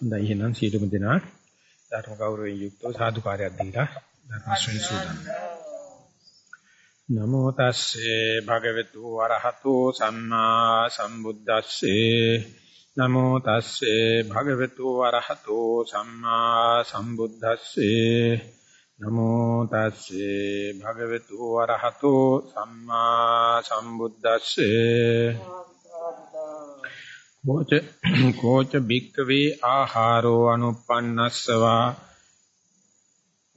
හොඳයි. එහෙනම් සියලුම දෙනා ධර්ම ගෞරවයෙන් යුක්තව සාදුකාරයක් දීලා ධර්ම ශ්‍රේණි නමෝ තස්සේ භගවතු වරහතෝ සම්මා සම්බුද්දස්සේ. නමෝ තස්සේ භගවතු වරහතෝ සම්මා සම්බුද්දස්සේ. නමෝ තස්සේ භගවතු වරහතෝ සම්මා සම්බුද්දස්සේ. කෝච කෝච බික්කවේ ආහාරෝ අනුපන්නස්සවා.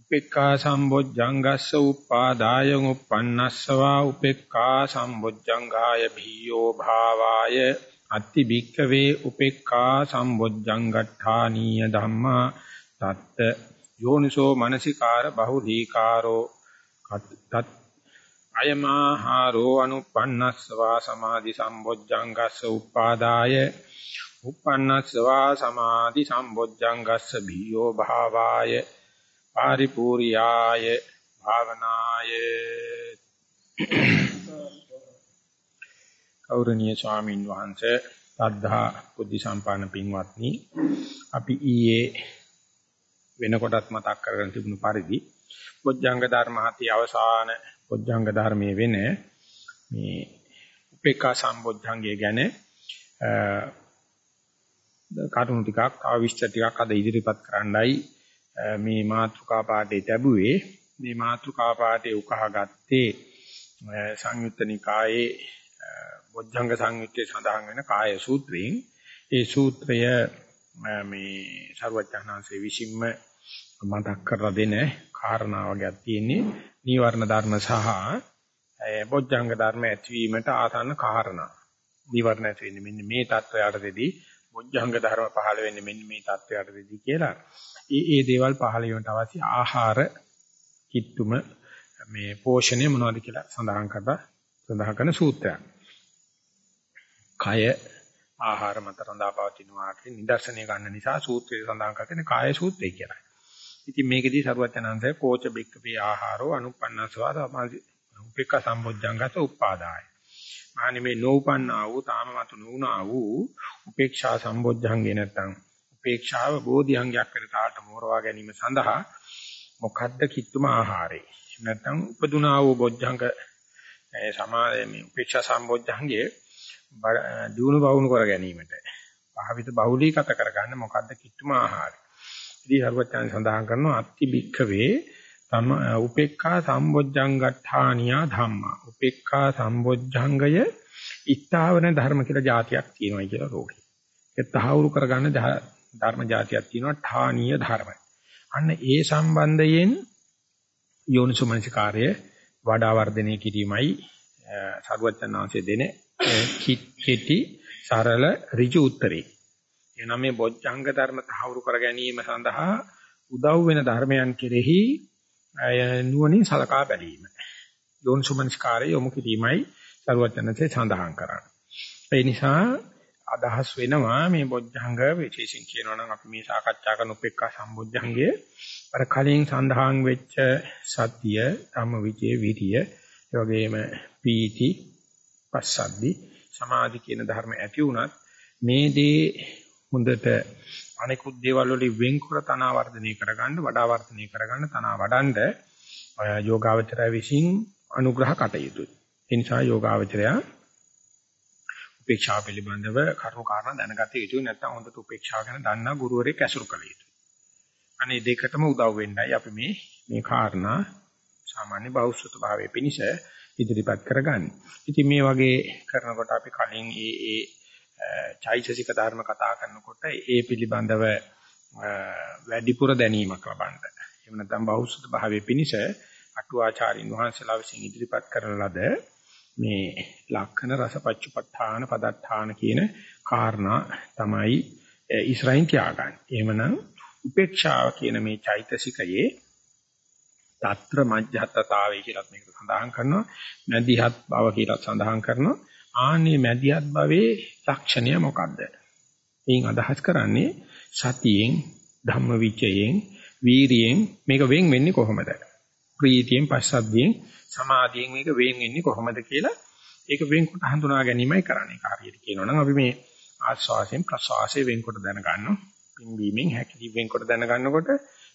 උපේක්ඛා සම්බොජ්ජංගස්ස උපාදාය උපන්නස්සවා. උපේක්ඛා සම්බොජ්ජංගාය භීයෝ භාවාය. අත්ති බික්කවේ උපේක්ඛා සම්බොජ්ජංගට්ඨානීය ධම්මා. තත්ත යෝනිසෝ මනසිකාර බහුධීකාරෝ තත් අයමාහාරෝ අනුපන්නස්සවා සමාධි සම්බොජ්ජංගස්ස උපාදාය. උපන්නස්සවා සමාධි සම්බොජ්ජංගස්ස භීයෝ භාවාය. පාරිපූර්යාය. භාවනාය. කෞරණීය ස්වාමීන් වහන්සේ සද්ධා බුද්ධ සම්පන්න පින්වත්නි අපි ඊයේ වෙනකොටත් මතක් කරගෙන තිබුණු පරිදි බොජ්ජංග ධර්ම හති අවසාන බොජ්ජංග ධර්මයේ වෙන මේ උපේක්ඛා සම්බොජ්ජංගය ගැන කරුණු ටිකක් ආවිෂ්ඨ ටිකක් අද ඉදිරිපත් කරන්නයි මේ මාතෘකා පාඩේ ලැබුවේ. මේ මාතෘකා පාඩේ උකහාගත්තේ සංයුත්ත නිකායේ බොජ්ජංග සංයුත්තේ සඳහන් වෙන කාය සූත්‍රයෙන්. ඒ සූත්‍රය මේ ਸਰවඥාන්සේ විසින්ම මතක් කරලා දෙන කාරණාවක්යක් තියෙන්නේ නීවරණ ධර්ම සහ බොජ්ජංග ධර්ම ඇතිවීමට ආසන්න කාරණා. නීවරණ ඇති වෙන්නේ මෙන්න මේ தත්වයටදී බොජ්ජංග ධර්ම පහළ වෙන්නේ මෙන්න මේ தත්වයටදී කියලා. ඒ ඒ දේවල් පහළ වීමට අවශ්‍ය ආහාර කිට්ටුම මේ පෝෂණය මොනවද කියලා සඳහන් කරලා සඳහන් කරන සූත්‍රයක්. කය ආහාර මත රඳා පවතිනවා කියන නිදර්ශනය ගන්න නිසා සූත්‍රය සඳහන් කරන්නේ කාය සූත්‍රය කියලා. ඉතින් මේකෙදී සරුවචනන්සේ කෝච බික්කපේ ආහාරෝ අනුපන්නසවා සමාධි උපේක්ඛ සම්බොජ්ජංගත උපාදාය. මානි මේ නෝපන්නා වූ තාමමතු නුණා වූ උපේක්ෂා සම්බොජ්ජංගේ නැත්තම් උපේක්ෂාව බෝධිංගයක් වෙන තාලට මෝරවා ගැනීම සඳහා මොකද්ද කිත්තුම ආහාරේ. නැත්තම් උපදුනා වූ බොජ්ජංග සමාධි මේ උපේක්ෂා සම්බොජ්ජංගේ දිනු බවුණු කර ගැනීමට භාවිත බහුලීගත කරගන්න මොකද්ද කිත්තුම ආහාරය. ඉතින් හරුවචාන් සඳහන් කරනවා අත්ති බික්ඛවේ තම උපේක්ඛා සම්බොජ්ජංගඨානියා ධම්මා. උපේක්ඛා සම්බොජ්ජංගය ඉස්තාවන ධර්ම කියලා જાතියක් තියෙනවා කියලා රෝගී. ඒ තහවුරු කරගන්න ධර්ම જાතියක් තියෙනවා ඨානීය ධර්ම. අන්න ඒ සම්බන්ධයෙන් යෝනිසුමනසිකාර්ය වඩා වර්ධනය කිරීමයි සරුවචනාංශයේ දෙන කිටි සරල ඍජු උත්තරේ. එනනම් මේ බොජ්ජංග ධර්ම තහවුරු කර ගැනීම සඳහා උදව් වෙන ධර්මයන් කෙරෙහි නුවණින් සලකා බැලීම. යෝනිසුමනස්කාරය යොමු කිරීමයි සරුවචනසේ සඳහන් කරන්නේ. ඒ නිසා අදහස් වෙනවා මේ බොජ්ජංග විශේෂයෙන් කියනවා නම් අපි මේ සාකච්ඡා කරන උපේක්ඛා සම්බොජ්ජංගයේ අර කලින් සඳහන් වෙච්ච සත්‍ය, ධම්මවිචේ, විරිය, ඒ වගේම පීති, පස්සද්දි, සමාධි කියන ධර්ම ඇති වුණත් මේ දේ හොඳට අනිකුත් දේවල් වලින් වෙන්කර තනවා වර්ධනය කරගන්න වඩා වර්ධනය කරගන්න තනවා වඩන්න යෝගාවචරය විසින් අනුග්‍රහ කටයුතුයි. ඒ නිසා යෝගාවචරය උපේක්ෂා පිළිබඳව කරුණු කාරණා දැනගත යුතුයි නැත්නම් හොඳට උපේක්ෂා ගැන දන්නා ගුරුවරයෙක් ඇසුරු කළ යුතුයි. අනේ දෙකටම උදව් වෙන්නයි අපි මේ මේ කාරණා සාමාන්‍ය බෞද්ධ භාවයේ පිනිස ඉදිරිපත් කරගන්නේ. ඉතින් මේ වගේ කරනකොට අපි කලින් ඒ ඒ චෛතසික ධර්ම කතා කරනකොට ඒ පිළිබඳව වැඩිපුර දැනීමක් ලබන්න. එහෙම නැත්නම් බෞද්ධ භාවයේ පිනිස අටුවාචාරින් වහන්සේලා විසින් ඉදිරිපත් කරන ලද මේ ලක්ෂණ රසපච්චපට්ඨාන පදට්ඨාන කියන කාරණා තමයි ඉස්රායින් තියාගන්නේ. එහෙමනම් උපේක්ෂාව කියන මේ චෛතසිකයේ తත්‍ර මජ්ජහතතාවය කියලා මේක සඳහන් කරනවා. මැදිහත් බව කියලා සඳහන් කරනවා. ආන්නේ මැදිහත් භවයේ ලක්ෂණය මොකක්ද? එයින් අදහස් කරන්නේ සතියෙන්, ධම්මවිචයෙන්, වීරියෙන් මේක වෙන් වෙන්නේ කොහොමද? ප්‍රීතියෙන්, පස්සද්ධියෙන්, සමාධියෙන් මේක වෙන් වෙන්නේ කොහොමද කියලා ඒක වෙන්කොට හඳුනා ගැනීමයි කරන්නේ. හරියට කියනවා නම් අපි මේ ආස්වාසයෙන් ප්‍රසවාසයෙන් වෙන්කොට දැනගන්නවා. පිම්බීමෙන් හැකිලිමෙන් කොට දැනගන්නකොට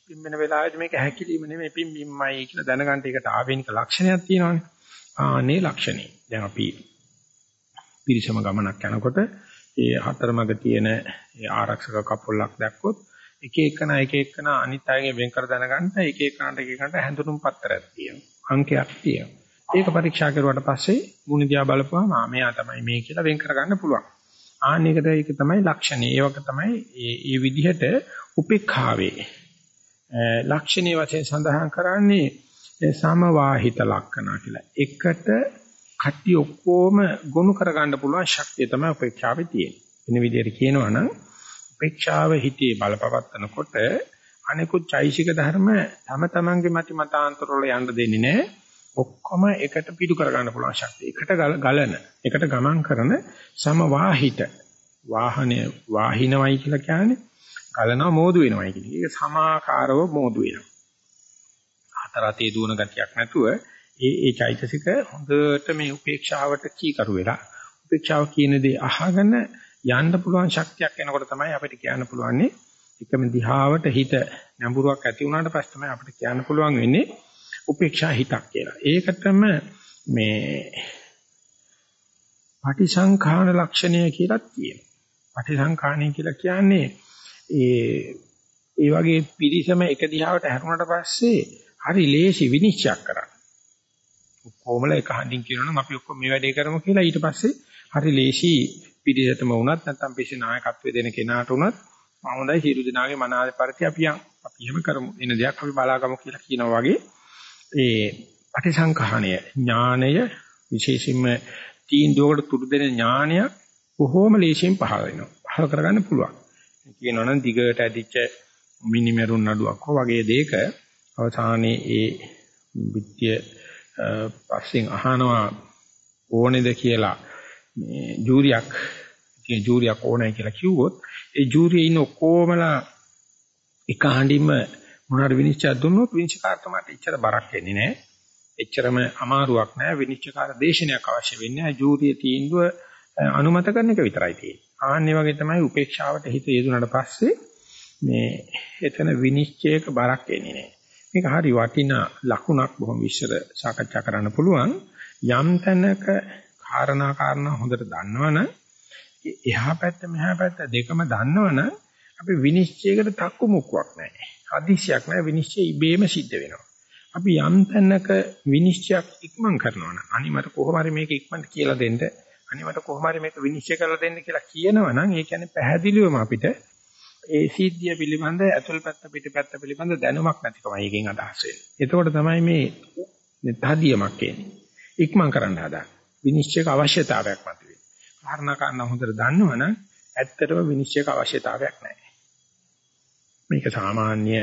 පිම්බෙන වෙලාවෙදි මේක හැකිලිම නෙමෙයි පිම්බීමයි කියලා දැනගන්න ඒකට ආවේනික ලක්ෂණයක් තියෙනවානේ. ආනේ ලක්ෂණේ. දැන් අපි පිරිසම ගමනක් යනකොට ඒ හතරමඟ තියෙන ඒ ආරක්ෂක කපොල්ලක් දැක්කොත් එක එකන එක එකන අනිත් අයගෙන් වෙන් කර දැනගන්න එක එකනට එක එකනට හැඳුනුම් පත්‍රයක් තියෙනවා. අංකයක් තියෙනවා. ඒක පරීක්ෂා කරුවාට පස්සේ මුණ දිහා බලපුවාම ආ මෙයා තමයි මේ කියලා වෙන් කරගන්න පුළුවන්. ආන්න ඒකට ඒක තමයි ලක්ෂණය. ඒ වගේ තමයි මේ මේ විදිහට උපේක්ඛාවේ ලක්ෂණීය වශයෙන් සඳහන් කරන්නේ සමවාහිත ලක්ෂණ කියලා. එකට කට්ටි ඔක්කොම ගොනු කරගන්න පුළුවන් ශක්තිය තමයි උපේක්ෂාවේ තියෙන්නේ. වෙන විදිහට කියනවා නම් උපේක්ෂාව හිතේ බලපවත්නකොට අනිකුත් චෛසික ධර්ම තම තමන්ගේ මති මතාන්තර වල යන්න දෙන්නේ නැහැ. ඔක්කොම එකට පිටු කරගන්න පුළුවන් ශක්තිය. එකට ගලන, එකට ගමන් කරන සමවාහිත වාහනය වාහිනවයි කියලා කියන්නේ ගලනවා මෝදු වෙනවයි කියන්නේ. ඒක සමාකාරව මෝදු වෙනවා. හතර අතේ දුවන ගතියක් නැතුව ඒ ඒ චෛතසික හොඳට මේ උපේක්ෂාවට කීකරු වෙලා උපේක්ෂාව කියන දේ අහගෙන යන්න පුළුවන් ශක්තියක් එනකොට තමයි අපිට කියන්න පුළුවන්නේ එකම දිහාවට හිත නැඹුරුවක් ඇති වුණාට පස්සේ තමයි අපිට කියන්න පුළුවන් වෙන්නේ උපේක්ෂා හිතක් කියලා. ඒකටම මේ පටිසංඛාන ලක්ෂණය කියලා කියනවා. පටිසංඛාණය කියලා කියන්නේ ඒ ඒ වගේ පිරිසම එක දිහාවට හැරුණාට පස්සේ හරි ලේසි විනිශ්චය කරන්න. කොහොමල එක හඳින් කියනවනම් අපි ඔක්කොම මේ වැඩේ කරමු කියලා ඊට පස්සේ හරි ලේසි පිළිසෙතම වුණත් නැත්නම් පිසි නායකත්වයේ දෙන කෙනාට වුණත් මම හොඳයි සියලු දෙනාගේ මනාවේ පරිදි අපි අපි එහෙම කරමු. එන දෙයක් අපි බලාගමු කියලා කියනවා වගේ ඒ පටිසංකහණය ඥානය විශේෂයෙන්ම තීන්දුවකට තුරු දෙන ඥානය බොහෝම ලේසියෙන් පහළ වෙනවා. පහළ කරගන්න පුළුවන්. කියනවනම් දිගට ඇදිච්ච මිනිමෙරුන් නඩුවක් වගේ දෙයක අවසානයේ ඒ විත්‍ය පස්සෙන් අහනවා ඕනේද කියලා මේ ජූරියක් ඉතින් ජූරියක් ඕනයි කියලා කිව්වොත් ඒ ජූරියේ ඉන්න ඔක්කොමලා එක හඬින්ම මොනවාරි විනිශ්චය දුන්නොත් විනිශ්චයකාරතුමාට එච්චර බරක් වෙන්නේ නැහැ. එච්චරම අමාරුවක් නැහැ විනිශ්චයකාර දේශනයක් අවශ්‍ය වෙන්නේ නැහැ. ජූරියේ තීන්දුව අනුමත කරන එක විතරයි තියෙන්නේ. ආන්නේ වගේ තමයි උපේක්ෂාවට හිත යෙදුනට පස්සේ මේ එතන විනිශ්චයක බරක් එන්නේ නැහැ. මේක හරි වටිනා ලකුණක් බොහොම විශ්ල සාකච්ඡා කරන්න පුළුවන් යම් තැනක කාරණා කාරණා හොඳට දන්නවනම් එහා පැත්ත මෙහා පැත්ත දෙකම දන්නවනම් අපි විනිශ්චයකට තක්කු මුක්කක් නැහැ. හදිසියක් නැහැ විනිශ්චය ඉබේම සිද්ධ වෙනවා. අපි යම් තැනක විනිශ්චයක් ඉක්මන් කරනවා නම් අනිමට කොහොම හරි මේක ඉක්මනට කියලා දෙන්න අනිමට කොහොම හරි මේක විනිශ්චය කරලා දෙන්න කියලා කියනවනම් ඒ කියන්නේ පැහැදිලිවම අපිට ඒ සිද්ධිය පිළිබඳ ඇතුල් පැත්ත පිටපැත්ත පිළිබඳ දැනුමක් නැතිකමයි එකෙන් අදහස් වෙන්නේ. එතකොට තමයි මේ තදියමක් එන්නේ. ඉක්මන් කරන්න හදා. විනිශ්චයක අවශ්‍යතාවයක් මතුවේ. කාරණා කාරණා හොඳට දන්නවනම් ඇත්තටම විනිශ්චයක අවශ්‍යතාවයක් නැහැ. මේක සාමාන්‍ය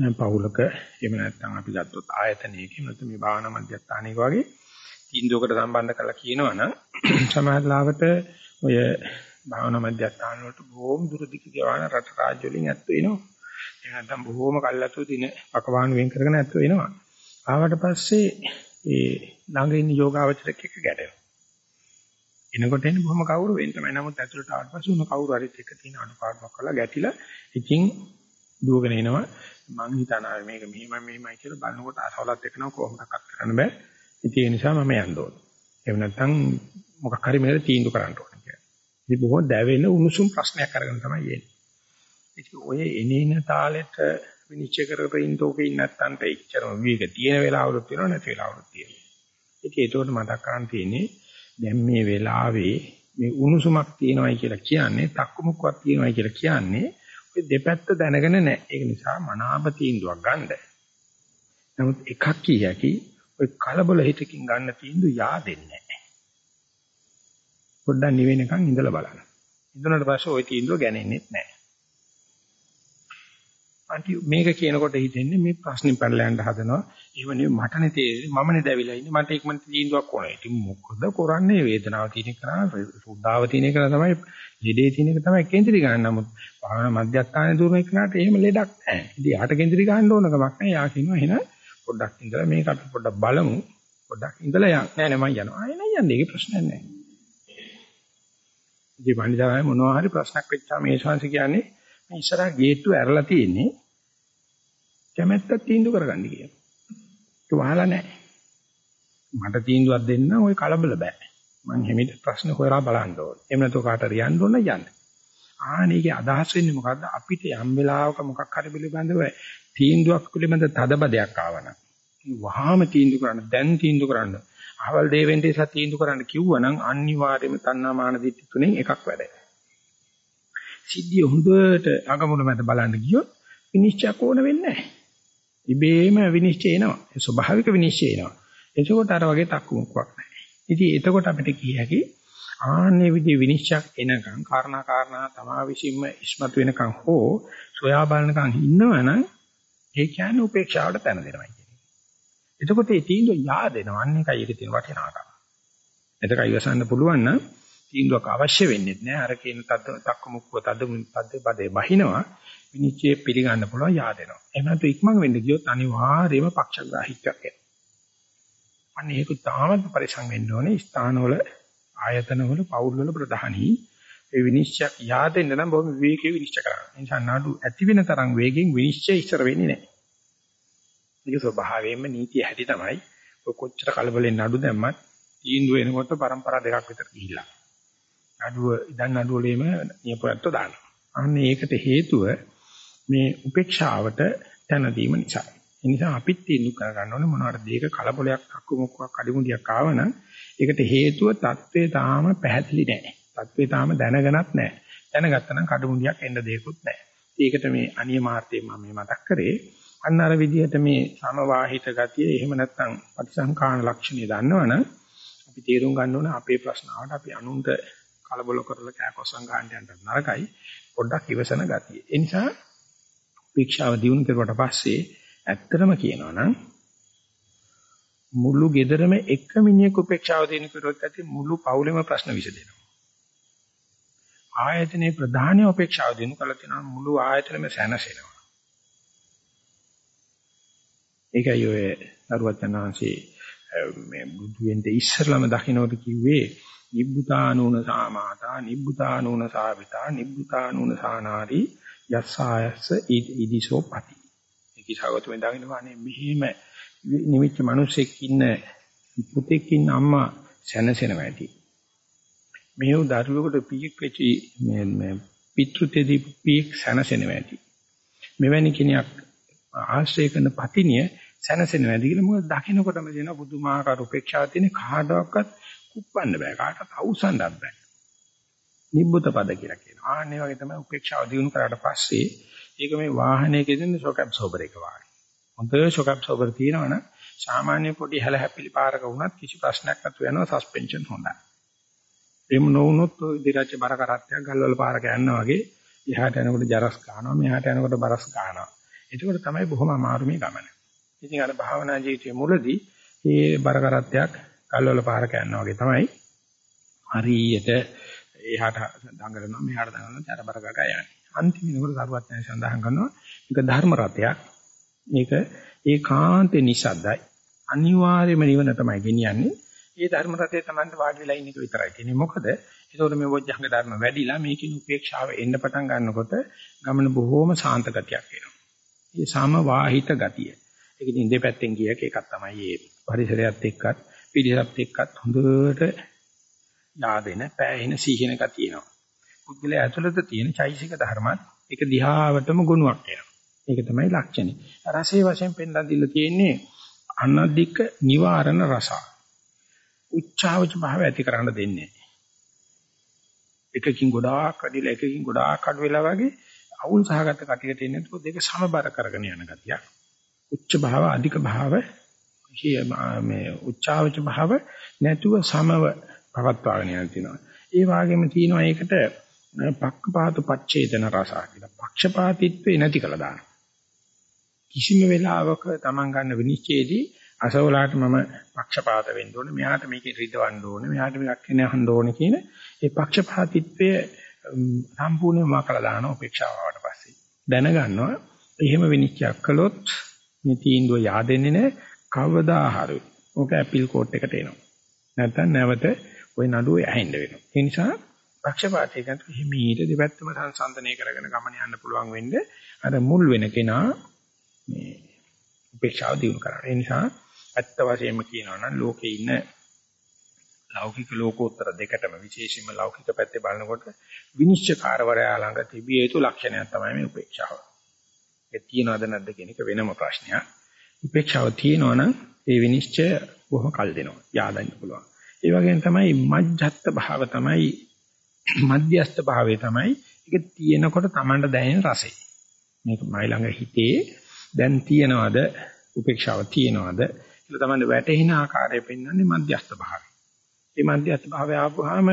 පෞලක එහෙම නැත්නම් අපි ගත්තොත් ආයතනයක නැත්නම් මේ භාවනා මධ්‍යස්ථානයක වගේ තීන්දුවකට සම්බන්ධ කරලා කියනවනම් සමාජලාවට ඔය භාවනා මධ්‍යස්ථාන වලට බොහොම දුරදිග ගවන රට රාජ්‍ය වලින් ඇත්ත වෙනවා. එහෙම නැත්නම් බොහොම කල්ලාතු දින පකවාන වෙන් කරගෙන ඇත්ත වෙනවා. ආවට පස්සේ ඒ ළඟ ඉන්න යෝගාවචරයක් එක්ක ගැටෙනවා. එනකොට එන්නේ බොහොම කවුරුවෙන් තමයි. නමුත් ඇතුළට ආවට පස්සේ උන කවුරු හරි එක්ක තියෙන අනුපාඩුවක් කරලා ගැටිලා ඉතින් දුවගෙන එනවා. මං හිතනවා මේක මෙහිමයි මෙහිමයි කියලා බලනකොට අසවලත් එක්කනව කොහොමදක්වත් කරන්න බෑ. ඉතින් ඒ නිසා මම යන්න ඕන. එහෙම නැත්නම් මොකක් හරි මේකට තීන්දුව කරන්න ඕන. ඉතින් බොහොම දැවෙන උණුසුම් ප්‍රශ්නයක් අරගෙන තමයි එන්නේ. ඉතින් ඔය එනේන තාලෙට විනිශ්චය කරගෙන ඉන්නෝකේ ඉන්න නැත්තන්ට එච්චරම විවේක තියෙන වෙලාවලුත් තියෙනවා නැති වෙලාවලුත් තියෙනවා. ඉතින් ඒකට මතක් කරන් තියෙන්නේ දැන් මේ වෙලාවේ මේ උණුසුමක් තියෙනවයි කියලා කියන්නේ තක්කමුක්කක් තියෙනවයි කියලා කියන්නේ ඔය දෙපැත්ත දැනගෙන නැහැ. ඒක නිසා මනාප තීන්දුවක් ගන්න. නමුත් එකක් කිය හැකි ඔය කලබල හිතකින් ගන්න තීන්දුව yaadෙන්නේ පොඩ්ඩක් නිවෙනකන් ඉඳලා බලන්න. ඉඳුණාට පස්සේ ওই තීන්දුව ගන්නේ නැහැ. අන්ති මේක කියනකොට හිතෙන්නේ මේ ප්‍රශ්නේ පැනලා යන්න හදනවා. එහෙම නෙවෙයි මටනේ තේරෙන්නේ මමනේ දැවිලා ඉන්නේ මට ඉක්මනට තීන්දුවක් ඕනේ. ඉතින් මොකද කරන්නේ වේදනාව තියෙන එක කරා සුද්ධාව තියෙන එක තමයි ලෙඩේ තියෙන එක තමයි කේන්ද්‍රී ගන්න. නමුත් භාවනා මධ්‍යස්ථානයේ දුරන එකනට එහෙම ලෙඩක් නැහැ. ඉතින් යාට කේන්ද්‍රී ගන්න ඕන කමක් නැහැ. යා කියනවා එහෙනම් පොඩ්ඩක් ඉඳලා මේක අපි පොඩ්ඩක් බලමු. පොඩ්ඩක් ඉඳලා යන්න. නෑ නෑ මම යනවා. ආයෙ නෑ යන්නේ. ඒක ප්‍රශ්නයක් නෑ. ඉතින් පණිදාරයි මොනවා හරි ප්‍රශ්නයක් වෙච්චාම මේ ශාංශ කියන්නේ මේ ඉස්සරහ ගේට්ටුව ඇරලා තියෙන්නේ කැමැත්ත තීන්දුව කරගන්න කියන. ඒක වහලා නැහැ. මට තීන්දුවක් දෙන්න ওই කලබල බෑ. මං හැමිට ප්‍රශ්න හොයලා බලන්න ඕනේ. එහෙම නැත්නම් කාට හරි යන්න ඕන යන්න. ආනේගේ අදහස් වෙන්නේ මොකද්ද? අපිට යම් වෙලාවක මොකක් හරි පිළිබඳව තීන්දුවක් පිළිබඳ තදබදයක් ආවනම් වහාම තීන්දුව කරන්න, දැන් තීන්දුව කරන්න. අවල් දෙවෙන්ටේ සත් තීන්දුව කරන්න කිව්වනම් අනිවාර්යයෙන්ම තණ්හාමාන දිට්ඨි තුනෙන් එකක් වැඩයි. සිද්ධිය හොඳට අගමුණ මැද බලන්න ගියොත් විනිශ්චය කොන වෙන්නේ නැහැ. ඉබේම විනිශ්චය එනවා. ස්වභාවික විනිශ්චය එනවා. එතකොට අර වගේ තක්කුමුක්වක් නැහැ. ඉතින් එතකොට අපිට කිය හැකි ආන්නේ විදි විනිශ්චයක් එනකන් කාරණා කාරණා තමා විසින්ම ඉස්මතු වෙනකන් හෝ සොයා බලනකන් ඉන්නවනම් ඒ කියන්නේ උපේක්ෂාවට තැන දෙනවා කියන්නේ. එතකොට ඒ තීන්දුව yaadෙනවා. අන්න එකයි ඒකේ තියෙන වටිනාකම. එතක ඉවසන්න පුළුවන් නම් තීන්දුවක් අවශ්‍ය වෙන්නේ නැහැ. අර කියන තද්ද තක්කමුක්ව තද්ද තද්ද පදේ බහිනවා. විනිශ්චය පිළිගන්න පුළුවන් yaadෙනවා. එහෙම නැත්නම් ඉක්මන් වෙන්න ගියොත් අනිවාර්යයෙන්ම පක්ෂග්‍රාහීත්වයක් එනවා. අන්න ඒක තාමත් පරිසං වෙන්න ඕනේ ස්ථානවල ආයතනවල පෞල් වල ප්‍රධානී ඒ විනිශ්චයක් yaadෙන්න නම් බොහොම විවේකී විනිශ්චය කරන්න. ඒ නිසා නඩු ඇති වෙන තරම් වේගෙන් විනිශ්චය ඉස්සර වෙන්නේ නැහැ. ඒක ස්වභාවයෙන්ම නීතිය හැටි තමයි. ඔය කොච්චර කලබලෙන් නඩු දැම්මත් තීන්දුව එනකොට પરම්පරා දෙකක් විතර ගිහිල්ලා. නඩුව ඉදන් නඩුවලේම නියපොත්තෝ දානවා. අන්න ඒකට හේතුව මේ උපේක්ෂාවට තැන දීම නිසා. ඒ නිසා අපිත් තීන්දුව කරගන්න ඕනේ මොනවාට දෙයක කලබලයක් අක්කමක්කක් අඩිමුඩියක් ආවනම් ඒකට හේතුව தત્ත්වය තාම පැහැදිලි නැහැ. தત્ත්වය තාම දැනගනත් නැහැ. දැනගත්තනම් කඩමුඩියක් එන්න දෙයක්වත් නැහැ. ඒකට මේ අනියමාර්ථය මම මතක් කරේ අන්න අර විදිහට මේ සමවාහිත ගතිය එහෙම නැත්නම් පටිසංකාන ලක්ෂණය දන්නවනම් අපි තේරුම් ගන්න ඕනේ අපේ ප්‍රශ්නාවට අපි අනුන්ට කලබල කරලා කෑකොස්සන් ගන්න යන්න නරකයි. පොඩ්ඩක් ඉවසන ගතිය. ඒ නිසා උපේක්ෂාව දිනු කරුවට පස්සේ ඇත්තටම කියනවා නම් මුළු ගෙදරම එක මිනිහෙක් උපේක්ෂාව දිනු කරුවොත් ඇති මුළු පවුලෙම ප්‍රශ්න විසඳෙනවා. ආයතනයේ ප්‍රධාන උපේක්ෂාව දිනු කළා කියනවා මුළු ආයතනෙම සැනසෙනවා. ඒකයි ඔය නරුවචනාංශේ මේ බුදු වෙන්නේ ඉස්සරළම දකින්නට කිව්වේ නිබ්බුතානූන සාමාතා නිබ්බුතානූන සාවිතා නිබ්බුතානූන සානාරි යස්සායස්ස ඉදිසෝ පති. ඒක ඉසాగතුමෙන් දකින්නවා අනේ මෙහිම නිමිච්ච මිනිසෙක් ඉන්න පුතෙක් ඉන්න අම්මා සැනසෙනවා ඇති. මෙහෙව දරුවෙකුට පීක් වෙච්චි මේ මේ පිටෘතේදී පීක් සැනසෙනවා ඇති. මෙවැනි කෙනෙක් ආශ්‍රය කරන පතිනිය සැනසෙනවා ඇති කියලා මොකද දකින්නකොටම දෙන බුදුමාහාර උපේක්ෂාව තියෙන කාඩාවක්වත් කුප්පන්න බෑ කාටවත් අවසන්වත් බෑ. නිබ්බුත පද කියලා කියනවා. ආන්නේ වගේ තමයි උපේක්ෂාව දිනු කරාට පස්සේ ඒක මේ වාහනයක දෙන ෂොක් ඇබ්සෝබර් එක වගේ. හොඳ ෂොක් ඇබ්සෝබර් තියෙනවනම් සාමාන්‍ය පොඩි හැල හැපිලි පාරක වුණත් කිසි ප්‍රශ්නයක් නැතුව යනවා සස්පෙන්ෂන් හොඳයි. එහෙම නොවුනොත් දිරච්ච බර කරත්තයක් ගල්වල පාරක යනවා වගේ එහාට යනකොට ජරස් ගන්නවා මෙහාට යනකොට බරස් ගන්නවා. ඒකෝට තමයි බොහොම අමාරු මේ ගමන. ඉතින් අර භාවනා ජීවිතයේ මුලදී මේ බර කරත්තයක් ගල්වල පාරක යනවා වගේ තමයි හරියට එහාට දඟලනවා මෙහාට දඟලනවා චරබර ගග යන්නේ. අන්තිම වෙනකොට සරුවත් නැහැ සඳහන් කරනවා මේක ධර්ම රතයක්. මේක ඒකාන්තේ නිසද්දයි. අනිවාර්යයෙන්ම නිවන තමයි ගෙනියන්නේ. ඒ ධර්ම රතේ Tamanට වාඩි වෙලා ඉන්න එක විතරයි තියෙන්නේ. මොකද ඒතකොට මේ වොජ්ජංග ධර්ම වැඩිලා මේකින් උපේක්ෂාව එන්න පටන් ගන්නකොට ගමන බොහෝම සාන්ත ගතියක් එනවා. මේ සම වාහිත ගතිය. ඒක ඉතින් දෙපැත්තෙන් කියක එකක් තමයි මේ පරිසරයත් එක්කත් පිළිසත් එක්කත් හොඳට යාදෙන පෑහෙන සීහින එක තියෙනවා. පුද්ගලයා ඇතුළත තියෙන චෛසික ධර්මත් ඒක දිහාවටම ගුණයක් වෙනවා. ඒක තමයි ලක්ෂණය. රසයේ වශයෙන් පෙන්ලා දීලා තියෙන්නේ අනධික නිවාරණ රස. උච්චාවච භාව ඇති කරන්න දෙන්නේ එකකින් ගොඩාක් අඩිලා එකකින් ගොඩාක් අඩු වෙලා වගේ අවුල් සහගත කටියට එන්නේ නැතුව දෙක සමබර කරගෙන යන ගතියක්. උච්ච භාව අධික භාව මේ උච්චාවච භාව නැතුව සමව පවත්වාගෙන යන තියෙනවා. ඒ වගේම තියෙනවා ඒකට පක්කපාත පච්ඡේදන රස කියලා. පක්ෂපාතීත්වේ නැති කළා දාන. කිසිම වෙලාවක Taman ගන්න විනිශ්චයේදී අසවලාට මම පක්ෂපාත වෙන්න ඕනේ. මෙයාට මේකේ රිදවන්න ඕනේ. මෙයාට මේක කියනහන්න ඕනේ කියන ඒ පක්ෂපාතීත්වය සම්පූර්ණයෙන්ම මකලා දාන උපේක්ෂාවට පස්සේ දැනගන්නවා එහෙම විනිශ්චයක් කළොත් මේ තීන්දුව yaadෙන්නේ නැහැ කවදා හරි. ඕක ඇපිල් කෝට් එකට එනවා. නැත්නම් නැවත ওই නඩුව ඇහෙන්න වෙනවා. ඒ නිසා පක්ෂපාතී කරන හිමීට දෙපැත්තම සංසන්දනය කරගෙන ගමන යන්න පුළුවන් වෙන්නේ අර මුල් වෙන කෙනා මේ උපේක්ෂාව දිනු කරා. ඒ නිසා ඇත්ත වශයෙන්ම කියනවා නම් ලෝකේ ඉන්න ලෞකික ලෝකෝත්තර දෙකටම විශේෂයෙන්ම ලෞකික පැත්තේ බලනකොට විනිශ්චයකාරවරයා ළඟ තිබිය යුතු ලක්ෂණයක් තමයි මේ උපේක්ෂාව. ඒක තියනවද නැද්ද කියන එක වෙනම ප්‍රශ්නයක්. උපේක්ෂාව තියෙනවා නම් ඒ විනිශ්චය බොහොම කල් දෙනවා. yaadන්න පුළුවන්. ඒ වගේම තමයි මජ්ජත් භාව තමයි මධ්‍යස්ථ භාවය තමයි ඒක තියෙනකොට Tamanට දැනෙන රසය. මේක මයි ළඟ හිතේ දැන් තියනවද උපේක්ෂාව තියනවද කියලා Tamanට වැටෙන ආකාරය පෙන්වන්නේ මධ්‍යස්ථ භාවය. මේ මධ්‍යස්ථ භාවය ආපුවාම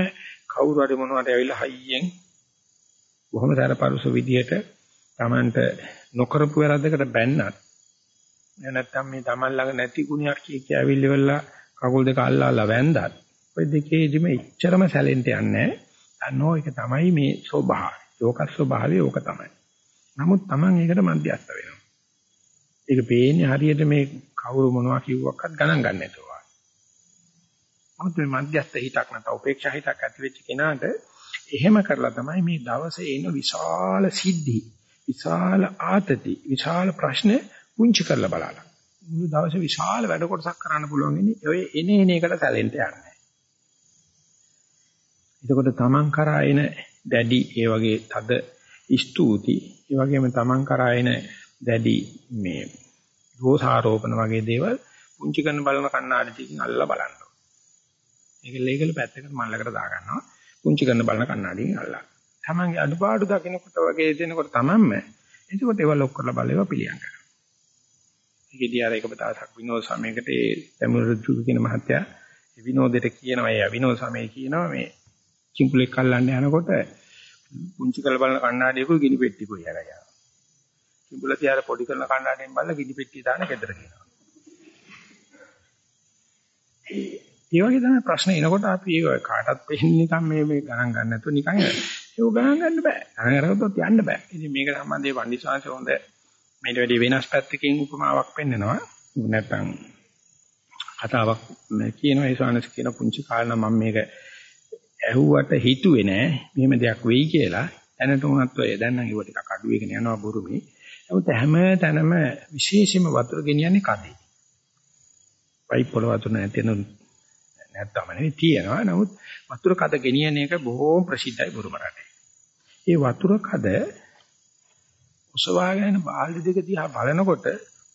කවුරු හරි මොනවට ඇවිල්ලා හයියෙන් බොහොම සරපරුස විදියට Tamanට නොකරපු වැරද්දකට බැන්නත් නැත්නම් මේ Taman ළඟ නැති ගුණයක් කිය කිය ඇවිල්ලා කකුල් දෙක අල්ලාලා වැන්දත් ඔය දෙකේදිම එච්චරම සැලෙන්ට යන්නේ නැහැ. ඒක තමයි මේ ස්වභාවය. ලෝක ස්වභාවය ඕක තමයි. නමුත් Taman ඒකට මධ්‍යස්ථ වෙනවා. ඒක පේන්නේ හරියට මේ කවුරු මොනවා කිව්වක්වත් ගණන් ගන්න නැතුව. නමුත් මේ මධ්‍යස්ථ හිතක් නැත්නම් උපේක්ෂා හිතක් ඇති වෙච්ච කෙනාට එහෙම කරලා තමයි මේ දවසේ එන විශාල සිද්ධි, විශාල ආතති, විශාල ප්‍රශ්න පුංචි කරලා බලලා. මුළු දවසේ විශාල වැඩ කොටසක් කරන්න පුළුවන් ඉන්නේ ඔය එන එන එකට සැලෙන්න යන්නේ. එතකොට තමන් කරා එන දැඩි ඒ වගේ තද ස්තුති, ඒ වගේම තමන් කරා එන දැඩි මේ දෝෂාරෝපණ වගේ දේවල් පුංචි කරන බලන කණ්ණාඩියකින් අල්ලලා බලන්න. ඒක ලේකල පැත්තකට මල්ලකට දා ගන්නවා. පුංචි කරන බලන කණ්ණාඩියෙන් අල්ලලා. තමන්ගේ අඩුපාඩු දකින්නකොට වගේ දෙනකොට තමන්ම එතකොට ඒවා ලොක් කරලා බලේවා පිළියම් කරනවා. ඒකෙදී අර එක බතාසක් විනෝද සමයකට ඒ තමුරුජු කියන මහත්තයා ඒ විනෝදෙට කියනවා ඒ විනෝද සමයේ කියනවා මේ චිම්පුලෙක් අල්ලන්න යනකොට පුංචි කරලා බලන කණ්ණාඩියකුයි ගිනි පෙට්ටියකුයි අරගෙන. චිම්පුල තියාර පොඩි කරන කණ්ණාඩියෙන් බලලා ගිනි පෙට්ටිය දාන ගෙදර කියනවා. ඒ වගේ තමයි ප්‍රශ්න එනකොට අපි ඒක කාටවත් වෙන්නේ නිකන් මේ මේ ගණන් ගන්න නැතුව නිකන් ඒක ගණන් ගන්න බෑ. ගණන් අරගත්තොත් යන්න බෑ. ඉතින් මේක සම්බන්ධයෙන් වන්දිසාංශ හොඳ මේට වැඩි වෙනස් පැත්තකින් උපමාවක් පෙන්නනවා. නැත්නම් කතාවක් කියනවා ඒ ස්වාමීන් කියන පුංචි කාරණා මම මේක ඇහුවට හිතුවේ නෑ මෙහෙම දෙයක් වෙයි කියලා. දැනට උනත් ඔය දැන් නම් ඒව ටිකක් අඩු වෙගෙන යනවා බුරුමේ. නමුත් හැම තැනම විශේෂයෙන්ම වතුර ගෙනියන්නේ කදේ. පයිප් වල වතුර නැතිනම් නැත්තම නෙවෙයි තියෙනවා. නමුත් වතුර කද ගෙනියන එක බොහෝම ප්‍රසිද්ධයි බුරුම රටේ. ඒ වතුර කද ඔසවාගෙන බාල්දි දෙක දිහා බලනකොට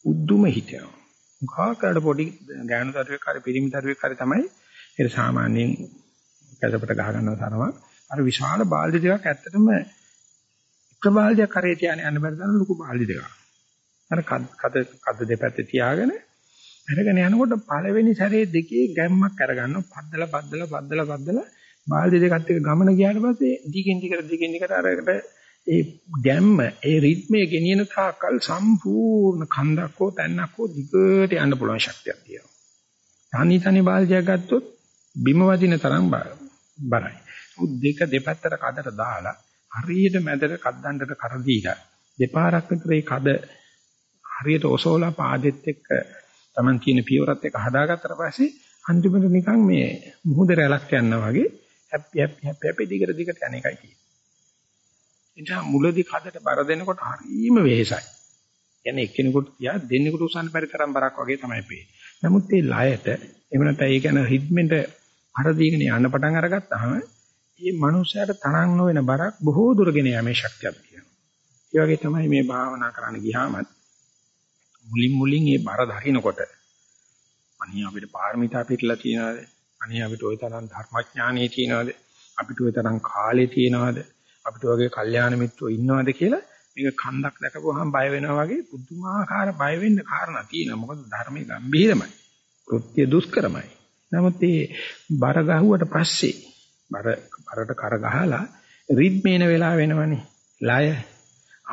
උද්දුම හිතෙනවා. මුඛාකරට පොඩි ගෑනු දරුවෙක් හරි පිරිමි දරුවෙක් හරි තමයි ඒ සාමාන්‍යයෙන් කැසපට ගහ ගන්නව තරම අර විශාල බාල්දි දෙකක් ඇත්තටම එක බාල්දියක් කරේ තියාගෙන යන්න බැරි තරම් ලොකු බාල්දි දෙකක්. අර කද කද දෙපැත්තේ තියාගෙන අරගෙන යනකොට පළවෙනි සැරේ දෙකේ ගැම්මක් අරගන්නවා පද්දලා පද්දලා පද්දලා පද්දලා බාල්දි දෙකත් එක්ක ගමන ගියාට පස්සේ දිගින් දිගට දිගින් දිගට අරකට ඒ ගැම්ම ඒ රිද්මේ ගෙනියන තාකල් සම්පූර්ණ කන්දක් හෝ තැන්නක් හෝ දිගට යන්න පුළුවන් ශක්තියක් තියෙනවා. තනි තනි බාල්දියක් ගත්තොත් බිම වදින තරම් බරයි. උත් දෙක දෙපැත්තට කඩට දාලා හරියට මැදට කද්දන්ඩට කර දීලා දෙපාරක් විතර ඒ කද හරියට ඔසෝලා පාදෙත් එක්ක Taman තියෙන පියවරත් එක හදාගත්තට පස්සේ අන්තිමට නිකන් මේ මුහුද රැලක් යනවා වගේ හැපි හැපි හැපි හැපි දිගට දිගට යන එකයි තියෙන්නේ. එනිසා මුලදී කඩට බර දෙනකොට හරීම වෙහෙසයි. කියන්නේ එක්කෙනෙකුට තියා දෙන්නෙකුට උසන්න බැරි තරම් බරක් වගේ තමයි පේන්නේ. නමුත් මේ ලයට එහෙම නැත්නම් ඒ කියන රිද්මෙන්ට හර දීගෙන යන්න පටන් අරගත්තාම මේ මනුස්සයාට තනන් නොවන බරක් බොහෝ දුරගෙන යමේ ශක්තියක් තියෙනවා. ඒ වගේ තමයි මේ භාවනා කරන්න ගියාමත් මුලින් මුලින් මේ බර දකින්නකොට අනිය අපිට පාරමිතා පිටලා තියනවාද? අනිය අපිට ওই තරම් ධර්මඥානෙ තියනවාද? අපිට ওই තරම් කාලේ තියනවාද? අපිට වගේ කල්යාණ මිත්‍රෝ ඉන්නවාද කියලා මේක කන්දක් දැකපුවාම බය වෙනවා වගේ පුදුමාකාර බය වෙන්න කාරණා තියෙනවා. මොකද ධර්මයේ ගැඹීරමයි. කෘත්‍ය දුෂ්කරමයි. නමුත් මේ බර ගහුවට පස්සේ බර බරට කර ගහලා රිද්මේන වෙලා වෙනවනේ. ලය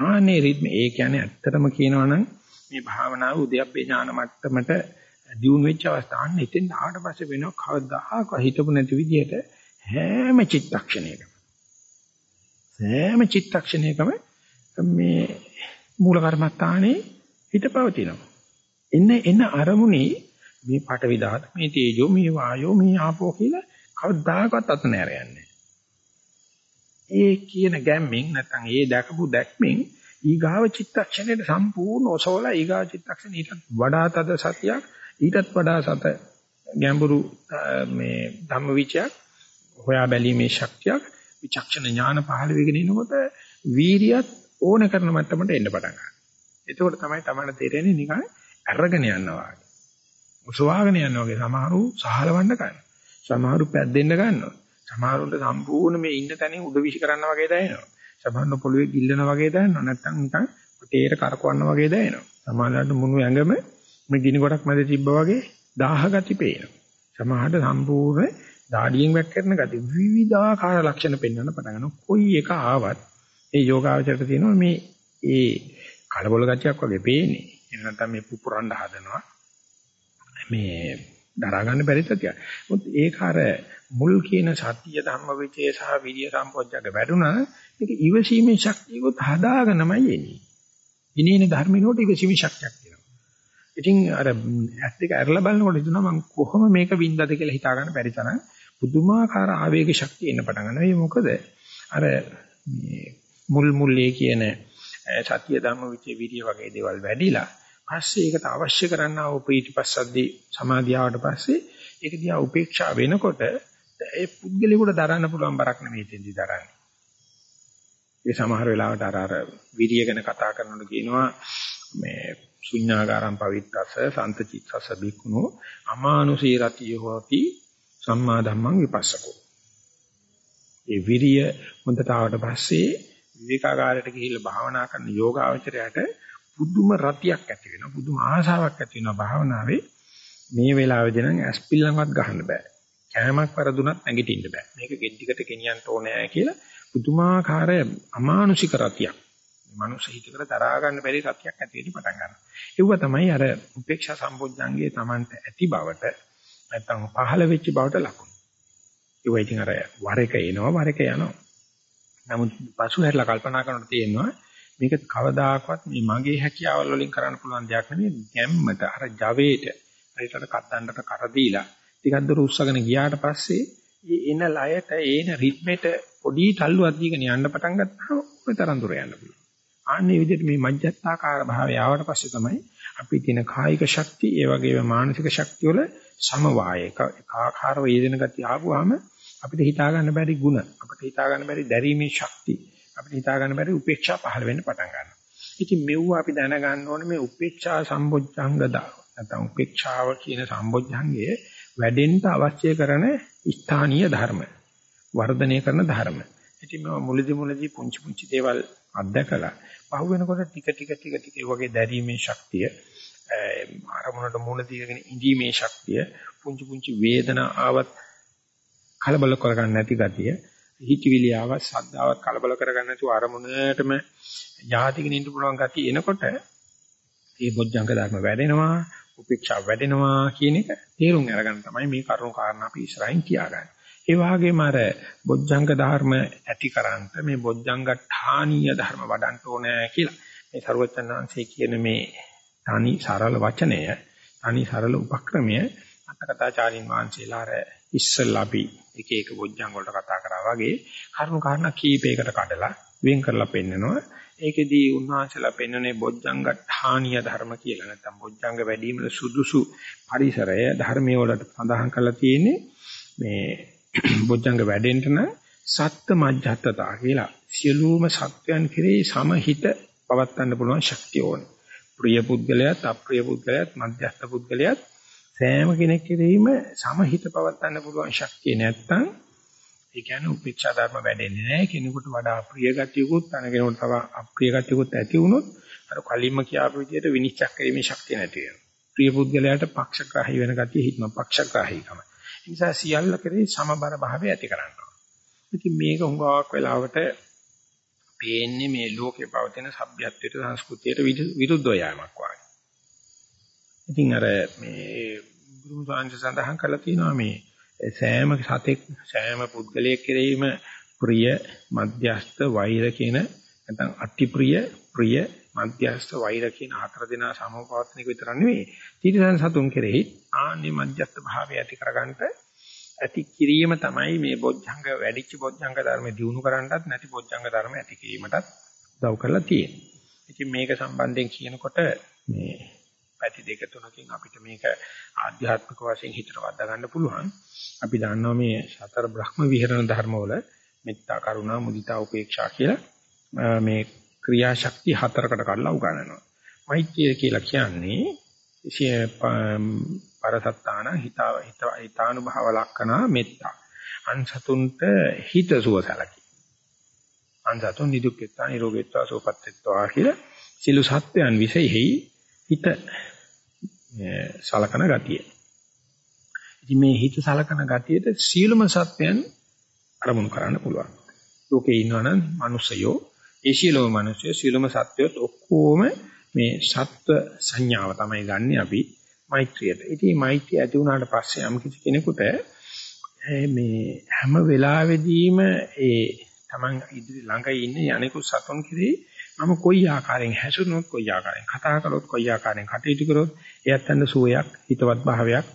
ආනේ රිද්ම ඒ කියන්නේ ඇත්තටම කියනවනම් මේ භාවනාව උද්‍යප්පේ ඥාන මට්ටමට දියුණු වෙච්ච අවස්ථාන්න එතෙන් ආවට පස්සේ වෙනව කවදාක හිතපු නැති විදිහට හැම චිත්තක්ෂණයකම හැම චිත්තක්ෂණයකම මේ මූල කර්මස්ථානේ හිත පවතිනවා. එන්න එන්න අරමුණේ මේ පටවි ධාත මේ තේජෝ මේ වායෝ මේ ආපෝ කියලා කවදාකවත් අත නෑර යන්නේ. ඒ කියන ගැම්මෙන් නැත්නම් ඒ දැකපු දැක්මෙන් ඊගාව චිත්තක්ෂණයට සම්පූර්ණ ඔසවලා ඊගාව චිත්තක්ෂණ ඊටත් වඩා තද සතියක් ඊටත් වඩා සත ගැඹුරු මේ ධම්මවිචයක් හොයා බැලීමේ ශක්තියක් විචක්ෂණ ඥාන පහළ වෙගෙන එනකොට වීරියත් ඕන කරන මට්ටමට එන්න පටන් ගන්නවා. එතකොට තමයි තමයි තේරෙන්නේ නිකන් අරගෙන යනවා වගේ. උසවාගෙන යනවා වගේ සමහරු සහලවන්න ගන්නවා. සමහරු පැද්දෙන්න ගන්නවා. සමහරුන්ට සම්පූර්ණ මේ ඉන්න තැනින් උඩ විශ් කරන්න වගේ දැනෙනවා. සමහරුන්ට පොළවේ ගිල්ලන වගේ දැනෙනවා. නැත්තම් නිකන් කොටේට කරකවන්න වගේ දැනෙනවා. සමහරවිට මුණු ඇඟම මේ ගිනි කොටක් මැද තිබ්බා වගේ දාහ ගති පේනවා. සමහරට සම්පූර්ණ දාඩියෙන් වැක් කරන ගති විවිධාකාර ලක්ෂණ පෙන්වන්න පටන් ගන්නවා. කොයි එක ආවත් ඒ යෝගාවචරයට තියෙනවා මේ ඒ කලබල ගතියක් වගේ පේන්නේ. එහෙම නැත්නම් මේ පුපුරන්න හදනවා. මේ දරා ගන්න බැරි තතිය. මොකද ඒක අර මුල් කියන සතිය ධම්ම විචේ සහ විරිය සම්පෝඥක වැඩුණා මේක ඉවසීමේ ශක්තියකොත් හදාගෙනමයි එන්නේ. ඉනේන ධර්මිනෝට ඉවසීමේ ශක්තියක් තියෙනවා. ඉතින් අර ඇස් දෙක අරලා බලනකොට හිතනවා මම කොහොම මේක වින්දද කියලා හිතා ගන්න බැරි තරම් පුදුමාකාර ආවේග ශක්තිය එන්න පටන් ගන්නවා. ඒ මොකද අර මේ මුල් මුල්ලේ කියන සතිය ධම්ම විචේ විරිය වගේ දේවල් වැඩිලා පස්සේ ඒකට අවශ්‍ය කරන්නා වූ ප්‍රීතිපස්සද්දී සමාධියාවට පස්සේ ඒක දිහා උපේක්ෂා වෙනකොට ඒ පුද්ගලයාට දරන්න පුළුවන් බරක් නෙමෙයි තෙන්දි දරන්නේ. ඒ සමහර වෙලාවට අර අර විරිය ගැන කතා කරනකොට කියනවා මේ ශුඤ්ඤාගාරම් පවිත්තස සන්තචිත්තස බික්කුණෝ අමානුෂී රතිය හොති සම්මා ධම්මං විපස්සකෝ. ඒ විරිය හොඳට ආවට පස්සේ විවේකාගාරයට ගිහිල්ලා භාවනා කරන යෝගාවචරයට පුදුම රතියක් ඇති වෙනවා. පුදුම ආශාවක් ඇති වෙනවා භාවනාවේ. මේ වෙලාවේදී නම් ඇස්පිල්ලන්වත් ගහන්න බෑ. කෑමක් වරදුනත් නැගිටින්න බෑ. මේක ගෙඩිකට ගෙනියන්න ඕනේ කියලා පුදුමාකාර අමානුෂික රතියක්. මනුෂ්‍ය හිතකට තරහා ගන්න බැරි රතියක් ඇති වෙන්න පටන් ගන්නවා. ඒව තමයි අර උපේක්ෂා සම්පෝඥංගයේ Tamante ඇති බවට නැත්තම් පහළ වෙච්ච බවට ලකුණු. ඒව ඉතින් අර වර එක එනවා වර එක යනවා. නමුත් පසු හැරලා කල්පනා කරනකොට තේරෙනවා මේක කවදාකවත් මේ මගේ හැකියාවල් වලින් කරන්න පුළුවන් දෙයක් නෙමෙයි. ගැම්මට අර ජවයට හරියට කද්දන්නට කර දීලා ටිකක් දුර උස්සගෙන ගියාට පස්සේ ඒ එන ලයට ඒන රිද්මෙට පොඩි තල්ලුවක් දීගෙන යන්න පටන් ගත්තාම ඔය තරම් දුර යන්න පුළුවන්. ආන්නේ විදිහට මේ මජ්ජත්තාකාර භාවය ආවට පස්සේ තමයි අපි තියෙන කායික ශක්තිය ඒ වගේම මානසික ශක්තිය වල සමவாயක ආකාර වේදන ගතිය ආවම අපිට හිතා ගන්න බැරි ಗುಣ අපිට හිතා ගන්න බැරි දැරීමේ ශක්තිය. අපිට හිතා ගන්න බැරි උපේක්ෂා පහළ වෙන්න පටන් ගන්නවා. ඉතින් මෙව්ව අපි දැනගන්න ඕනේ මේ උපේක්ෂා සම්බොජ්ජංගද නැත්නම් උපේක්ෂාව කියන සම්බොජ්ජංගයේ වැඩෙන්න අවශ්‍ය කරන ස්ථානීය ධර්ම වර්ධනය කරන ධර්ම. ඉතින් මේ මුලදි මුලදි පුංචි පුංචි දේවල් අත්දකලා පහු වෙනකොට ටික ටික ටික ටික ඒ වගේ දැරීමේ ශක්තිය අරමුණට මුණ දීගෙන ඉඳීමේ ශක්තිය පුංචි පුංචි වේදනා ආවත් කලබල කරගන්න නැති ගතිය හිතවිලි ආවත් සද්දාවත් කලබල කරගන්න නැතුව අරමුණටම යහතිකින් ඉන්න පුළුවන් ගතිය එනකොට මේ බොජ්ජංග ධර්ම වැඩෙනවා උපේක්ෂා වැඩෙනවා කියන එක තේරුම් අරගන්න තමයි මේ කරුණු කාරණා අපි ඉස්සරහින් කියාගන්නේ. ඒ වගේම අර බොජ්ජංග ධර්ම ඇතිකරන්ත මේ බොජ්ජංග ඨානීය ධර්ම වඩන්න ඕනේ කියලා. මේ සරුවචනාංශයේ කියන මේ තනි සරල වචනය, තනි සරල උපක්‍රමය අටකථාචාරින් වහන්සේලා අර ඉස්සල්ලා අපි එක එක බොජ්ජංග වලට කතා කරා වගේ කරුණු කාරණා කීපයකට කඩලා වෙන් කරලා පෙන්නනවා. ඒකෙදී උන්වහන්සේලා පෙන්වන්නේ බොජ්ජංග ඨානීය ධර්ම කියලා. නැත්නම් බොජ්ජංග වැඩිම සුදුසු පරිසරය ධර්මයේ වලට සඳහන් කරලා තියෙන්නේ මේ බොජ්ජංග වැඩෙන්න නම් සත්ත්‍ය මජ්ජත්තතා කියලා. සියලුම සත්වයන් කෙරෙහි සමහිත පවත්වන්න පුළුවන් ශක්තිය ඕනේ. ප්‍රිය පුද්ගලයාත් අප්‍රිය පුද්ගලයාත් මධ්‍යස්ථ පුද්ගලයාත් සෑම කෙනෙක් කෙරෙහිම සමහිත පවත්වන්න පුළුවන් ශක්තිය නැත්තම් ඒ කියන්නේ උපේක්ෂා ධර්ම වැඩෙන්නේ නැහැ කෙනෙකුට වඩා ප්‍රිය ගතියකුත් අන කෙනෙකුට තව අප්‍රිය ගතියකුත් ඇති වුණොත් අර කලින්ම කියාපු විදිහට විනිශ්චය කිරීමේ ශක්තිය නැති වෙනවා. ප්‍රිය පුද්ගලයාට පක්ෂග්‍රාහී වෙන ගතිය හිතන පක්ෂග්‍රාහීකම. ඒ නිසා සියල්ල කෙරෙහි සමබර භාවය ඇති කරනවා. ඉතින් මේක හුඟාවක් වෙලාවට පේන්නේ මේ ලෝකේ පවතින සભ્યත්වයට සංස්කෘතියට විරුද්ධව යාමක් වගේ. ඉතින් අර මේ ගුරු සාංශ සඳහන් කරලා තියෙනවා මේ සෑම සතෙක් සෑම පුද්ගලයෙක් කෙරෙහිම ප්‍රිය මධ්‍යස්ත වෛර කියන නැත්නම් අතිප්‍රිය ප්‍රිය මධ්‍යස්ත වෛර කියන හතර දෙනා සමෝපවත්න එක විතර නෙවෙයි. තීරසන් සතුන් කෙරෙහි ආන්නේ මධ්‍යස්ත භාවය ඇති කරගන්නට ඇති කිරීම තමයි මේ බොජ්ජංග වැඩිච්ච බොජ්ජංග ධර්ම දිනු කරන්නටත් නැති බොජ්ජංග ධර්ම ඇති කිරීමටත් උදව් කරලා තියෙන්නේ. ඉතින් මේක සම්බන්ධයෙන් කියනකොට මේ පැති දෙක තුනකින් අපිට මේක ආධ්‍යාත්මික වශයෙන් හිතට වද්දා ගන්න පුළුවන්. අපි දන්නවා මේ සතර බ්‍රහ්ම විහරණ ධර්මවල මෙත්තා කරුණා මුදිතා උපේක්ෂා කියලා මේ ක්‍රියාශක්ති හතරකට කඩලා උගන්වනවා. මෛත්‍රිය කියලා කියන්නේ පරසත්තාන හිතාව හිතානුභව ලක්කනා මෙත්තා. අන්සතුන්ට හිතසුව සැලකි. අන්සතුන් නිදුක්කෙත්තා නිරෝගීත්වා සෝපත්ත්වා කියලා සිළු සත්වයන් විශේෂෙහි හිත සලකන ගතිය. ඉතින් මේ හිත සලකන ගතියට සීලම සත්වයන් අරමුණු කරන්න පුළුවන්. ලෝකේ ඉන්නවනම් මිනිස්සයෝ ඒ සීලම මිනිස්සයෝ සීලම සත්වයොත් ඔක්කොම මේ සත්ව සංඥාව තමයි ගන්නෙ අපි මෛත්‍රියට. ඉතින් මෛත්‍රිය ඇති වුණාට පස්සේ යම් කිසි කෙනෙකුට මේ හැම වෙලාවෙදීම ඒ Taman ඉදිරි ළඟ ඉන්නේ අනිකුත් සතුන් කෙරෙහි මම කොයි ආකාරයෙන් හැසිරුණොත් කොයි ආකාරයෙන් කතා කරොත් කොයි ආකාරයෙන් කටයුතු කරොත් එයත් අන්න සුවයක් හිතවත් භාවයක්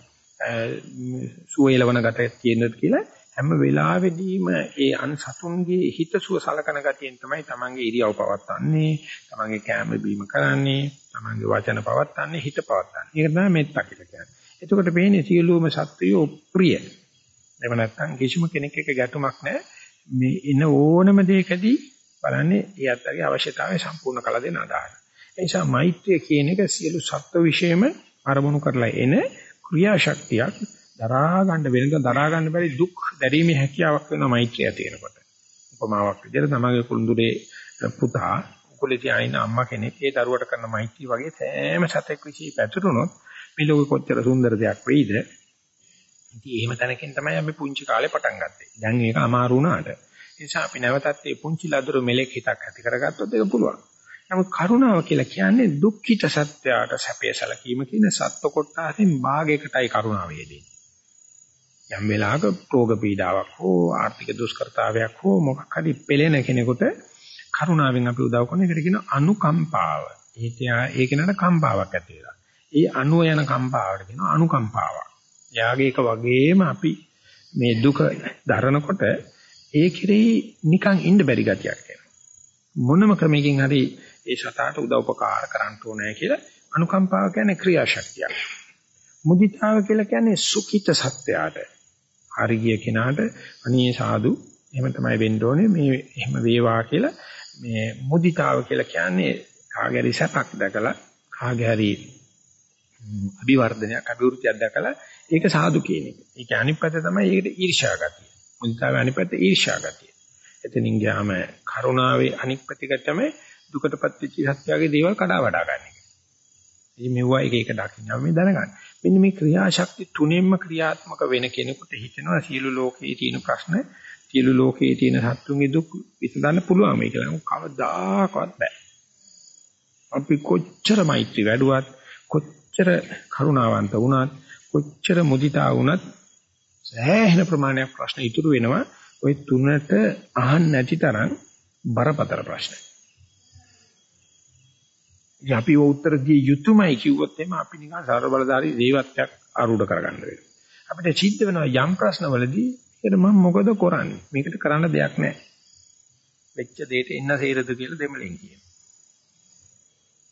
සුවයලවන ගතයක් තියෙනද කියලා හැම වෙලාවෙදීම ඒ අන් සතුන්ගේ හිතසුව සලකන ගතියෙන් තමයි තමන්ගේ ඉරියව් පවත්න්නේ තමන්ගේ කැම බීම කරන්නේ තමන්ගේ වචන පවත්න්නේ හිත පවත්න්නේ ඒක තමයි මෙත්තා කියලා කියන්නේ. එතකොට මේනේ සියලුම සත්වයෝ ප්‍රිය. එහෙම නැත්නම් කිසිම කෙනෙක් එක්ක ගැටුමක් නැහැ. මේ එන ඕනම දෙයකදී බලන්නේ ඒ අත්ගේ අවශ්‍යතාවය සම්පූර්ණ කළ දෙන අදහස ඒ නිසා මෛත්‍රිය කියන එක සියලු සත්ව විශේෂම අරමුණු කරලා එන ක්‍රියාශක්තියක් දරා ගන්න වෙනද දරා ගන්න බැරි දුක් දැරීමේ හැකියාවක් වෙනවා මෛත්‍රිය තියෙනකොට. උපමාවක් විදිහට තමගේ කුළුඳුරේ පුතා කුලේ තියාගෙන අම්මා කෙනෙක් ඒ දරුවට කරන මෛත්‍රිය වගේ සෑම සතෙක් විශ්ී පැතුරුනොත් මේ ලෝකෙ කොච්චර සුන්දර දෙයක් වෙයිද? ඉතින් එහෙම තැනකින් තමයි අපි පුංචි කාලේ පටන් ගත්තේ. දැන් ඒක අමාරු වුණාට. ඒ නිසා අපි නැවතත් මේ පුංචි ලදරු මෙලෙක් හිතක් ඇති කරගත්තොත් ඒක පුළුවන්. නමුත් කරුණාව කියලා කියන්නේ දුක්ඛිත සත්‍යයට සැපේ සැලකීම කියන සත්ව කොටසෙන් භාගයකටයි කරුණාව යෙදෙන්නේ. යම් වෙලාවක රෝග පීඩාවක් හෝ ආර්ථික දුෂ්කරතාවයක් හෝ මොකක් හරි පෙළෙන කෙනෙකුට කරුණාවෙන් අපි උදව් කරන එකට කියන අනුකම්පාව. ඒක ඒක නේද කම්පාවක් ඇති වෙලා. ඒ අනුව යන කම්පාවට කියනවා අනුකම්පාවක්. යාගේ එක වගේම අපි මේ දුක දරනකොට ඒ කෙරෙහි නිකන් ඉන්න බැරි ගතියක් එනවා. මොනම ක්‍රමයකින් හරි ඒ සතාට උදව්පකාර කරන්න ඕනේ කියලා අනුකම්පාව කියන්නේ ක්‍රියාශක්තියක්. මුදිතාව කියලා කියන්නේ සුඛිත සත්‍යයට. හරි ගිය කෙනාට අනේ සාදු එහෙම තමයි වෙන්න ඕනේ මේ එහෙම වේවා කියලා මේ මුදිතාව කියලා කියන්නේ කාගේ හරි සැපක් දැකලා කාගේ හරි අභිවර්ධනයක් අභිවෘද්ධියක් දැකලා ඒක සාදු කියන එක. ඒක අනිත් පැත්ත තමයි ඒකට ඊර්ෂ්‍යා ගතිය. මුදිතාවේ අනිත් පැත්ත ඊර්ෂ්‍යා ගතිය. එතනින් ගියාම කරුණාවේ අනිත් පැතික තමයි දුකටපත් වෙච්ච සත්‍යයේ දේවල් කඩා වඩා ගන්න එක. ඉතින් මෙවුවා එක එක දකින්න මේ දැනගන්න. මෙන්න මේ ක්‍රියාශක්ති තුනෙන්ම ක්‍රියාත්මක වෙන කෙනෙකුට හිතෙනවා සියලු ලෝකයේ තියෙන ප්‍රශ්න සියලු ලෝකයේ තියෙන සත්තුන්ගේ දුක් විසඳන්න පුළුවන් මේක නම් කවදාකවත් බෑ. අපි කොච්චර මෛත්‍රී වැඩුවත් කොච්චර කරුණාවන්ත වුණත් කොච්චර මුදිතා වුණත් සෑහෙන ප්‍රමාණයක් ප්‍රශ්න ඉතුරු වෙනවා ওই තුනට අහන්න නැති තරම් බරපතල ප්‍රශ්න. ඉතින් අපි ඔය උත්තර දී යුතුයමයි කිව්වොත් එimhe අපි නිකන් සර්ව බලධාරී දේවත්වයක් ආරූඪ කරගන්න වෙනවා. අපිට සිද්ධ වෙනවා යම් ප්‍රශ්නවලදී ඒකට මම මොකද කරන්නේ? මේකට කරන්න දෙයක් නැහැ. වෙච්ච දෙයට එන්න සේරද කියලා දෙමළෙන් කියනවා.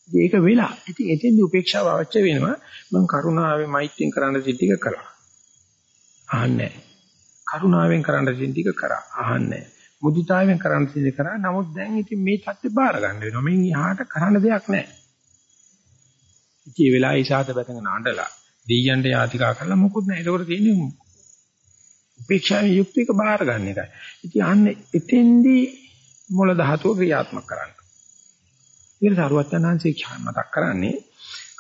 ඒක වෙලා. ඉතින් එතෙන්දී උපේක්ෂාව අවශ්‍ය වෙනවා. මම කරුණාවෙන් මෛත්‍රියෙන් කරන්න සිද්ධික කළා. අහන්නේ කරුණාවෙන් කරන්න සිද්ධික කරා. අහන්නේ මුදිතාවෙන් කරන්න සිද්ධික කරා. නමුත් දැන් ඉතින් මේ தත්ත්වේ බාර ගන්න වෙනවා. මෙන් එහාට කරන්න දෙයක් නැහැ. ඉතින් ඒ වෙලාවේ ඉසాత බැතගෙන අඬලා දෙයියන්ට යාතිකා කරලා මොකුත් නැහැ. ඒකෝට තියෙන්නේ උපේක්ෂාවේ යුක්තික බාර ගන්න එකයි. ඉතින් අන්නේ එතෙන්දී මොළ ධාතුව ක්‍රියාත්මක කරන්න. ඊට සරුවචනාංශේ මතක් කරන්නේ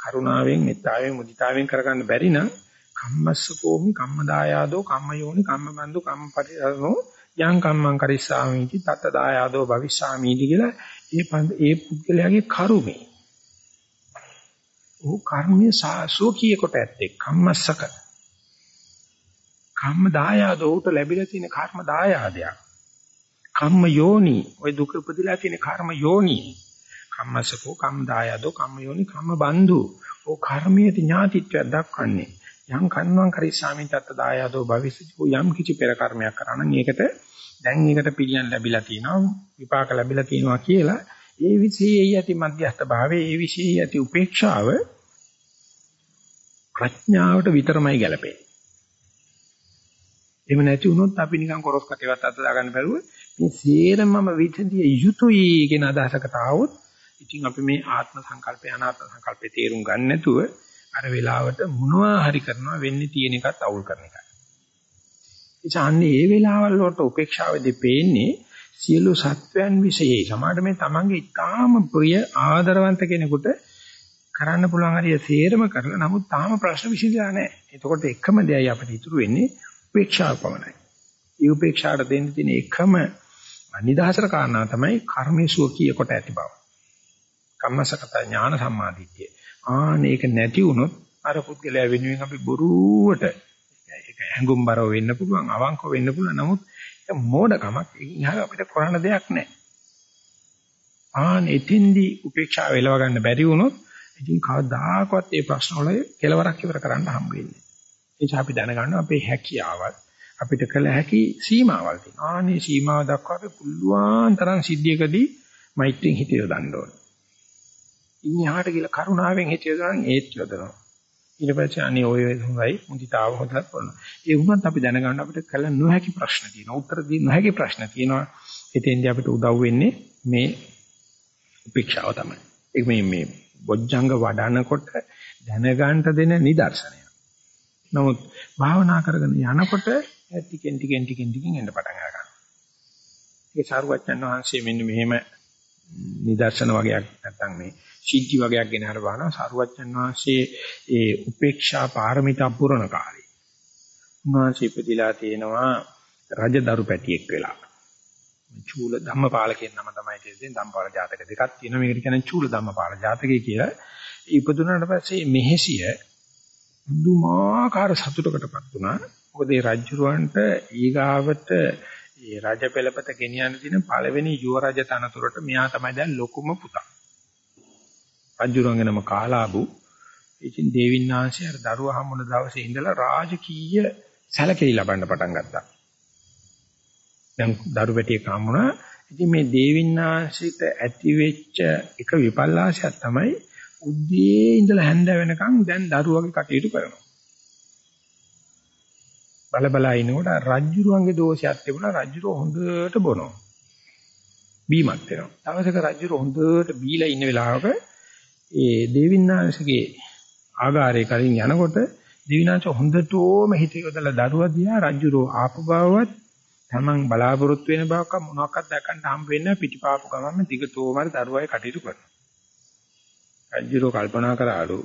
කරුණාවෙන් මෙත්තාවෙන් මුදිතාවෙන් කරගන්න බැරි නම් කම්මස්සකෝමි කම්මදායාදෝ කම්මයෝනි කම්මබන්දු කම්පරිසරෝ යං කම්මං කරිස්සාමි इति තත්ත දායාදෝ භවිස්සාමි इति කියලා ඒ ඒ පුද්ගලයාගේ කර්මේ ਉਹ කර්මයේ සෝකී කොට ඇත්තේ කම්මස්සක. කම්මදායාදෝ උට ලැබිලා තියෙන කර්ම දායාදයක් කම්ම යෝනි ওই දුක උපදලා තියෙන කර්ම යෝනි කම්මසකෝ කම්දායදෝ කම්ම යෝනි කම්ම බන්දු ඕ කර්මයේ ඥාතිත්වයක් දක්වන්නේ. යම් කන්වන් කරිස්සාමින් තත්ත දායදෝ භවිෂ්‍යති යම් කිසි පෙර කර්මයක් කරා නම් ඒකට දැන් ඒකට පිළියම් ලැබිලා තියෙනවා විපාක ලැබිලා තියෙනවා කියලා ඒ විශේෂයි ඇති මධ්‍යස්ථ භාවයේ ඒ විශේෂයි ඇති උපේක්ෂාව ප්‍රඥාවට විතරමයි ගැලපෙන්නේ. එහෙම නැති වුණොත් අපි නිකන් කොරස් කටේවත් අත දාගන්න බැරුව මේ සේරමම විචිතිය යුතුයි කියන අදහසකට ආවොත් ඉතින් අපි මේ ආත්ම සංකල්පය අනාත්ම සංකල්පය තේරුම් ගන්න නැතුව අර වෙලාවට මොනවා හරි කරනවා වෙන්නේ තියෙන එකත් අවුල් කරන එකයි. ඉතින් ඒ වෙලාවල් වලට උපේක්ෂාවේදී පේන්නේ සියලු සත්වයන් විශේෂයි. සමහරට මේ තමන්ගේ ඊටාම ප්‍රිය ආදරවන්ත කෙනෙකුට කරන්න පුළුවන් හරිය සේරම කරලා නමුත් තාම ප්‍රශ්න විසඳලා නැහැ. එතකොට එකම දෙයයි අපිට ඉතුරු වෙන්නේ උපේක්ෂාව පමණයි. ඒ උපේක්ෂාට දෙන්න තියෙන එකම නිදහසට කාරණා තමයි කර්මේසුව කිය කොට ඇති බව. කම්මසකත ඥාන සම්මාදිට්ඨිය. ආන ඒක නැති වුණොත් අර පුද්ගලයා වෙනුවෙන් අපි බොරුවට ඒක හැඟුම්බරව වෙන්න පුළුවන් අවංකව වෙන්න පුළුවන් නමුත් ඒක මෝඩකමක් ඉහළ අපිට කරන්න දෙයක් නැහැ. ආන එතින්දි උපේක්ෂාව එලව ගන්න බැරි වුණොත් ඉතින් කවදාකවත් මේ ප්‍රශ්න වල කෙලවරක් ඉවර කරන්න හම්බ වෙන්නේ නැහැ. ඒ අපි දැනගන්න අපේ හැකියාවල් අපිට කළ හැකි සීමාවල් තියෙනවා. ආනේ සීමාව දක්වා අපි පුළුවන් තරම් සිද්ධියකදී මෛත්‍රියෙන් හිත යොදන්න ඕනේ. ඉන්නහාට කියලා කරුණාවෙන් හිත යොදනවා ඒත් යොදනවා. ඊට පස්සේ අනේ ඔය හොඳයි මුදිතාව හොදත් කරනවා. ඒ වුණත් අපි දැනගන්න අපිට කළ නොහැකි ප්‍රශ්න තියෙනවා. උත්තර දෙන්න නොහැකි ප්‍රශ්න තියෙනවා. එතෙන්දී අපිට උදව් වෙන්නේ මේ උපේක්ෂාව තමයි. ඒක මේ මේ බොජ්ජංග වඩනකොට දැනගන්න දෙන නිදර්ශනය. නමුත් භාවනා කරගෙන යනකොට ටිකෙන් ටිකෙන් ටිකෙන් ටිකෙන් එන්න පටන් ගන්නවා. ඒ සාරුවච්චන් වහන්සේ මෙන්න මෙහෙම නිදර්ශන වගේක් නැත්තම් මේ සිද්ධි වගේක් ගෙන හර බලනවා සාරුවච්චන් වහන්සේ ඒ උපේක්ෂා පාරමිතා පුරණ කාලේ. උන්වහන්සේ ඉපදිලා තියෙනවා රජදරු පැටියෙක් වෙලා. චූල ධම්මපාල කියන නම තමයි තියෙන්නේ ධම්මපාල ජාතක දෙකක් තියෙනවා මේකට කියන්නේ චූල ධම්මපාල ජාතකය කියලා. ඉපදුනාට පස්සේ මෙහෙසිය දුමාකාර සතුටකටපත් වුණා. මොකද ඒ රජුරවන්ට ඊගාවට ඒ රජ පෙළපත ගෙනියන්න දින පළවෙනි යුව රජ තනතුරට මෙයා තමයි දැන් ලොකුම පුතා. රජුරංගනම කාලාබු. ඉතින් දේවින්නාංශය අර දරුවා හම්බුන දවසේ ඉඳලා රාජකීය සැලකිලි ලබන්න පටන් ගත්තා. දැන් දරු පැටියෙක් හම්බුණා. ඉතින් මේ දේවින්නාංශිත ඇති වෙච්ච එක විපල්ලාශයක් තමයි උදේ ඉඳලා හැන්ද වෙනකන් දැන් දරුවගේ කටයුතු කරනවා. බල බලා ඉනකොට රජ්ජුරුවන්ගේ දෝෂයක් තිබුණා රජ්ජුරුව හොඳට බොනවා. බීමක් වෙනවා. දවසක රජ්ජුරුව හොඳට බීලා ඉන්න වෙලාවක ඒ දේවින්නාංශගේ ආගාරේ කලින් යනකොට දේවිනාංශ හොඳටම හිත යොදලා දරුවා දිහා රජ්ජුරුව ආපු බවවත් තමන් බලාපොරොත්තු වෙන බවක් මොනවාක්වත් දැකන්න හම්බ වෙන්නේ පිටිපාපු ගමන්ම දිගටම දරුවායි කටයුතු කරනවා. රජ්ජුරුව කල්පනා කරාලු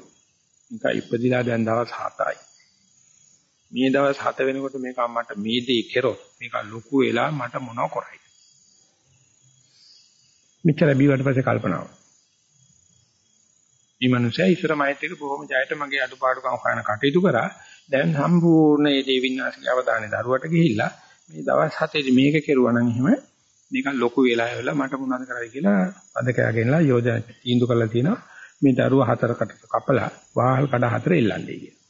නිකන් ඉපදිලා දැන් දවස් 7යි. මේ දවස් 7 වෙනකොට මේක අම්මට මේ දේ කෙරොත් මේක ලොකු වෙලා මට මොනව කරයිද? මෙච්චර බීවට පස්සේ කල්පනාව. මේ මිනිස්සයා ඉස්සර මයිත් එක බොහොම ජයට මගේ අඩුපාඩුකම් හොයන කටයුතු කරා. දැන් සම්පූර්ණ මේ දේවින්නාස්ගේ අවධානය දරුවට ගිහිල්ලා මේ දවස් 7 මේක කෙරුවා නම් එහෙම නිකන් ලොකු වෙලා ඇවිල්ලා මට මොනවද කරයි කියලා අදකයාගෙනලා යෝජනා තීන්දුව කරලා තිනවා. මේ දරුවා හතරකට කපලා වාහල් කඩ හතර එල්ලන්නේ කියලා.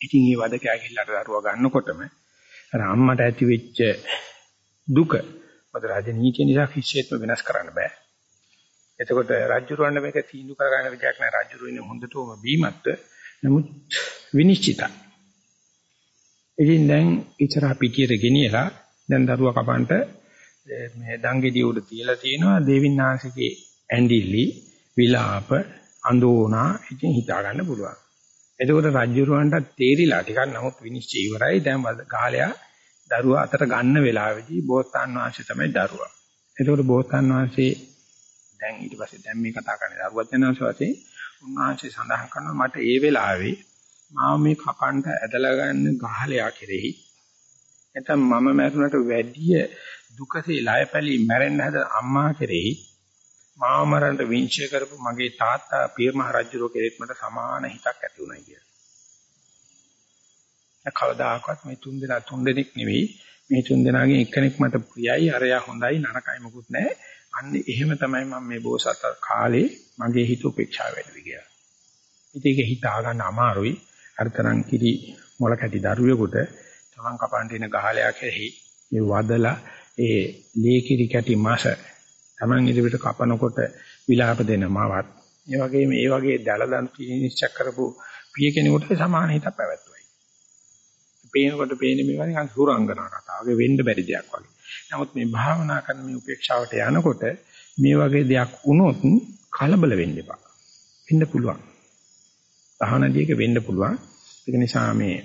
ඉතින් මේ වදකයා ගිහිල්ලාට දරුවා ගන්නකොටම අර අම්මට ඇති වෙච්ච දුක මොකද රාජනීතිය නිසා කිසිසේත්ම වෙනස් කරන්න බෑ. එතකොට රාජ්‍යරුවන්න මේක තීන්දුව කරගන්න විදියක් නෑ රාජ්‍යරුව ඉන්නේ හොඳටම බීමත් නමුත් විනිශ්චිතයි. ඉතින් දැන් ඉතර පිටියට ගෙනියලා දැන් දරුවා කපන්ට මේ දංගෙඩිය උඩ තියලා තියෙනවා දේවින්නාංශගේ ඇඬිලි විලාප අඳෝනා ඉතින් හිතා ගන්න පුළුවන්. එතකොට රජුරවන්ට තේරිලා ටිකක් නමුත් විනිශ්චය ඉවරයි දැන් ගාලයා දරුවා අතට ගන්න වෙලාවේදී බෝසතාන් වහන්සේ තමයි දරුවා. එතකොට බෝසතාන් වහන්සේ දැන් ඊට පස්සේ දැන් මේ කතා කරන්නේ දරුවත් වෙනවස වශයෙන් උන්වහන්සේ සඳහන් කරනවා මට ඒ වෙලාවේ මාව මේ කකන්ට ඇදලා ගන්න ගහලයා කෙරෙහි නැත්නම් මම මැරුණට වැඩිය දුකසේ ලයපැලි මැරෙන්න හද අම්මා කෙරෙහි මාව මරන්න විශ්ය කරපු මගේ තාත්තා පිය මහ රජුරෝ කෙරෙත් මට සමාන හිතක් ඇති වුණා කියලා. කවදාකවත් මේ තුන් දෙනා තුන් දෙනෙක් නෙවෙයි මේ තුන් දෙනාගෙන් එක්කෙනෙක් මට ප්‍රියයි අරයා හොඳයි නරකයි මොකුත් නැහැ. අන්න එහෙම තමයි මම මේ බෝසත් කාලේ මගේ හිත උපේක්ෂා වෙන්නේ කියලා. ඉතින් ඒක හිතා ගන්න අමාරුයි. අරතරන් කිරි මොළ කැටි දරුවෙකුට තමන් කපන්න තියෙන ගහලයා කෙරෙහි මේ වදලා ඒ ලේ කිරි කැටි මාස තමන් ඉදිරියට කපනකොට විලාප දෙන මවත් ඒ වගේම ඒ වගේ දලදන් නිශ්චය කරපු පිය කෙනෙකුට සමාන හිතක් පැවැත්වුවයි. පේනකොට පේන්නේ මේවා නිකන් සුරංගනා කතාවක වෙන්න බැරි දෙයක් වගේ. නමුත් මේ භාවනා කරන මේ උපේක්ෂාවට යනකොට මේ වගේ දෙයක් වුණොත් කලබල වෙන්න එපා. වෙන්න පුළුවන්. භාවනාදීක වෙන්න පුළුවන්. ඒක නිසා මේ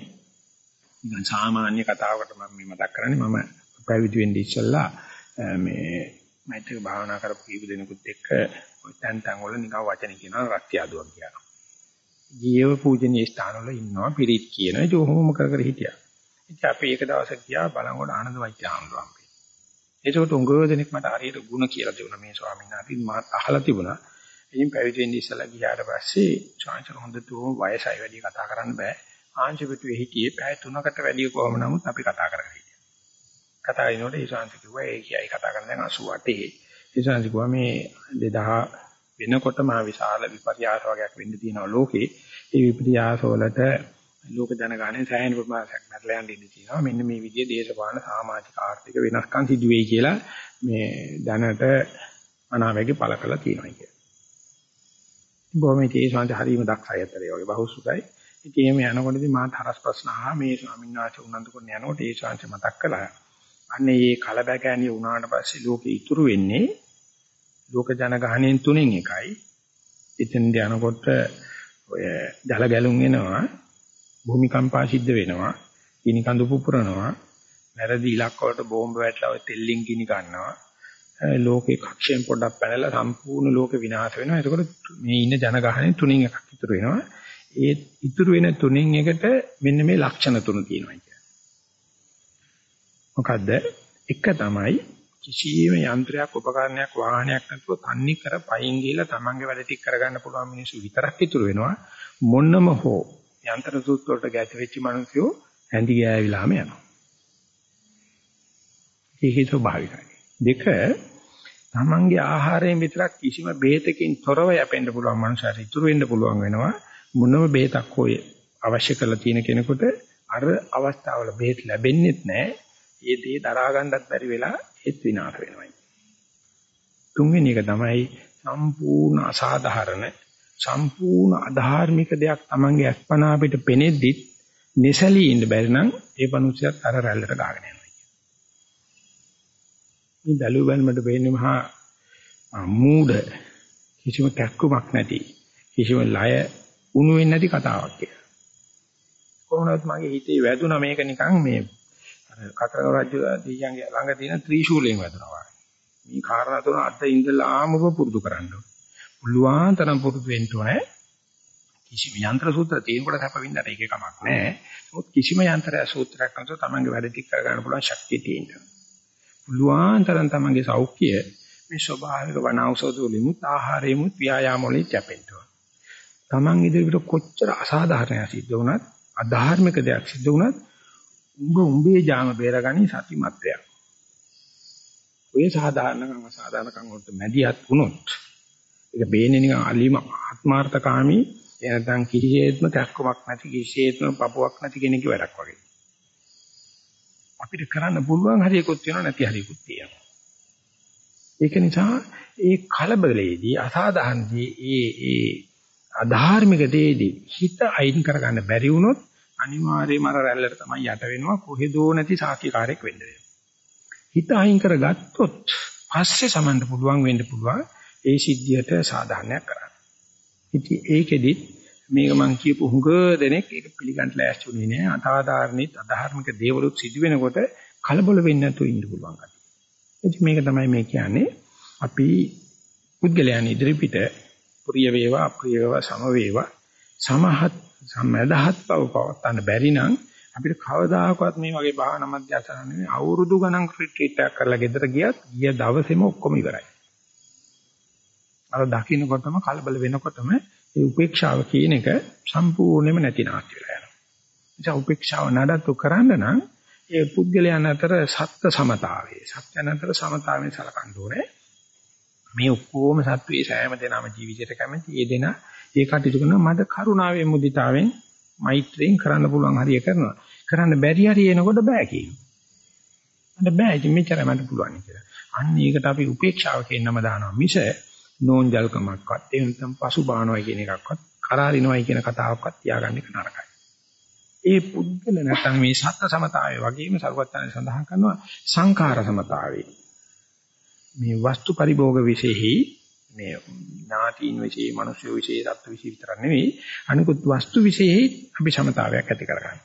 නිකන් සාමාන්‍ය කතාවකට මම මේ මතක් කරන්නේ මම පැවිදි වෙන්නේ ඉස්සෙල්ලා මේ මෛත්‍රික භාවනා කරපු කීප දෙනෙකුත් එක්ක ඔය තැන් තැන් වල නිකන් වචන කියනවා රත්යාදුවක් කියනවා. ජීව පූජනීය ස්ථානවල ඉන්නවා පිරිත් කියන ජෝහොම කර කර හිටියා. ඉතින් අපි එක දවසක් ගියා බලංගොඩ ආනන්ද වෛද්‍ය ආමඳුරම්. ඒකට උංගව දෙනෙක් මට හරියට ಗುಣ කියලා දුන්නා මේ ස්වාමීන් වහන්සේ මාත් අහලා තිබුණා. ඉතින් පැවිදි වෙන්න ඉස්සලා ගියාට පස්සේ චාන්චර හොඳටම වයසයි වැඩි කතා කරන්න බෑ. ආංශ පිටුවේ හිටියේ පැය 3කට වැඩි කොහොම නමුත් අපි කතා කරගෙන හිටියා. කතා කරනකොට ඒ ශාන්ති කිව්වා ඒ කියයි කතා කරන දැන් 88. ඒ ශාන්ති කිව්වා මේ 2000 වෙනකොට මා විශාල විපර්යාස වගේක් වෙන්න තියෙනවා ලෝකේ. ඒ විපර්යාස වලට ලෝක ජනගහනය සෑහෙන ප්‍රමාණයක් නැట్లా යන්න ඉඳී තියෙනවා. මෙන්න මේ විදිහේ දේශපාලන සමාජික ආර්ථික වෙනස්කම් සිදු වෙයි කියලා මේ දැනට අනාවැකි පළ කළා තියෙනවා කියලා. බොහොම ඒ ශාන්ති හරීම දක්ෂයි අතරේ වගේ බහුසුතයි. ඉතින් එහෙම යනකොටදී මාත් හරස් ප්‍රශ්න අහා මේ ස්වාමීන් වහන්සේ උනන්දු කරන යනකොට ඒ ශාන්ති මතක් කළා. අන්නේ මේ කලබගෑනිය වුණාට පස්සේ ලෝකෙ ඉතුරු වෙන්නේ ලෝක ජනගහණයෙන් තුනෙන් එකයි. එතෙන්ද යනකොට ඔය ජල ගැලුම් එනවා, භූමිකම්පා සිද්ධ වෙනවා. ගිනි කඳු පුපුරනවා. වැරදි ඉලක්ක වලට බෝම්බ වැටලා ඔය තෙල්ලින් ගිනි ගන්නවා. ලෝකේ කක්ෂයෙන් පොඩ්ඩක් පැනලා සම්පූර්ණ ලෝක විනාශ වෙනවා. එතකොට මේ ඉන්න ජනගහනේ තුنين එකක් ඉතුරු වෙනවා. ඒ ඉතුරු වෙන තුنين එකට මෙන්න මේ ලක්ෂණ තුන තියෙනවා කියන්නේ. මොකද්ද? එක තමයි කිසියම් යන්ත්‍රයක් උපකරණයක් වාහනයක් නැතුව තන්නේ කර පයින් ගිහලා තමන්ගේ වැඩ ටික කරගන්න පුළුවන් මිනිස්සු විතරක් ඉතුරු වෙනවා. මොන්නම හෝ යන්ත්‍ර සූත් වලට ගැට වෙච්ච මිනිස්සු ඇඳි ගෑවිලාම යනවා. ඒකේ ස්වභාවිකයි. දෙක තමන්ගේ ආහාරයෙන් විතරක් කිසිම බේතකින් තොරව යැපෙන්න පුළුවන් මනුස්සයෙක් ඉතුරු වෙන්න පුළුවන් වෙනවා මොනම බේතක් හොය අවශ්‍ය කරලා තියෙන කෙනෙකුට අර අවස්ථාවල බේත් ලැබෙන්නේ නැහැ. ඒ දේ දරා ගන්නත් බැරි වෙලා ඒත් විනාශ වෙනවා. තුන්වෙනි එක තමයි සම්පූර්ණ අසාධාරණ සම්පූර්ණ අධාර්මික දෙයක් තමන්ගේ අස්පනා අපිට පෙනෙද්දි neසලී ඉන්න බැරි නම් ඒ පනුස්සයත් අර රැල්ලට ගාගෙන යනවා. මේ බැලු බැලමට වෙන්නේ මහා මූඩ කිසිම කැක්කුමක් නැති කිසිම ලය උණු වෙන්නේ නැති කතාවක් කියලා. කොහොමවත් මගේ හිතේ වැදුනා මේක නිකන් මේ කතරගම රජු දීයන්ගේ ළඟ තියෙන ත්‍රිශූලයෙන් වැදුනා වගේ. මේ කාරණා තුන අද ඉඳලාම ඔබ පුරුදු කරන්න ඕනේ. පුළුවන් තරම් පුරුදු වෙන්න ඕනේ. කිසිම යන්ත්‍ර සූත්‍ර තියෙනකොට හැපවින්නට ඒකේ කමක් නැහැ. නමුත් කිසිම යන්ත්‍රය සූත්‍රයක් නැතුව තමන්ගේ වැඩ ටික කරගන්න පුළුවන් ශක්තිය තියෙනවා. පුළුවන් තරම් තමන්ගේ සෞඛ්‍ය මේ ස්වභාවික වනෞෂධ වලිමුත් ආහාරෙමුත් ව්‍යායාම වලින් කැපෙන්න ඕන. තමන් ඉදිරියට කොච්චර අසාධාරණයක් සිද්ධ වුණත් අධාර්මික දෙයක් සිද්ධ වුණත් උඹ උඹේ ජාම බේරගනි සතිමත් වෙයක්. ඔය සාධාරණකම් අසාධාරණකම් වලට මැදිහත් වුණොත් ඒක බේන්නේ නිකන් අලීම ආත්මార్థකාමී එනතන් කිසිසේත්ම කැක්කමක් නැති කිසිසේත්ම පපුවක් නැති කෙනෙක්ගේ වැඩක් වගේ. අපිට කරන්න පුළුවන් හරියකුත් තියෙනවා නැති හරියකුත් තියෙනවා. ඒක නිසා ඒ කලබලයේදී අසාධාරණදී ඒ ඒ අධාර්මික දෙයේදී හිත අයින් කරගන්න බැරි වුණොත් අනිවාර්යයෙන්ම අර රැල්ලට තමයි යට වෙනවා කොහෙදෝ නැති සාක්ෂිකාරයක් වෙන්න වෙනවා. හිත අයින් කරගත්තොත් පස්සේ සමන්න පුළුවන් වෙන්න පුළුවන් ඒ සිද්ධියට සාධාරණයක් කරන්න. ඉතින් ඒකෙදි මේක මම කියපු හුඟ දෙනෙක් ඒක පිළිගන්න ලෑස්තිුනේ නෑ. අතාදාරණිත් අධාර්මික දේවලුත් සිදු වෙනකොට කලබල වෙන්නේ නැතුව ඉන්න පුළුවන් කතිය. ඉතින් මේක තමයි මේ කියන්නේ අපි පුද්ගලයන් ඉදිරිපිට ප්‍රිය වේවා අප්‍රිය වේවා සම වේවා සමහත් සම්මදහත් බව පවත්න්න බැරි නම් අපිට කවදාකවත් මේ වගේ භාවනා මධ්‍යස්ථාන අවුරුදු ගණන් රිට්‍රීට් එකක් කරලා ගෙදර ගියත් ගිය දවසේම ඔක්කොම ඉවරයි. අර දකින්නකොටම කලබල වෙනකොටම ඒ උපේක්ෂාව කියන එක සම්පූර්ණයෙන්ම නැති නාස්ති වෙලා යනවා. ඒ උපේක්ෂාව නඩත්තු කරන්න නම් ඒ පුද්ගලයන් අතර සත්‍ය සමතාවයේ සත්‍යන අතර සමතාවයෙන් සලකන්න ඕනේ. මේ ඔක්කොම සත්වයේ සෑම දෙනාම ජීවිතයට කැමති. ඒ දෙනා ඒ කටයුතු කරනවා මට කරුණාවෙන් මුදිතාවෙන් මෛත්‍රියෙන් කරන්න පුළුවන් හරිය කරනවා. කරන්න බැරි හරිය එනකොට බෑ කියනවා. මට බෑ ඉතින් මෙච්චරයි මට පුළුවන් කියලා. අන්න ඒකට අපි උපේක්ෂාව කියන නම දානවා මිස නෝන්ජල්කමක්වත් එහෙම නැත්නම් පසු බානවයි කියන එකක්වත් කරාරිනවයි කියන කතාවක්වත් තියාගන්න එක නරකයි. ඒ පුද්ගල නැත්නම් මේ සත්‍ය සමතාවය වගේම සර්වඥයන් සඳහන් කරනවා සංඛාර සමතාවේ. මේ වස්තු පරිභෝග විශේෂෙහි මේ නාටීන් විශේෂ, මනුෂ්‍ය විශේෂ, සත්ත්ව විශේෂ විතර නෙවෙයි අනිකුත් වස්තු විශේෂෙහි අපි සමතාවයක් ඇති කරගන්න.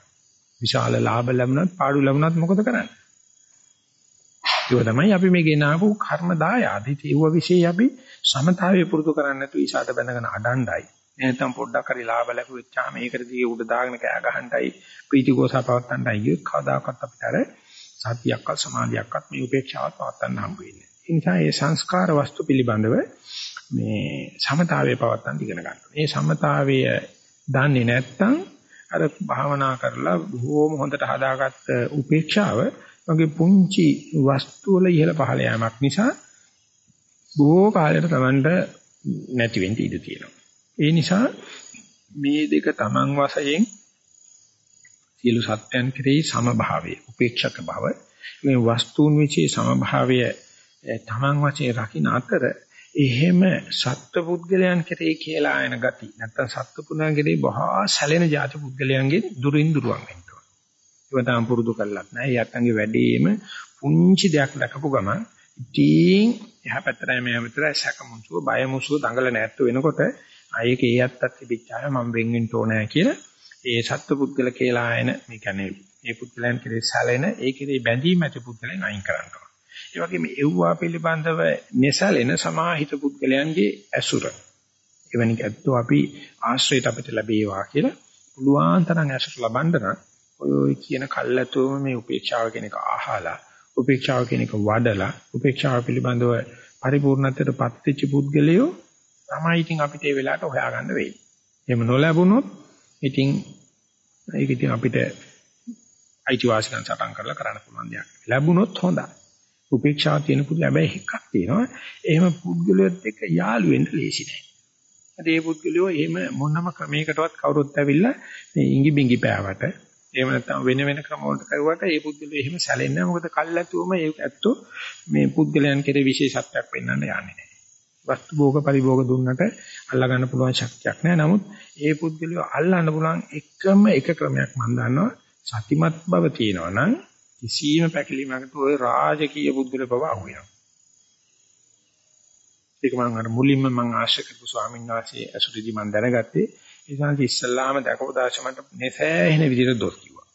විශාල ලාභ ලැබුණත් පාඩු ලැබුණත් මොකද කරන්නේ? ඒක තමයි අපි මේ ගෙනාවු කර්ම දායාද. ඒව විශේෂ අපි සමතාවයේ පුරුදු කරන්නේ නැතුව ඊසාට බැඳගෙන අඩණ්ඩයි. නැත්නම් පොඩ්ඩක් හරි ලාභ ලැබුවෙච්චාම ඒකට දිගේ උඩ දාගෙන කෑ ගහන්නයි ප්‍රීතිගෝසා පවත්තන්නයි කිය කවදාකවත් අපිට අර සතියක්වත් සමාධියක්වත් මේ උපේක්ෂාවත් පවත්තන්න හම්බ වෙන්නේ. ඒ නිසා මේ සංස්කාර වස්තු පිළිබඳව මේ සමතාවයේ පවත්තන්න ඉගෙන ගන්න. මේ සමතාවය දන්නේ නැත්නම් අර භාවනා කරලා බොහොම හොඳට හදාගත්ත උපේක්ෂාව වගේ පුංචි වස්තු වල ඉහළ පහළ යාමක් නිසා බොහෝ කාලයකට Tamanට නැති වෙන්න ඉඩ තියෙනවා. ඒ නිසා මේ දෙක Taman වශයෙන් සියලු සත්‍යයන් කෙරෙහි සමභාවය, උපේක්ෂක භාව, මේ වස්තුන් විචේ සමභාවය Taman වශයෙන් රකින්න අතර එහෙම සත්පුද්ගලයන් කෙරෙහි කියලා ආයන ගති නැත්නම් සත්පුද්ගලයන් කෙරෙහි බහා සැලෙන જાති පුද්ගලයන්ගෙන් දුරින් දුරවන් වෙන්න ඕන. ඒක තමයි පුරුදු කරලත් නෑ. යත්තන්ගේ වැඩේම පුංචි දෙයක් දැකපු ගමන් ඉතින් එහා පැත්තට මෙහා පැත්තට සැකමුසුව බයමුසුව දඟල නැත්තු වෙනකොට ආයේක ඒ අත්තත් තිබිච්චාම මම වෙන් වෙන්න ඕනෑ කියලා ඒ සත්පුද්ගල කියලා ආයන මේ කියන්නේ මේ පුද්ගලයන් කෙරේ සැලෙන ඒ කෙරේ බැඳීම් ඇති පුද්ගලයන් අයින් කරනවා. ඒ වගේම එව්වා පිළිබඳව nesalen සමාහිත පුද්ගලයන්ගේ ඇසුර. එවැනි ඇත්තෝ අපි ආශ්‍රයයට අපිට ලැබේවා කියලා පුළුවන් තරම් ඇසුර ලබන්න නම් ඔය කියන කල්ැතුම මේ උපේක්ෂාව කියන එක අහලා උපේක්ෂාව කියන එක වඩලා උපේක්ෂාව පිළිබඳව පරිපූර්ණත්වයට පත් වෙච්ච පුද්ගලයෝ තමයි ඉතින් අපිට ඒ වෙලාවට හොයාගන්න වෙන්නේ. එහෙම නොලැබුණොත් ඉතින් ඒක ඉතින් අපිට අයිතිවාසිකම් සටන් කරලා කරන්න පුළුවන් දෙයක්. ලැබුණොත් හොඳයි. උපේක්ෂාව තියෙන පුදු හැබැයි එකක් තියෙනවා. එහෙම පුද්ගලයෙක් එක්ක යාළු වෙන්න ලේසි නෑ. ඒ පුද්ගලයෝ එහෙම මොනම ක්‍රමයකටවත් කවුරුත් ඇවිල්ලා මේ ඉඟි බිඟි පෑවට එහෙම නැත්නම් වෙන වෙන ක්‍රම වලට කරුවට ඒ පුද්ගලයෝ එහෙම සැලෙන්නේ නැහැ. මොකද කල්ැතුවම ඒ ඇත්තෝ මේ පුද්ගලයන් කෙරේ විශේෂත්වයක් පෙන්වන්න යන්නේ නැහැ. වස්තු භෝග පරිභෝග දුන්නට අල්ලා ගන්න පුළුවන් ශක්තියක් නැහැ. නමුත් ඒ පුද්ගලයෝ අල්ලන්න පුළුවන් එකම එක ක්‍රමයක් මම දන්නවා. සතිමත් බව තියෙනවා නම් කිසියම් පැකිලීමකට ওই රාජකීය පුද්ගල බව අහු වෙනවා. ඒක මම අර මුලින්ම මම ආශ්‍රය කරපු ස්වාමීන් වහන්සේ අසුරිදි මම දැනගත්තේ ඒ සංසි ඉස්සල්ලාම දැකපු දාශමන්ට නැසෑහෙන විදිහට දොස් කිව්වා.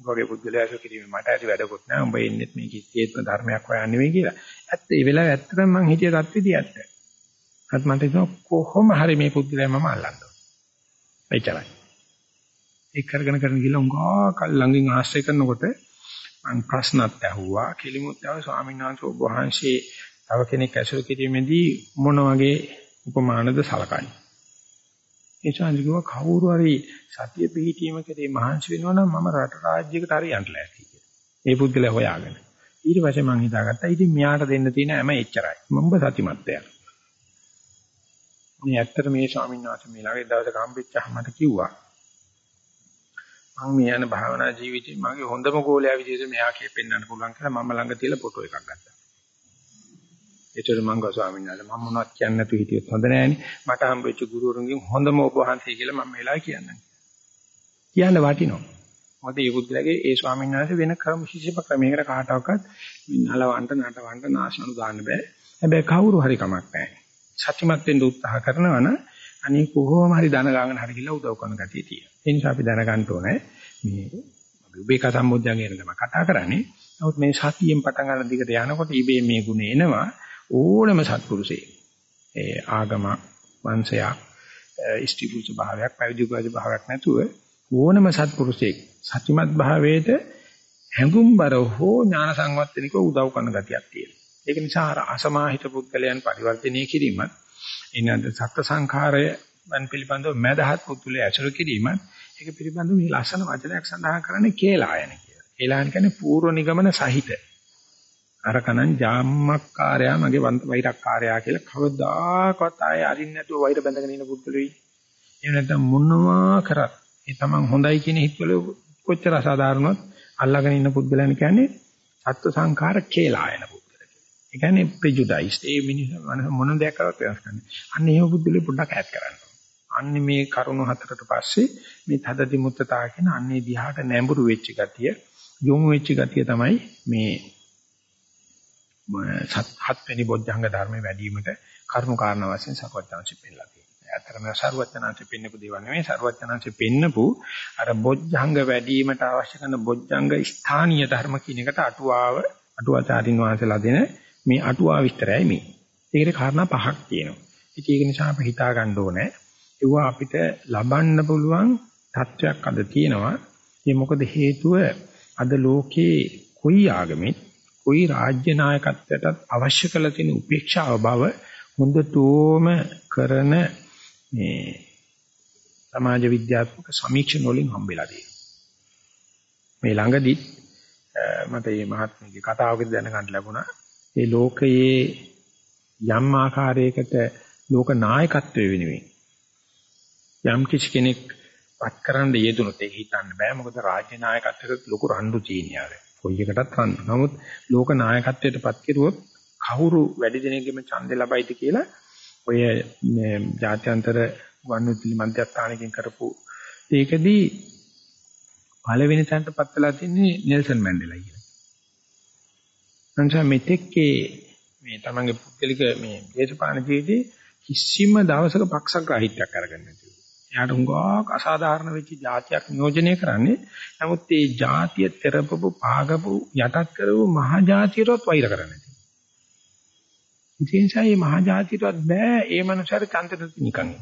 ගෝගේ පුද්ගලයා කිරීම මට ඇති වැඩකුත් නෑ. උඹ එන්නේ මේ කිසිේත්ම ධර්මයක් හොයන්නේ නෙවෙයි කියලා. ඇත්ත ඒ වෙලාවේ ඇත්තටම මං හිතිය தත්විදී ඇත්ත. අත් මට හිතෙනවා කොහොම හරි මේ පුද්ගලයා මම අල්ලන්න ඕන. එච්චරයි. ඒක කරගෙන කරගෙන ගිහලා උංගා කල් ළඟින් ආශ්‍රය කරනකොට මං ප්‍රශ්නත් ඇහුවා. කෙලිමුත් ඇහුවා ස්වාමීන් වහන්සේ ඔබ වහන්සේ තව කෙනෙක් ඇසුරු කිරීමේදී මොන වගේ උපමානද සලකන්නේ. ඒ චාන්දිකව කවුරු හරි සතිය පිහිටීම කරේ මහන්සි වෙනවා නම් මම රට රාජ්‍යයකට හරි යන්න ලෑස්ති කියලා. ඒ පුද්ගලයා හොයාගෙන. ඊට පස්සේ මම හිතාගත්තා ඉතින් මෙයාට දෙන්න තියෙන හැම එච්චරයි. මඹ සතිමත්ය. මේ ඇත්තට මේ ස්වාමීන් වහන්සේ මේ ළඟේ දවසක හම්බෙච්චාම මට කිව්වා. මම මේ යන භාවනා ජීවිතේ මගේ හොඳම ගෝලයා විදිහට මෙයා කියපෙන්නන්න පුළුවන් කියලා මම ළඟ තියලා ෆොටෝ එකක් ගත්තා. ඒතර මං ගා ස්වාමීන් වහන්සේ මම මොනවත් කියන්නේ නැතු හිටියොත් හොඳ නෑනේ. මට හම්බෙච්ච ගුරුවරුන්ගෙන් හොඳම ඔබ වහන්සේ කියලා මම වෙලා කියන්නම්. කියන්න වටිනවා. මොකද මේ බුද්ධලගේ ඒ ස්වාමීන් වහන්සේ වෙන ක්‍රම කිසිම ක්‍රමයකට කාටවත් නලවන්ට නටවන්ට නාශනු දාන්න බෑ. හැබැයි කවුරු හරි කමක් නැහැ. සත්‍යමත් වෙන්න උත්සාහ කරනවා නම් අනේ කොහොම හරි ධන ගාගෙන හරි ගිහලා උදව් කරන ගතිය තියෙනවා. ඒ නිසා අපි දැනගන්න ඕනේ මේ අපි උබේක සම්බොධ්‍යයෙන් ගැන තමයි කතා කරන්නේ. නමුත් මේ සතියෙන් පටන් ගන්න දිගට යනකොට ඉබේ මේ ගුණ එනවා. ඕනම සත්පුරුෂයෙක් ඒ ආගම වංශයක් ඉෂ්ටි පුරුෂ භාවයක් පැවිදි කුජ භාවයක් නැතුව ඕනම සත්පුරුෂයෙක් සත්‍යමත් භාවයේද හැඟුම්බර හෝ ඥාන සංවත්තනික උදව් කරන ගතියක් තියෙනවා. ඒක නිසා අර අසමාහිත පුද්ගලයන් පරිවර්තනය කිරීමත් එනද සත්‍ය සංඛාරය වන් පිළිබඳව මදහත් පුතුලේ ඇසුරු කිරීමත් ඒක පිළිබඳව මේ ලස්සන වචනයක් සඳහන් කරන්නේ කේලායන කියලා. කේලායන කියන්නේ පූර්ව නිගමන සහිත. අර කනං ජාම්මක්කාරයා මගේ වෛරක්කාරයා කියලා කවදාකවත් ආයේ අරින්න නැතුව වෛර බැඳගෙන ඉන්න පුද්ගලෙයි. එහෙම නැත්නම් මොනවා කරත් ඒ තමන් හොඳයි කියන හිතවල කොච්චර අසාධාරණවත් අල්ලාගෙන ඉන්න පුද්ගලයන් කියන්නේ සත්ව සංඛාර කේලායන පුද්ගලයන්. ඒ කියන්නේ ප්‍රෙජුඩයිස්. ඒ මිනිහ මොන දෙයක් කරත් වෙනස් කරන්නේ. අන්න ඒ පුද්ගලෙ පොඩ්ඩක් ඈත් කරන්න. අන්න මේ කරුණු හතරට පස්සේ මේ තදදි මුත්තතා කියන අන්නේ දිහාට නැඹුරු වෙච්ච ගතිය, යොමු වෙච්ච ගතිය තමයි මේ හත් වෙනි බොද්ධංග ධර්මයේ වැඩිවීමට කරුණු කාරණා වශයෙන් සකවත්තාංශි පෙන්නලා තියෙනවා. ඇත්තටම සරුවත්තරාංශි පෙන්නපු දේවල් නෙමෙයි සරුවත්තරාංශි පෙන්නපු අර බොද්ධංග වැඩිවීමට අවශ්‍ය කරන බොද්ධංග ස්ථානීය ධර්ම කියන එකට අටුවාව අටුවාචාරින් වහන්සේලා දෙන මේ අටුවා විස්තරයයි මේ. ඒකේ කාරණා පහක් තියෙනවා. ඉතින් ඒක නිසා අපි හිතා ගන්න ඕනේ ඒවා අපිට ලබන්න පුළුවන් තත්වයක් අද තියෙනවා. ඒ මොකද හේතුව අද ලෝකේ කොයි ආගමෙත් කොයි රාජ්‍ය නායකත්වයටත් අවශ්‍ය කළ තියෙන උපේක්ෂාව බව හොඳටම කරන මේ සමාජ විද්‍යාත්මක සමීක්ෂණ වලින් හම්බෙලා තියෙනවා. මේ ළඟදි මට මේ මහත්මයාගේ කතාවකදී දැනගන්න ලැබුණා. මේ ලෝකයේ යම් ආකාරයකට ලෝක නායකත්වයේ වෙනුවෙන් යම් කිසි කෙනෙක් පත් කරන්න යෙදුනොත් ඒක හිතන්න බෑ මොකද රාජ්‍ය නායකත්වයට ලොකු රණ්ඩු තියෙනවා. කොයි එකටත් රණ්ඩු. නමුත් ලෝක නායකත්වයට පත් කෙරුවොත් කවුරු වැඩි දෙනෙක්ගෙම ඡන්දේ ලබයිද කියලා ඔය මේ ජාත්‍යන්තර වන්විතිලි මන්ත්‍රීස්ථානකින් කරපු ඒකදී පළවෙනි තැනට පත් වෙලා තින්නේ නෙල්සන් මැන්ඩෙලා කියලා. අන්සා මෙතෙක්ේ මේ තමන්ගේ පුද්ගලික මේ දේශපාලන ජීවිතේ කිසිම දවසක පක්ෂග්‍රාහීත්වයක් අරගෙන නැතිව. එයාට උඟාවක් අසාධාරණ වෙච්ච જાතියක් නියෝජනය කරන්නේ. නමුත් ඒ જાතිය තෙරපපු, පාගපු, යටත් කරපු මහා જાතියටවත් වෛර කරන්නේ නැහැ. ඉතින් සයි මහා જાතියටවත් බෑ ඒ මනුස්සයාට චන්තනති නිකන්.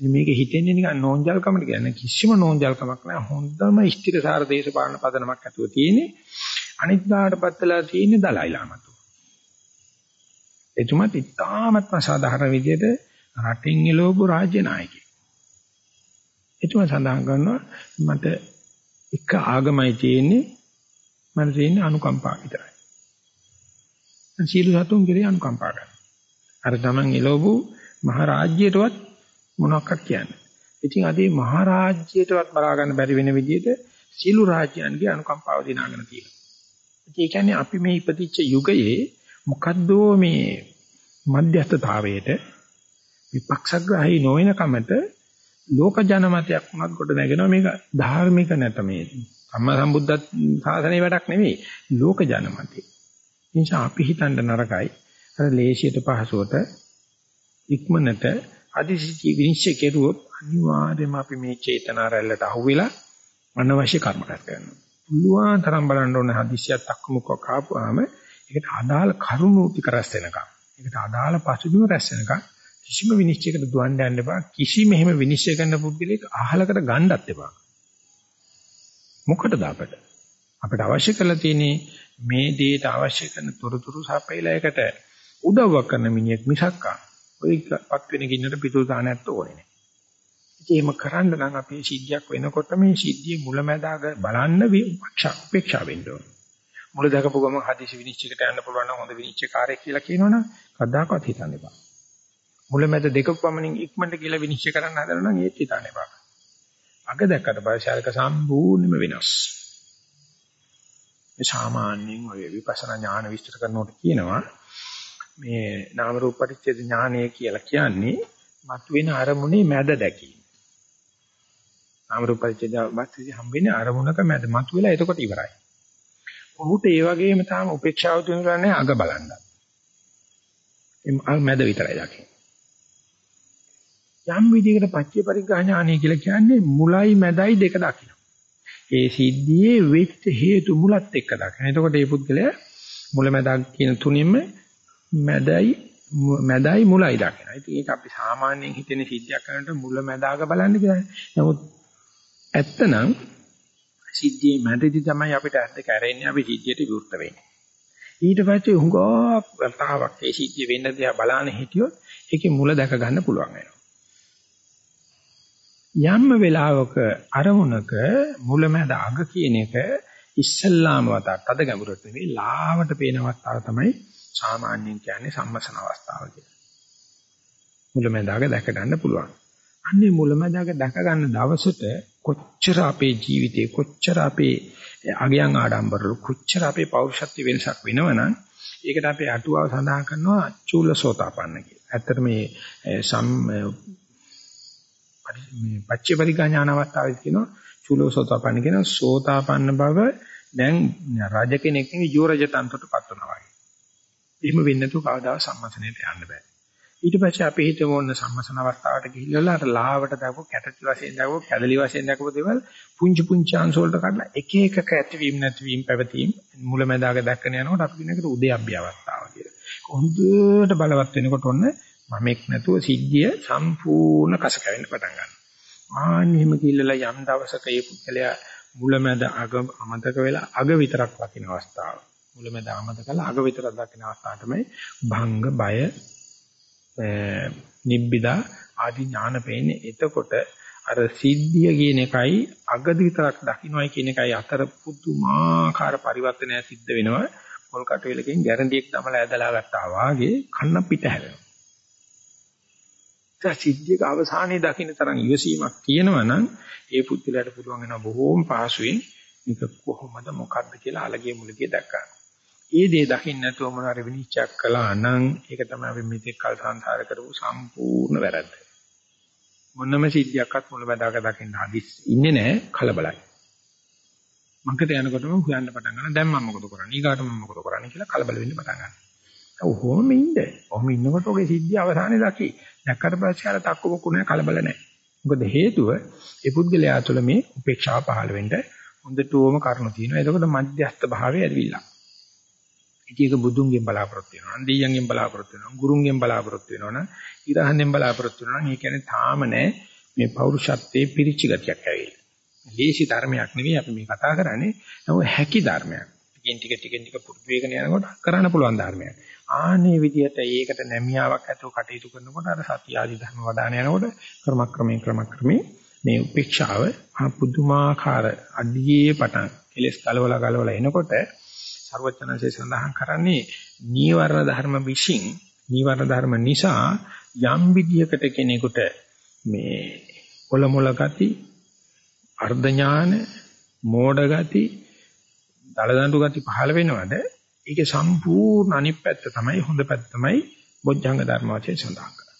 මේක හිතෙන්නේ නිකන් නෝන්ජල්කමට කියන්නේ කිසිම නෝන්ජල්කමක් නැහැ. හොඳම ස්ථිරසාර දේශපාලන පදනමක් ඇතුළේ තියෙන්නේ. අනිත් දාටපත් වෙලා තියෙන්නේ දලයිලාමතු. එතුමත් ඉතාමත්ම සාධාරණ විදිහට රටින් එළවපු රාජ්‍ය නායකයෙක්. එතුමා සඳහන් කරනවා මට එක ආගමයි තියෙන්නේ මට තියෙන්නේ අනුකම්පාව විතරයි. සීල සතුන් කෙරේ අනුකම්පා කරනවා. අර තමන් එළවපු මහ රාජ්‍යයටවත් මොනවක්වත් කියන්නේ. ඉතින් අද මේ මහ රාජ්‍යයටවත් බලා ගන්න බැරි වෙන විදිහට සීළු රාජ්‍යයන්ගේ අනුකම්පාව දිනාගෙන තියෙනවා. ඒ කියන්නේ අපි මේ ඉපදිච්ච යුගයේ මොකද්දෝ මේ මධ්‍යස්ථතාවයට විපක්ෂග්‍රාහී නොවන කමට ලෝක ජනමතයක් උනත් කොට නැගෙනවා මේක ධාර්මික නැත මේ සම්මා සම්බුද්ධ ශාසනයේ වැඩක් නෙවෙයි ලෝක ජනමතේ. නිසා අපි හිතන්න නරකයි අර ලේසියට පහසුවට ඉක්මනට අදිසි විනිශ්චය කෙරුවොත් අනිවාර්යයෙන්ම අපි මේ චේතනා රැල්ලට අහුවෙලා අනවශ්‍ය කර්ම කරනවා. පුළුවන් තරම් බලන්න ඕන හදිසියක් අක්මුකක් ආපුවාම ඒකට අදාළ කරුණු ටික රැස් වෙනකම්. ඒකට අදාළ පසුබිම රැස් වෙනකම් කිසිම විනිශ්චයකට දුවන්න යන්න එපා. කිසිම එහෙම විනිශ්චය කරන්න පුද්ගලෙක් අහලකට ගන්නත් එපා. මොකටද අපට? අපිට අවශ්‍ය කරලා තියෙන්නේ මේ දේට අවශ්‍ය කරන තොරතුරු සපයලායකට උදව්වක් කරන මිනිහෙක් මිසක්කා. ඔය පත් වෙන ගින්නට පිටු දාන්නත් ඕනේ නෑ. ඉතින් එහෙම කරන්න නම් අපේ සිද්ධියක් වෙනකොට මේ සිද්ධියේ මුලැමැදාග බලන්න විපක්ෂ වෙන්න ඕනේ. මුල දකපු ගමන් හදිසි විනිශ්චයකට යන්න පුළුවන් නම් හොඳ විනිශ්චයකාරයෙක් කියලා කියනවනම් කවදාකවත් හිතන්න එපා. මුලමෙද දෙක පමණින් ඉක්මනට කියලා විනිශ්චය කරන්න හදනවා නම් ඒත් හිතන්න එපා. අග දැක්කට පස්සේ ආරක සම්පූර්ණයෙන්ම වෙනස්. මේ සාමාන්‍යයෙන් ඔය විපස්සනා ඥාන විස්තර කරනකොට කියනවා මේ නාම රූප පරිච්ඡේද ඥානය කියලා කියන්නේ මතුවෙන අරමුණේ මැද දැකීම. නාම රූප පරිච්ඡේද මැදදී හම්බෙන්නේ අරමුණක මැද මතුවෙලා එතකොට ඉවරයි. ඔහුට ඒ වගේම තාම උපේක්ෂාව තුනරන්නේ අග බලන්න. එම් මැද විතරයි දකින්නේ. යම් විදිහකට පච්චේ පරිග්‍රහ ඥානය කියලා කියන්නේ මුලයි මැදයි දෙක දකින්න. ඒ සිද්ධියේ වෙච්ච හේතු මුලත් එක්ක දකින්න. එතකොට මේ පුද්ගලයා මුල මැදක් කියන තුනින්ම මැදයි මැදයි මුලයි දකින්න. ඉතින් ඒක අපි සාමාන්‍යයෙන් හිතෙන සිද්ධියක් කරනකොට මුල මැදාක බලන්න කියලා. නමුත් ඇත්තනම් සිද්ධියේ මැදදී තමයි අපිට ඇත්ත කැරෙන්නේ අපි සිද්ධියට විරුද්ධ වෙන්නේ. ඊට පස්සේ හුඟක් වතාවක් ඒ සිද්ධිය වෙන්න දිහා බලන්න හිටියොත් ඒකේ මුල දැක ගන්න පුළුවන් වෙනවා. යම්ම වෙලාවක අරමුණක මුලමැද අග කියන එක ඉස්සල්ලාම වතත් අද ගැඹුරට නෙවෙයි ලාවට පේන අවස්ථාව තමයි සාමාන්‍යයෙන් කියන්නේ සම්මසන අවස්ථාව කියලා. මුලැමැදාග දැක ගන්න පුළුවන්. අන්නේ මුලැමැදාග දැක ගන්න දවසට කොච්චර අපේ ජීවිතේ කොච්චර අපේ අගයන් ආඩම්බරවල කොච්චර අපේ පෞරුෂත්ව වෙනසක් වෙනවනම් ඒකට අපේ අටුවාව සඳහන් කරනවා චූලසෝතාපන්න කියලා. ඇත්තට මේ සම් මේ පච්චේ පරිඥාන අවස්ථාවේදී කියනවා චූලසෝතාපන්න කියන සෝතාපන්න බව දැන් රජ කෙනෙක් නෙවෙයි යෝ රජ තන්ත්‍රයටපත් වෙනවා වගේ. එහෙම වෙන්නේ නැතුව කවදාවත් සම්මතනයට යන්න බෑ. ඊට පස්සේ අපි හිතමු ඔන්න සම්මසන අවස්ථාවට ගිහිල්ලා අර ලාවට දාපු කැටටි වශයෙන් දාපු කැදලි වශයෙන් දාපු දේවල් පුංචි පුංචි අංශ වලට කඩලා එක එකක ඇතිවීම නැතිවීම පැවතීම මුලැමැදාක දැක්කන යනකොට අපි කියන එකට උදයබ්බි අවස්ථාව කියලා. හොඳට බලවත් වෙනකොට ඔන්න මමෙක් නැතුව සිද්ධිය සම්පූර්ණ කස කැවෙන්න පටන් ගන්නවා. ආන්නෙම කිල්ලලා යම් දවසක මේ පුද්ගලයා මුලැමැද අග අමතක වෙලා අග විතරක් වකින අවස්ථාව. මුලැමැද අමතක කරලා අග විතරක් දකින අවස්ථාව තමයි භංග බය නිබ්බිදා ආදී ඥාන පෙන්නේ එතකොට අර සිද්ධිය කියන එකයි අගද විතරක් දකින්නයි කියන එකයි අතර පුදුමාකාර පරිවර්තනයක් සිද්ධ වෙනවා පොල් කටුවලකින් ගැරන්ඩියක් තමලා ඇදලා ගත්තා වාගේ කන්න පිට හැරෙනවා. ඒ සිද්ධියක අවසානයේ දකින්න තරම් ඉවසීමක් තියෙනවා නම් ඒ පුද්ගලයාට පුළුවන් වෙනවා බොහෝම පහසුවෙන් මේක කොහොමද මොකද්ද කියලා අලගිය මුලගිය දැක්කා. ඒ දේ දකින්න නැතුව මොනවාරි විනිශ්චය කළා නම් ඒක තමයි අපි මෙතෙක් කල් සංසාර කරපු සම්පූර්ණ වැරද්ද. මොනම සිද්ධියක්වත් මුලබදාක දකින්න හදිස් ඉන්නේ නැහැ කලබලයි. මංකට යනකොටම හොයන්න පටන් ගන්නවා දැන් මම මොකද කරන්නේ ඊගාට මම මොකද කරන්නේ කියලා කලබල වෙන්න පටන් ගන්නවා. ඔහොම ඉන්න. ඔහොම ඉන්නකොට ඔගේ සිද්ධිය අවසානයේ දකි. දැක්කට පස්සේ අර තක්කු මොකුනේ කලබල නැහැ. මොකද හේතුව ඒ පුද්ගලයා තුළ මේ උපේක්ෂාව පහළ වෙන්න හොඳටම කරුණු තියෙනවා. එතකොට මධ්‍යස්ථ භාවය ඇතිවිලා. ඉතින් ඒක බුදුන්ගෙන් බලාපොරොත්තු වෙනවා. දෙයියන්ගෙන් බලාපොරොත්තු වෙනවා. ගුරුන්ගෙන් බලාපොරොත්තු වෙනවා. ඊරහන්ෙන් බලාපොරොත්තු වෙනවා. මේ කියන්නේ තාම නෑ මේ පෞරුෂත්වයේ පිරිච්ච ගතියක් ඇවිල්ලා. ලේසි ධර්මයක් නෙවෙයි අපි මේ කතා කරන්නේ. නමුත් හැකි ධර්මයක්. ටිකෙන් ටික ටිකෙන් ටික පුරුදු වෙගෙන යනකොට කරන්න පුළුවන් ධර්මයක්. ආනේ විදිහට ඒකට නැමියාවක් ඇතුව කටයුතු කරනකොට අර සත්‍ය ආදී ධර්ම වදාන යනකොට ක්‍රමක්‍රමයෙන් ක්‍රමක්‍රමයෙන් මේ උපේක්ෂාව පුදුමාකාර අඩියේ පටන් කෙලස් කලවල කලවල එනකොට ਸਰවඥාන්සේ සඳහන් කරන්නේ නීවරණ ධර්ම විශ්ින් නීවරණ ධර්ම නිසා යම් විදියකට කෙනෙකුට මේ කොළමොළ ගති අර්ධ ඥාන මෝඩ ගති දලදඬු ගති පහළ වෙනවද ඒකේ සම්පූර්ණ අනිත් පැත්ත තමයි හොඳ පැත්ත තමයි බොජ්ජංග ධර්ම වශයෙන් සඳහන් කරන්නේ.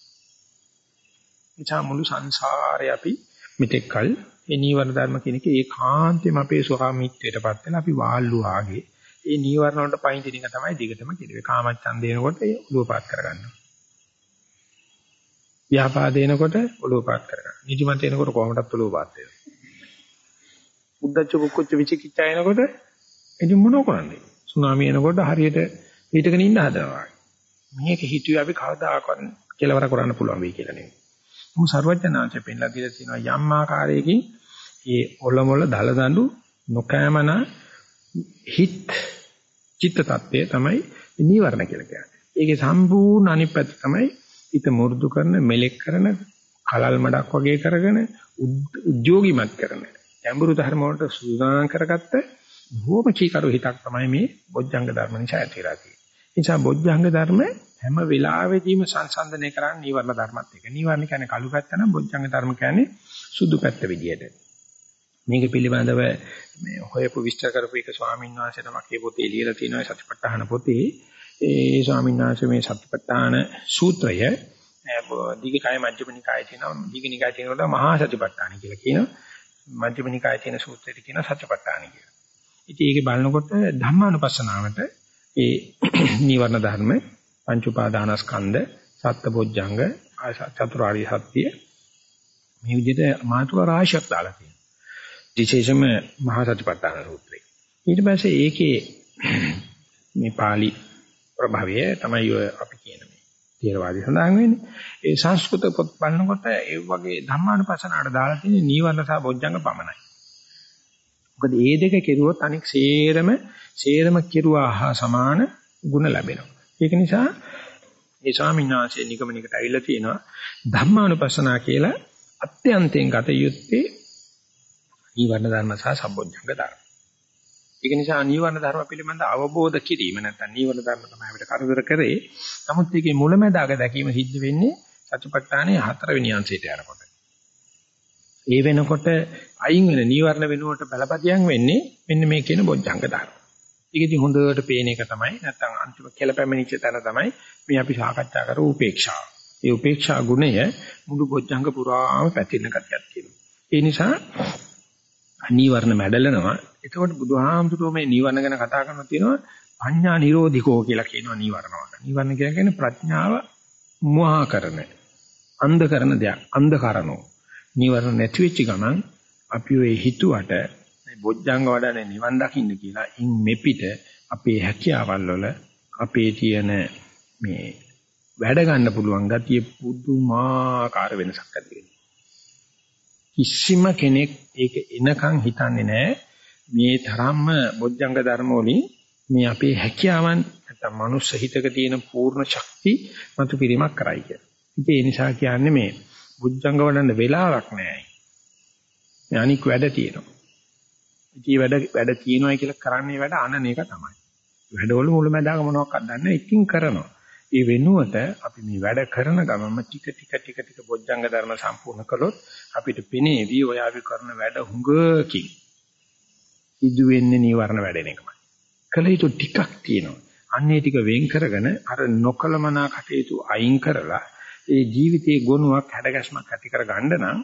එචා මුළු සංසාරේ අපි මෙතෙක්කල් ඒ නීවරණ ධර්ම කියන එක ඒකාන්තයෙන්ම අපේ ස්වභාවීත්වයටපත් වෙලා අපි වාල්ලු ආගේ ඒ නීවරණ වලට පයින් දින එක තමයි දිගටම කෙරුවේ. කාමච්ඡන්දේනකොට ඒ ඔළුව පාත් කරගන්නවා. ව්‍යාපාදේනකොට ඔළුව පාත් කරගන්නවා. නිදිමත එනකොට කොහොමදත් ඔළුව පාත් වෙනවා. උද්දච්ච කුක්කුච්ච විචිකිච්ඡා එනකොට ඉතින් මොනව කරන්නේ? සුනාමි එනකොට හරියට පිටකගෙන ඉන්න හදනවා. මේක හිතුවේ අපි කවදාකවත් කෙලවර කරන්න පුළුවන් වෙයි කියලා නෙවෙයි. මොහු ਸਰවඥාන්තය පෙන්ලා දීලා තියෙනවා යම් ආකාරයකින් මේ ඔලොමොල දලදඬු නොකෑමන හිත් චිත්ත tattve තමයි නීවරණ කියලා කියන්නේ. ඒකේ සම්පූර්ණ අනිත් පැත්ත තමයි හිත මු르දු කරන, මෙලෙක් කරන, කලල් මඩක් වගේ කරගෙන උද්‍යෝගිමත් කරන. ගැඹුරු ධර්ම වලට සූදානම් කරගත්ත බොහොම කීකරු හිතක් තමයි මේ බොජ්ජංග ධර්ම නිසා ඇතිලා තියෙන්නේ. ඒ නිසා බොජ්ජංග ධර්ම හැම වෙලාවෙදීම සංසන්දනය කරන්නේ නීවරණ ධර්මත් එක්ක. නීවරණ කියන්නේ කළු පැත්ත නම් බොජ්ජංග ධර්ම කියන්නේ සුදු පැත්ත විදියට. මේක පිළිබඳව මේ හොයපු විස්තර කරපු එක ස්වාමීන් වහන්සේ නමක් මේ පොතේ ලියලා තියෙනවා සතිපට්ඨාන පොතේ. ඒ ස්වාමීන් වහන්සේ මේ සතිපට්ඨාන සූත්‍රය දීඝකාය මජ්ක්‍ධිමනිකායේ තියෙනවා. දීඝනිකායේ තියෙනකොට මහා සතිපට්ඨාන කියලා කියනවා. මජ්ක්‍ධිමනිකායේ තියෙන සූත්‍රයට කියනවා සතිපට්ඨාන කියලා. ඉතින් ඒකේ බලනකොට ධම්මානුපස්සනාවට ඒ නීවරණ ධර්ම පංච උපාදානස්කන්ධ සත්බොජ්ජංග චතුරාර්ය සත්‍ය මේ විදිහට මාතුක රාශියක් දාලා තියෙනවා. විශේෂම මහා සතිපට්ඨාන සූත්‍රය. ඊට පස්සේ ඒකේ මේ pāli ප්‍රභවය තමයි ඔය අපි කියන මේ තේරවාදී සඳහන් වෙන්නේ. ඒ සංස්කෘත පොත් බලනකොට ඒ වගේ ධම්මානුපස්සනාවට දාලා තියෙන නීවරණ සහ බොජ්ජංග පමණයි. මොකද මේ දෙක කෙරුවොත් අනික සේරම සේරම කෙරුවා හා සමාන ಗುಣ ලැබෙනවා. ඒක නිසා මේ ස්වාමීන් වහන්සේ නිගමනයකට ඇවිල්ලා තියෙනවා ධම්මානුපස්සනා කියලා අත්‍යන්තයෙන් ගත යුත්තේ නීවරණ ධර්ම සහ සම්බොජ්ජංග ධර්ම. ඒක නිසා නීවරණ ධර්ම පිළිබඳ අවබෝධ කිරීම නැත්නම් නීවරණ ධර්ම තමයි අපිට කරදර කරේ. නමුත් ඒකේ මුලැමැදාක දැකීම සිද්ධ වෙන්නේ සතිපට්ඨානේ හතරවෙනි අංශයට යනකොට. ඒ වෙනකොට අයින් වෙන නීවරණ වෙනුවට බලපදියම් වෙන්නේ මෙන්න මේ කියන බොජ්ජංග ධර්ම. ඒකදී හොඳට පේන එක තමයි නැත්නම් අන්තිම කෙලපැමිණිච්ච තැන තමයි මේ අපි සාකච්ඡා කර උපේක්ෂාව. ඒ උපේක්ෂා ගුණය මුළු බොජ්ජංග පුරාම පැතිරෙන කතියක් කියනවා. ඒ නිසා නීවරණ මැඩලනවා. එතකොට බුදුහාමුදුරුවෝ මේ නීවරණ ගැන කතා කරනවා තියෙනවා පඤ්ඤා නිරෝධිකෝ කියලා කියනවා නීවරණ වලට. නීවරණ කියන්නේ ප්‍රඥාව මුවා කරන, අන්ධ කරන දෙයක්, අන්ධ කරනෝ. නීවරණ නැති වෙච්ච ගමන් අපි ඔය හිතුවට මේ බොජ්ජංග වඩන්නේ නිවන් දකින්න කියලා ඉන් මෙපිට අපේ හැකියාවල් වල අපේ තියෙන මේ වැඩ ගන්න පුළුවන් ගතිය පුදුමාකාර වෙනසක් ඇති වෙනවා. කිසිම කෙනෙක් ඒක එනකන් හිතන්නේ නැහැ මේ තරම්ම බොජ්ජංග ධර්ම වලින් මේ අපේ හැකියාවන් නැත්නම් මනුස්ස හිතක තියෙන පූර්ණ ශක්ති මතු පිරීමක් කරයි කියලා. ඉතින් ඒ නිසා කියන්නේ මේ බුද්ධංග වඩන්න වෙලාවක් නැහැ. මේ අනික් වැඩ තියෙනවා. ඉතින් වැඩ වැඩ තියෙනවා කියලා කරන්නේ වැඩ අනන එක තමයි. වැඩවල මුලමඳාක මොනවක්වත් දන්නේ එකකින් කරනවා. ඒ වෙනුවට අපි මේ වැඩ කරන ගමන්ම ටික ටික ටික ටික බොජ්ජංග ධර්ම සම්පූර්ණ කළොත් අපිට පෙනේවි ඔය අපි කරන වැඩ හුඟකින් ඉදු වෙන්නේ නීවරණ වැඩෙන එකමයි. කළ යුතු ටිකක් තියෙනවා. අන්නේ ටික වෙන් කරගෙන අර නොකලමනා කටයුතු අයින් කරලා ඒ ජීවිතයේ ගුණයක් හැඩගැස්මක් ඇති කර ගන්න නම්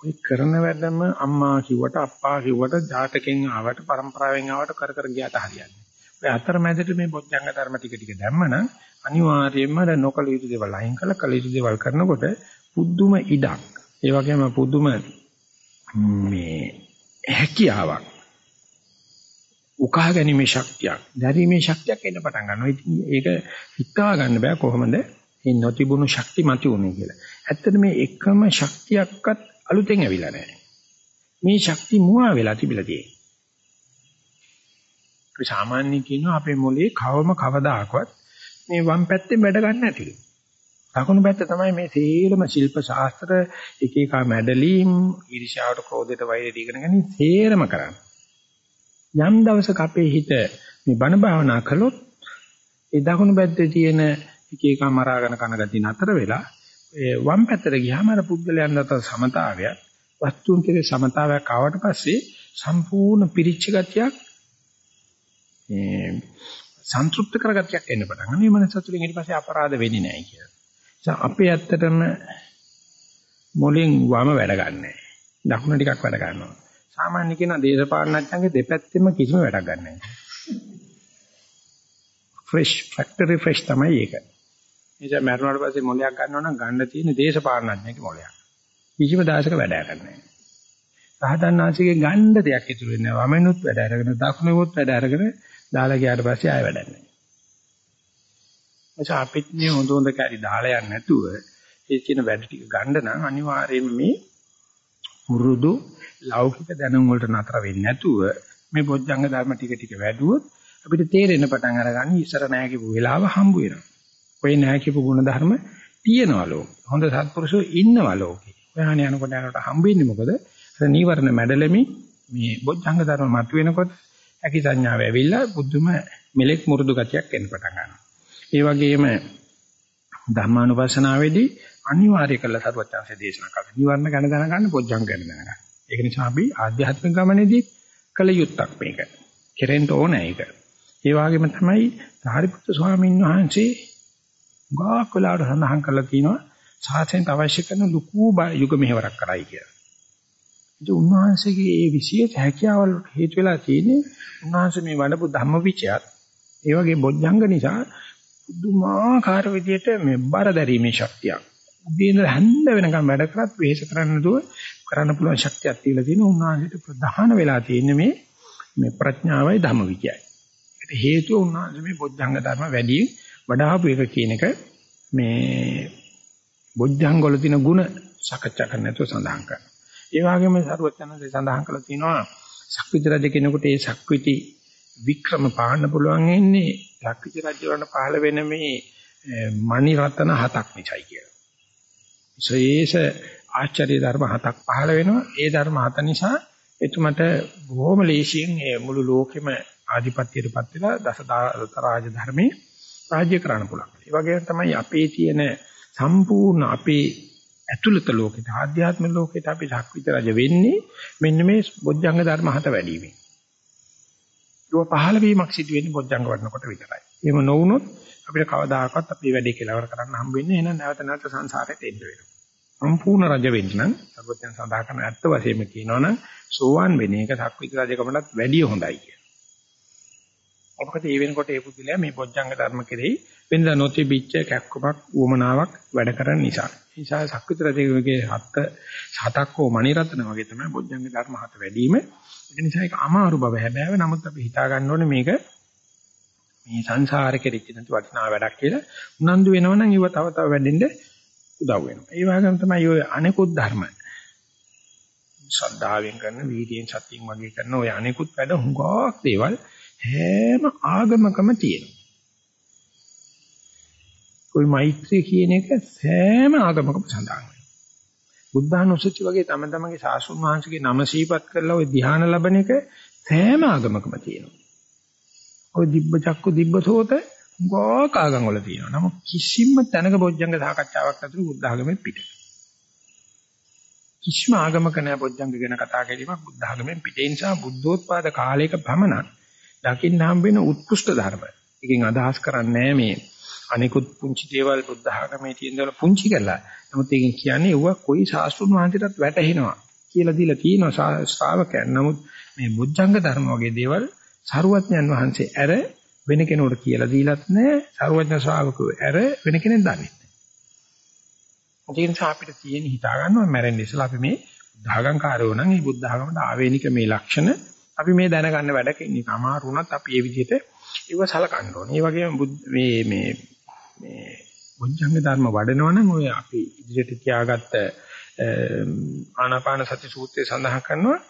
ඔය කරන වැඩම අම්මා කිව්වට අප්පා කිව්වට ජාතකෙන් ආවට પરම්පරාවෙන් ආවට කර කර ගියාට හරියන්නේ. ඔය අතරමැදට මේ බොජ්ජංග ධර්ම ටික ටික දැම්මනම් අනිවාර්යයෙන්ම නොකල යුතු දේවල් අයින් කළා කල යුතු දේවල් කරනකොට පුදුම ඉඩක්. ඒ වගේම පුදුම මේ හැකියාවක් උකහා ගැනීමේ ශක්තියක්, දැරීමේ ශක්තියක් එන්න පටන් ගන්නවා. ඉතින් ඒක හිතා ගන්න බෑ කොහොමද මේ නොතිබුණු ශක්ති මත උනේ කියලා. ඇත්තට මේ එකම ශක්තියක්වත් අලුතෙන් ඇවිල්ලා නැහැ. මේ ශක්ති මුවා වෙලා තිබිලා තියෙන්නේ. අපි සාමාන්‍යයෙන් කියනවා අපේ මොලේ කවම කවදාකවත් මේ වම් පැත්තෙන් වැඩ ගන්න නැතිලු. දකුණු පැත්ත තමයි මේ සේරම ශිල්ප ශාස්ත්‍ර එක එක මැඩලීම් ඊර්ෂ්‍යාවට ක්‍රෝධයට වෛරයට ඉගෙන ගන්න සේරම කරන්නේ. යම් දවසක අපේ හිත මේ බණ භාවනා කළොත් ඒ දකුණු පැත්තේ තියෙන එක එක මරාගෙන කන ගතිය නතර වෙලා ඒ වම් පැත්තට ගියාම අර පුද්ගලයන් අතර සමතාවයක් වස්තුන් කෙරේ සමතාවයක් ආවට පස්සේ සම්පූර්ණ පිරිච්ච ගතියක් මේ සන්තුෂ්ත කරගතියක් එන්න පටන් ගන්නවා. මේ මනස තුළින් ඊට පස්සේ අපරාධ වෙන්නේ නැහැ කියලා. ඒ අපේ ඇත්තටම මොලෙන් වම වැඩ ගන්නෑ. දකුණ ටිකක් වැඩ ගන්නවා. සාමාන්‍ය කෙනා දේශපාලනඥයන්ගේ දෙපැත්තෙම කිසිම වැඩක් ගන්න නැහැ. ෆ්‍රෙෂ් ෆැක්ටරි ෆ්‍රෙෂ් තමයි ඒක. එනිසා මරුණාට පස්සේ මොලයක් ගන්නවා නම් ගන්න තියෙන දේශපාලනඥයෙක් මොලයක්. කිසිම දායක වැඩ කරන්නේ නැහැ. රහතන්නාංශිකේ ගන්න දෙයක් ඉතුරු වෙන්නේ නැහැ. වමෙනුත් වැඩ අරගෙන දකුණෙමුත් වැඩ අරගෙන දාලා ගියාට පස්සේ ආය වැඩක් නැහැ. එනිසා අපිට මේ හොඳ හොඳ කාරි දාලා යන්න නැතුව ඒ කියන වැඩ ටික ගන්න නම් අනිවාර්යයෙන්ම මේ පුරුදු ලෞකික දැනුම් වලට නතර වෙන්නේ නැතුව මේ බොජ්ජංග ධර්ම ටික ටික වැඩුවොත් අපිට තේරෙන්න පටන් අරගනි ඉස්සර නැහැ කියපු වෙලාව හම්බ වෙනවා. ඔය නැහැ කියපු ගුණ ධර්ම තියෙනවා ලෝකේ. හොඳ සත්පුරුෂෝ ඉන්නවා ලෝකේ. ඔයාන යනකොට යනකොට හම්බ වෙන්නේ මොකද? අර නීවරණ මැඩලෙමි මේ බොජ්ජංග ධර්ම මතුවෙනකොට ඇකි සංඥාව ඇවිල්ලා බුදුම මෙලෙක් මුරුදු ගතියක් එන්න පටන් ගන්නවා. ඒ වගේම ධර්මානුපස්සනාවේදී අනිවාර්ය කළ සරුවචාන්සේ දේශනා කරා. නිවර්ණ ගැන දැනගන්න පොඥං ගැන දැනගන්න. ඒක නිසා අපි ආධ්‍යාත්මික ගමනේදී කළ යුත්තක් මේක. කෙරෙන්න ඕන ඒක. ඒ වගේම තමයි සාරිපුත්‍ර ස්වාමීන් වහන්සේ ගාක් වෙලාවට සඳහන් කරලා තියෙනවා සාසනයට අවශ්‍ය කරන ලুকু යුග මෙහෙවරක් කරයි කියලා. ඉතින් උන්වහන්සේගේ මේ විශේෂ හැකියාවල් හේතු වෙලා තියෙන්නේ උන්වහන්සේ මේ වඩපු ධම්මවිචයත් ඒ වගේ බොජ්ජංග නිසා පුදුමාකාර විදියට මේ බර දැරීමේ ශක්තියක්. උදේ ඉඳලා හැන්ද වෙනකම් වැඩ කරත් වෙහෙස කරන්න දුව කරන්න පුළුවන් ශක්තියක් තියලා තියෙන උන්වහන්සේට ප්‍රධාන වෙලා තියෙන්නේ මේ මේ ප්‍රඥාවයි ධම්මවිචයයි. ඒකට හේතුව උන්වහන්සේ මේ බොද්ධංග ධර්ම වැඩි වඩාපු එක කියන එක මේ බොද්ධංග වල තියෙන ಗುಣ සාකච්ඡා කරන්න නැතුව සඳහන් කරනවා. ඒ වගේම සරුවචනන්සේ සඳහන් කළා තියෙනවා සක්විති රජ කෙනෙකුට ඒ සක්විති වික්‍රම පාන්න පුළුවන් ඉන්නේ සක්විති රජ වරණ පහළ වෙන මේ මණි රතන හතක් නිසායි කියලා. ශ්‍රේෂ ආචාර්ය ධර්ම හතක් පහළ වෙනවා. ඒ ධර්ම හත නිසා එතුමට බොහොම ලේසියෙන් මේ මුළු ලෝකෙම ආධිපත්‍යයටපත් වෙලා දස රාජ ධර්මයේ රාජ්‍ය කරන්න පුළුවන්. ඒ වගේම තමයි අපේ තියෙන සම්පූර්ණ අපේ ඇතුළත ලෝකෙට ආධ්‍යාත්ම ලෝකෙට අපි ශක්විත රජ වෙන්නේ මෙන්න මේ බොජ්ජංග ධර්ම හත වැඩිවීමෙන්. ඒක පහළ වීමක් සිදු වෙන්නේ බොජ්ජංග වඩනකොට විතරයි. එහෙම නොවුනොත් අපිට කවදාකවත් අපේ වැඩේ කෙලවර කරන්න හම්බ වෙන්නේ එහෙනම් නැවත නැවත සංසාරයට එන්න වෙනවා. සම්පූර්ණ රජ වෙන්න නම් සර්වඥයන් සඳහා කරන ඇත්ත වශයෙන්ම කියනවනම් සෝවාන් වෙන එක සක්විති රජකමටත් වැඩිය හොඳයි කියන. මොකද ඒ වෙනකොට ඒ පුදුලයා මේ බොජ්ජංග ධර්ම කෙරෙහි වෙනදා නොතිබිච්ච කැක්කමක් උවමනාවක් වැඩ කරන නිසා. ඒ නිසා සක්විති රජකගේ හත් හතක් හෝ මණිරත්න වගේ තමයි බොජ්ජංග ධර්ම හත වැඩිම. ඒ නිසා ඒක අමාරු බව හැබෑව. නමුත් අපි හිතා ගන්න ඕනේ මේක මේ සංසාරේ කෙරෙච්ච නැති වටිනා වැඩක් කියලා උනන්දු වෙනවනම් ඒව තව තව වැඩෙන්න උදව් වෙනවා. ඒ වගේම තමයි ඔය අනෙකුත් ධර්ම. ශ්‍රද්ධාවෙන් කරන වීර්යයෙන් සතියෙන් වගේ කරන ඔය අනෙකුත් වැඩ හුඟක් දේවල් හැම ආගමකම තියෙනවා. કોઈ මෛත්‍රිය කියන එක සෑම ආගමකම සඳහන් වෙනවා. බුද්ධානුස්සති වගේ තම තමන්ගේ සාසුන් වහන්සේගේ නම සීපත් කරලා ওই ධ්‍යාන ලැබෙන එක සෑම ආගමකම තියෙනවා. ওই දිබ්බ චක්කු දිබ්බ සෝත ගෝක ආගම් වල තියෙනවා. නමුත් කිසිම තැනක බොජ්ජංග සාකච්ඡාවක් ඇතුළු බුද්ධ ආගමෙන් පිට. කිසිම ආගමක නැහැ බොජ්ජංග ගැන කතා කිරීමක් බුද්ධ ආගමෙන් පිට. ඒ නිසා බුද්ධෝත්පාද කාලයක පමණක් දකින්න හම්බ වෙන උත්කෘෂ්ඨ ධර්ම. එකකින් අදහස් කරන්නේ මේ අනිකුත් පුංචි දේවල් බුද්ධ ආගමේ තියෙන දේවල් පුංචි කරලා. නමුත් ඒකෙන් කියන්නේ ඌව කොයි ශාස්ත්‍රුන් වහන්සේටත් වැටහෙනවා කියලා දීලා තියෙනවා ශ්‍රාවකයන්. නමුත් මේ බුද්ධංග ධර්ම වගේ දේවල් සරුවත්ඥන් වහන්සේ ඇර වෙන කෙනෙකුට කියලා දීලත් නැහැ. සරුවත්ඥ ශ්‍රාවකව ඇර වෙන කෙනෙක් දන්නේ නැහැ. ඒ නිසා අපිට තියෙන හිතා ගන්නවා මැරෙන්න ඉස්සලා අපි මේ බුද්ධඝංකාරයෝ නම් මේ බුද්ධ ආගමට ආවේනික මේ ලක්ෂණ අපි මේ දැනගන්න වැඩක ඉන්නේ. අමාරු වුණත් අපි මේ විදිහට ඒව සලකන්න ඕනේ. ඒ වගේම මේ මේ මේ බොජ්ජංග ධර්ම වඩනවා නම් ඔය අපි ඉදිරියට තියාගත්ත ආනාපාන සති සූත්‍රයේ සඳහන් කරනවා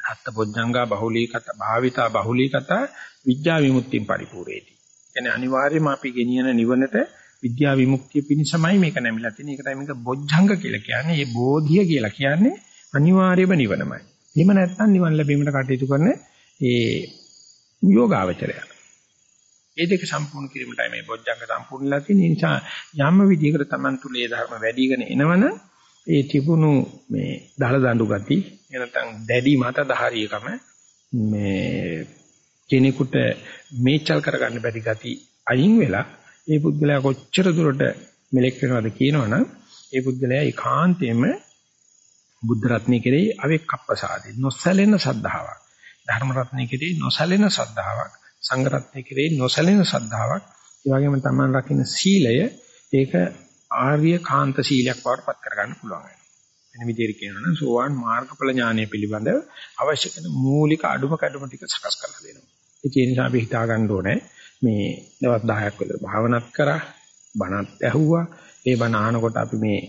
අත්ත බොජ්ජංගා බහුලීකත භාවිතා බහුලීකත විද්‍යා විමුක්තිය පරිපූර්ණේති. කියන්නේ අනිවාර්යයෙන්ම අපි ගෙනියන නිවනට විද්‍යා විමුක්තිය පිණිසමයි මේක නැමිලා තියෙන්නේ. ඒකටයි මේක බොජ්ජංග කියලා කියන්නේ. මේ බෝධිය කියලා කියන්නේ අනිවාර්යම නිවනමයි. එහෙම නැත්නම් නිවන් ලැබීමට කටයුතු කරන ඒ යෝගාවචරය. ඒ දෙක සම්පූර්ණ කිරීමටයි මේ බොජ්ජංග සම්පූර්ණලා තියෙන නිසා යම් විදිහකට Taman තුලේ ධර්ම වැඩිගෙන එනවනම් ඒ තිබුණු මේ දල දඬු ගති එනතන් දැඩි මත දහරියකම මේ කෙනෙකුට මේචල් කරගන්න බැරි ගති අයින් වෙලා ඒ පුද්ගලයා කොච්චර දුරට මෙලෙක් වෙනවද කියනවනම් ඒ පුද්ගලයා ඒකාන්තයෙන්ම බුද්ධ රත්නයේ කෙරෙහි අවෙක්කප්පසාදී නොසැලෙන සද්ධාාවක් ධර්ම රත්නයේ කෙරෙහි නොසැලෙන සද්ධාාවක් සංඝ රත්නයේ කෙරෙහි නොසැලෙන සද්ධාාවක් ඒ වගේම තමයි රකින්න සීලය ඒක ආර්ය කාන්ත සීලයක් බවට පත් කරගන්න පුළුවන් වෙනවා. වෙන විදිහට කියනවා නම් සෝවාන් මාර්ගඵල ඥානය පිළිබඳව අවශ්‍ය කරන මූලික අඩුම කැඩුම ටික සකස් කරලා දෙනවා. ඒ නිසා අපි හිතා ගන්න ඕනේ මේ දවස් 10ක් විතර භාවනාත් කරා බණත් ඇහුවා. ඒ බණ අහනකොට අපි මේ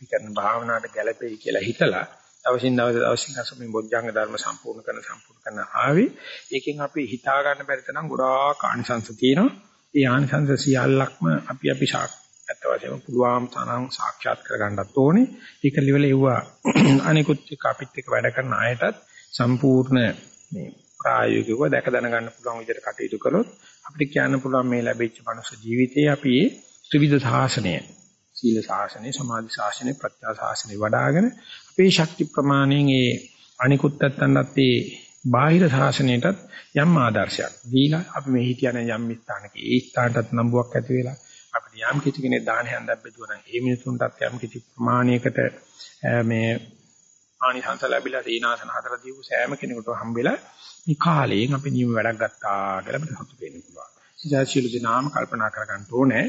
අපි කරන භාවනාවට ගැළපෙයි කියලා හිතලා දවසින් දවස දවසින් දවස මේ බොජ්ජංග ධර්ම සම්පූර්ණ කරන සම්පූර්ණ කරන ආවේ ඒකෙන් අපි හිතා ගන්න බැරි තරම් ගොඩාක් ආනිසංස තියෙනවා. ඒ ආනිසංස සියල්ලක්ම අපි අපි ඇත්ත වශයෙන්ම පුළුවන් තරම් සාක්ෂාත් කරගන්නත් ඕනේ. ඒක ලෙවල එවුවා අනිකුත් එක්ක අපිත් එක්ක වැඩ කරන අයටත් සම්පූර්ණ මේ ප්‍රායෝගිකව දැක දැනගන්න පුළුවන් විදිහට කටයුතු කළොත් අපිට කියන්න පුළුවන් මේ ලැබිච්ච මනුෂ්‍ය ජීවිතයේ අපි ත්‍රිවිධ සාසනය සීල ශාසනය, සමාධි ශාසනය, ප්‍රඥා ශාසනය වඩ아가න අපේ ශක්ති ප්‍රමාණයෙන් ඒ අනිකුත් නැත්තන්වත් ඒ බාහිර ශාසනයටත් යම් ආදර්ශයක් දීලා අපි මේ හිටියන යම් ස්ථානක ඒ ස්ථානටත් නම්බුවක් ඇති වෙලා අපිට යම් කිසි කෙනෙක් දානයක් දැබ්බෙදුවා නම් ඒ මිනිසුන්ටත් යම් කිසි ප්‍රමාණයකට මේ ආනිසංස ලැබිලා සීනාසන හතර දීපු සෑම කෙනෙකුට හම්බෙලා මේ කාලයෙන් අපි නියම වැඩක් ගත්තා කියලා අපිට හසු වෙන්න පුළුවන්. සිතාශීල දිනාම කල්පනා කරගන්න ඕනේ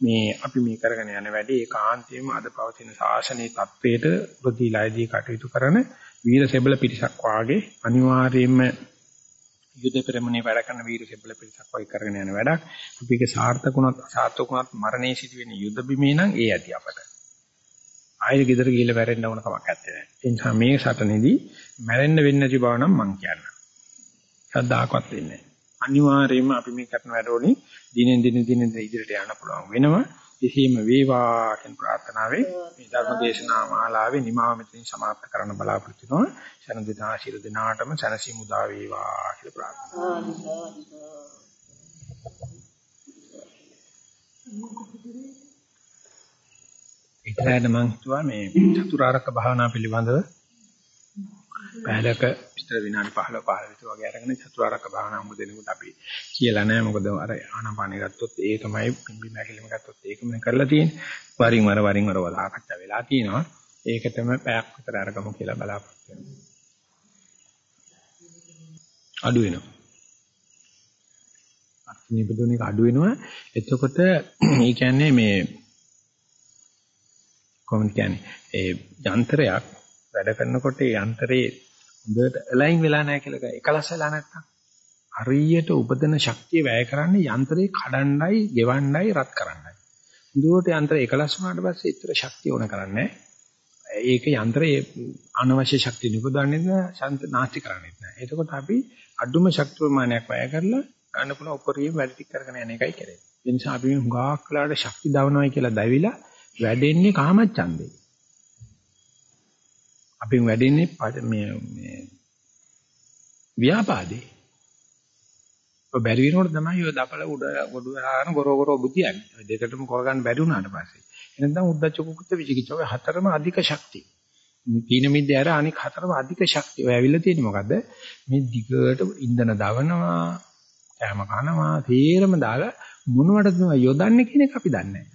මේ අපි මේ කරගෙන යන වැඩේ ඒකාන්තයෙන්ම අද පවතින සාසනීය තත්වයට ප්‍රතිලායදී කටයුතු කරන වීර සෙබල පිරිසක් වාගේ අනිවාර්යයෙන්ම යුද පෙරමුණේ වැඩ කරන වීර සෙබල පිරිසක් වගේ කරගෙන යන වැඩක්. අපික සාර්ථකුණත් අසාර්ථකුණත් මරණේ සිදුවෙන යුද බිමේ නම් ඒ ඇති අපට. ආයෙ ගෙදර ගිහිල්ලා වැරෙන්න ඕන කමක් නැත්තේ. ඒ නිසා මේ සටනේදී මැරෙන්න වෙන්නේ නැති බව නම් මම කියන්නම්. සද්දාකවත් වෙන්නේ අනිවාර්යයෙන්ම අපි මේ කරන වැඩ වලින් දිනෙන් දින දිනෙන් ඉදිරියට යන්න පුළුවන් වෙනවා. එසේම වේවා කියන ප්‍රාර්ථනාවෙන් මේ ධර්ම දේශනා මාලාවේ නිමාව මෙතනින් સમાප්ත කරන්න බලාපොරොත්තු වෙනවා. ශරණ දිනා ශිර දිනාටම සනසි මුදා වේවා කියලා ප්‍රාර්ථනා කරනවා. ඉතින් මම හිතුවා මේ චතුරාර්යක භාවනා පිළිබඳව පැහැලක විතර විනාඩි 15 15 විතර වගේ අරගෙන චතුරාර්යක භාවනා මුද දෙනකොට අපි කියලා නැහැ මොකද අර ආනාපානෙ ගත්තොත් ඒ තමයි පිම්බි මැකිලිම ගත්තොත් ඒකම කරලා තියෙන්නේ. වරින් වර වරින් වර වලාකච්ඡා වෙලා තියෙනවා. ඒකටම පැයක් විතර අරගමු කියලා බලාපොරොත්තු වෙනවා. අඩු වෙනවා. නිබඳුන එක අඩු වෙනවා. එතකොට ඒ කියන්නේ මේ කොහොමද කියන්නේ? ඒ යන්ත්‍රයක් වැඩ කරනකොට ඒ යන්ත්‍රේ හොඳට අලයින් වෙලා නැහැ කියලා එකලස් වෙලා නැත්තම් හරියට උපදින ශක්තිය වැය කරන්නේ යන්ත්‍රේ කඩන්නයි, ගෙවන්නයි, රත් කරන්නයි. හොඳට යන්ත්‍රය එකලස් වුණාට පස්සේ ඊතර ශක්තිය ඕන කරන්නේ ඒක යන්ත්‍රයේ අනවශ්‍ය ශක්තිය නිපදවන්නේ නැහැ, නාස්ති කරන්නේ නැහැ. එතකොට අපි අඩුම ශක්ති ප්‍රමාණයක් වැය කරලා ගන්න පුළුවන් උපරිම වැඩ ටික කරගෙන යන එකයි කරන්නේ. ඒ නිසා අපි මේ හුඟක් වෙලාට ශක්ති දවනවයි කියලා දැවිලා වැඩෙන්නේ කාමච්ඡන්දේ. අපින් වැඩෙන්නේ මේ මේ ව්‍යාපාදේ. ඔය බැරි වෙනකොට තමයි ඔය දපල උඩ ගොඩ ගන්න ගොරෝ ගොරෝ බුදියන්නේ. ඔය දෙකටම කරගන්න බැරි වුණාට පස්සේ. එනනම් උද්දච්ච කුකුත් විචිකිච්ඡ ඔය හතරම අධික ශක්තිය. තීන මිද්ද ඇර අනික හතරම අධික ශක්තිය. ඔය ඇවිල්ලා තියෙන්නේ මොකද්ද? මේ දිගට ඉන්ධන දවනවා, කෑම කනවා, තේරම දාලා මොනවටද යොදන්නේ කියන එක අපි දන්නේ නැහැ.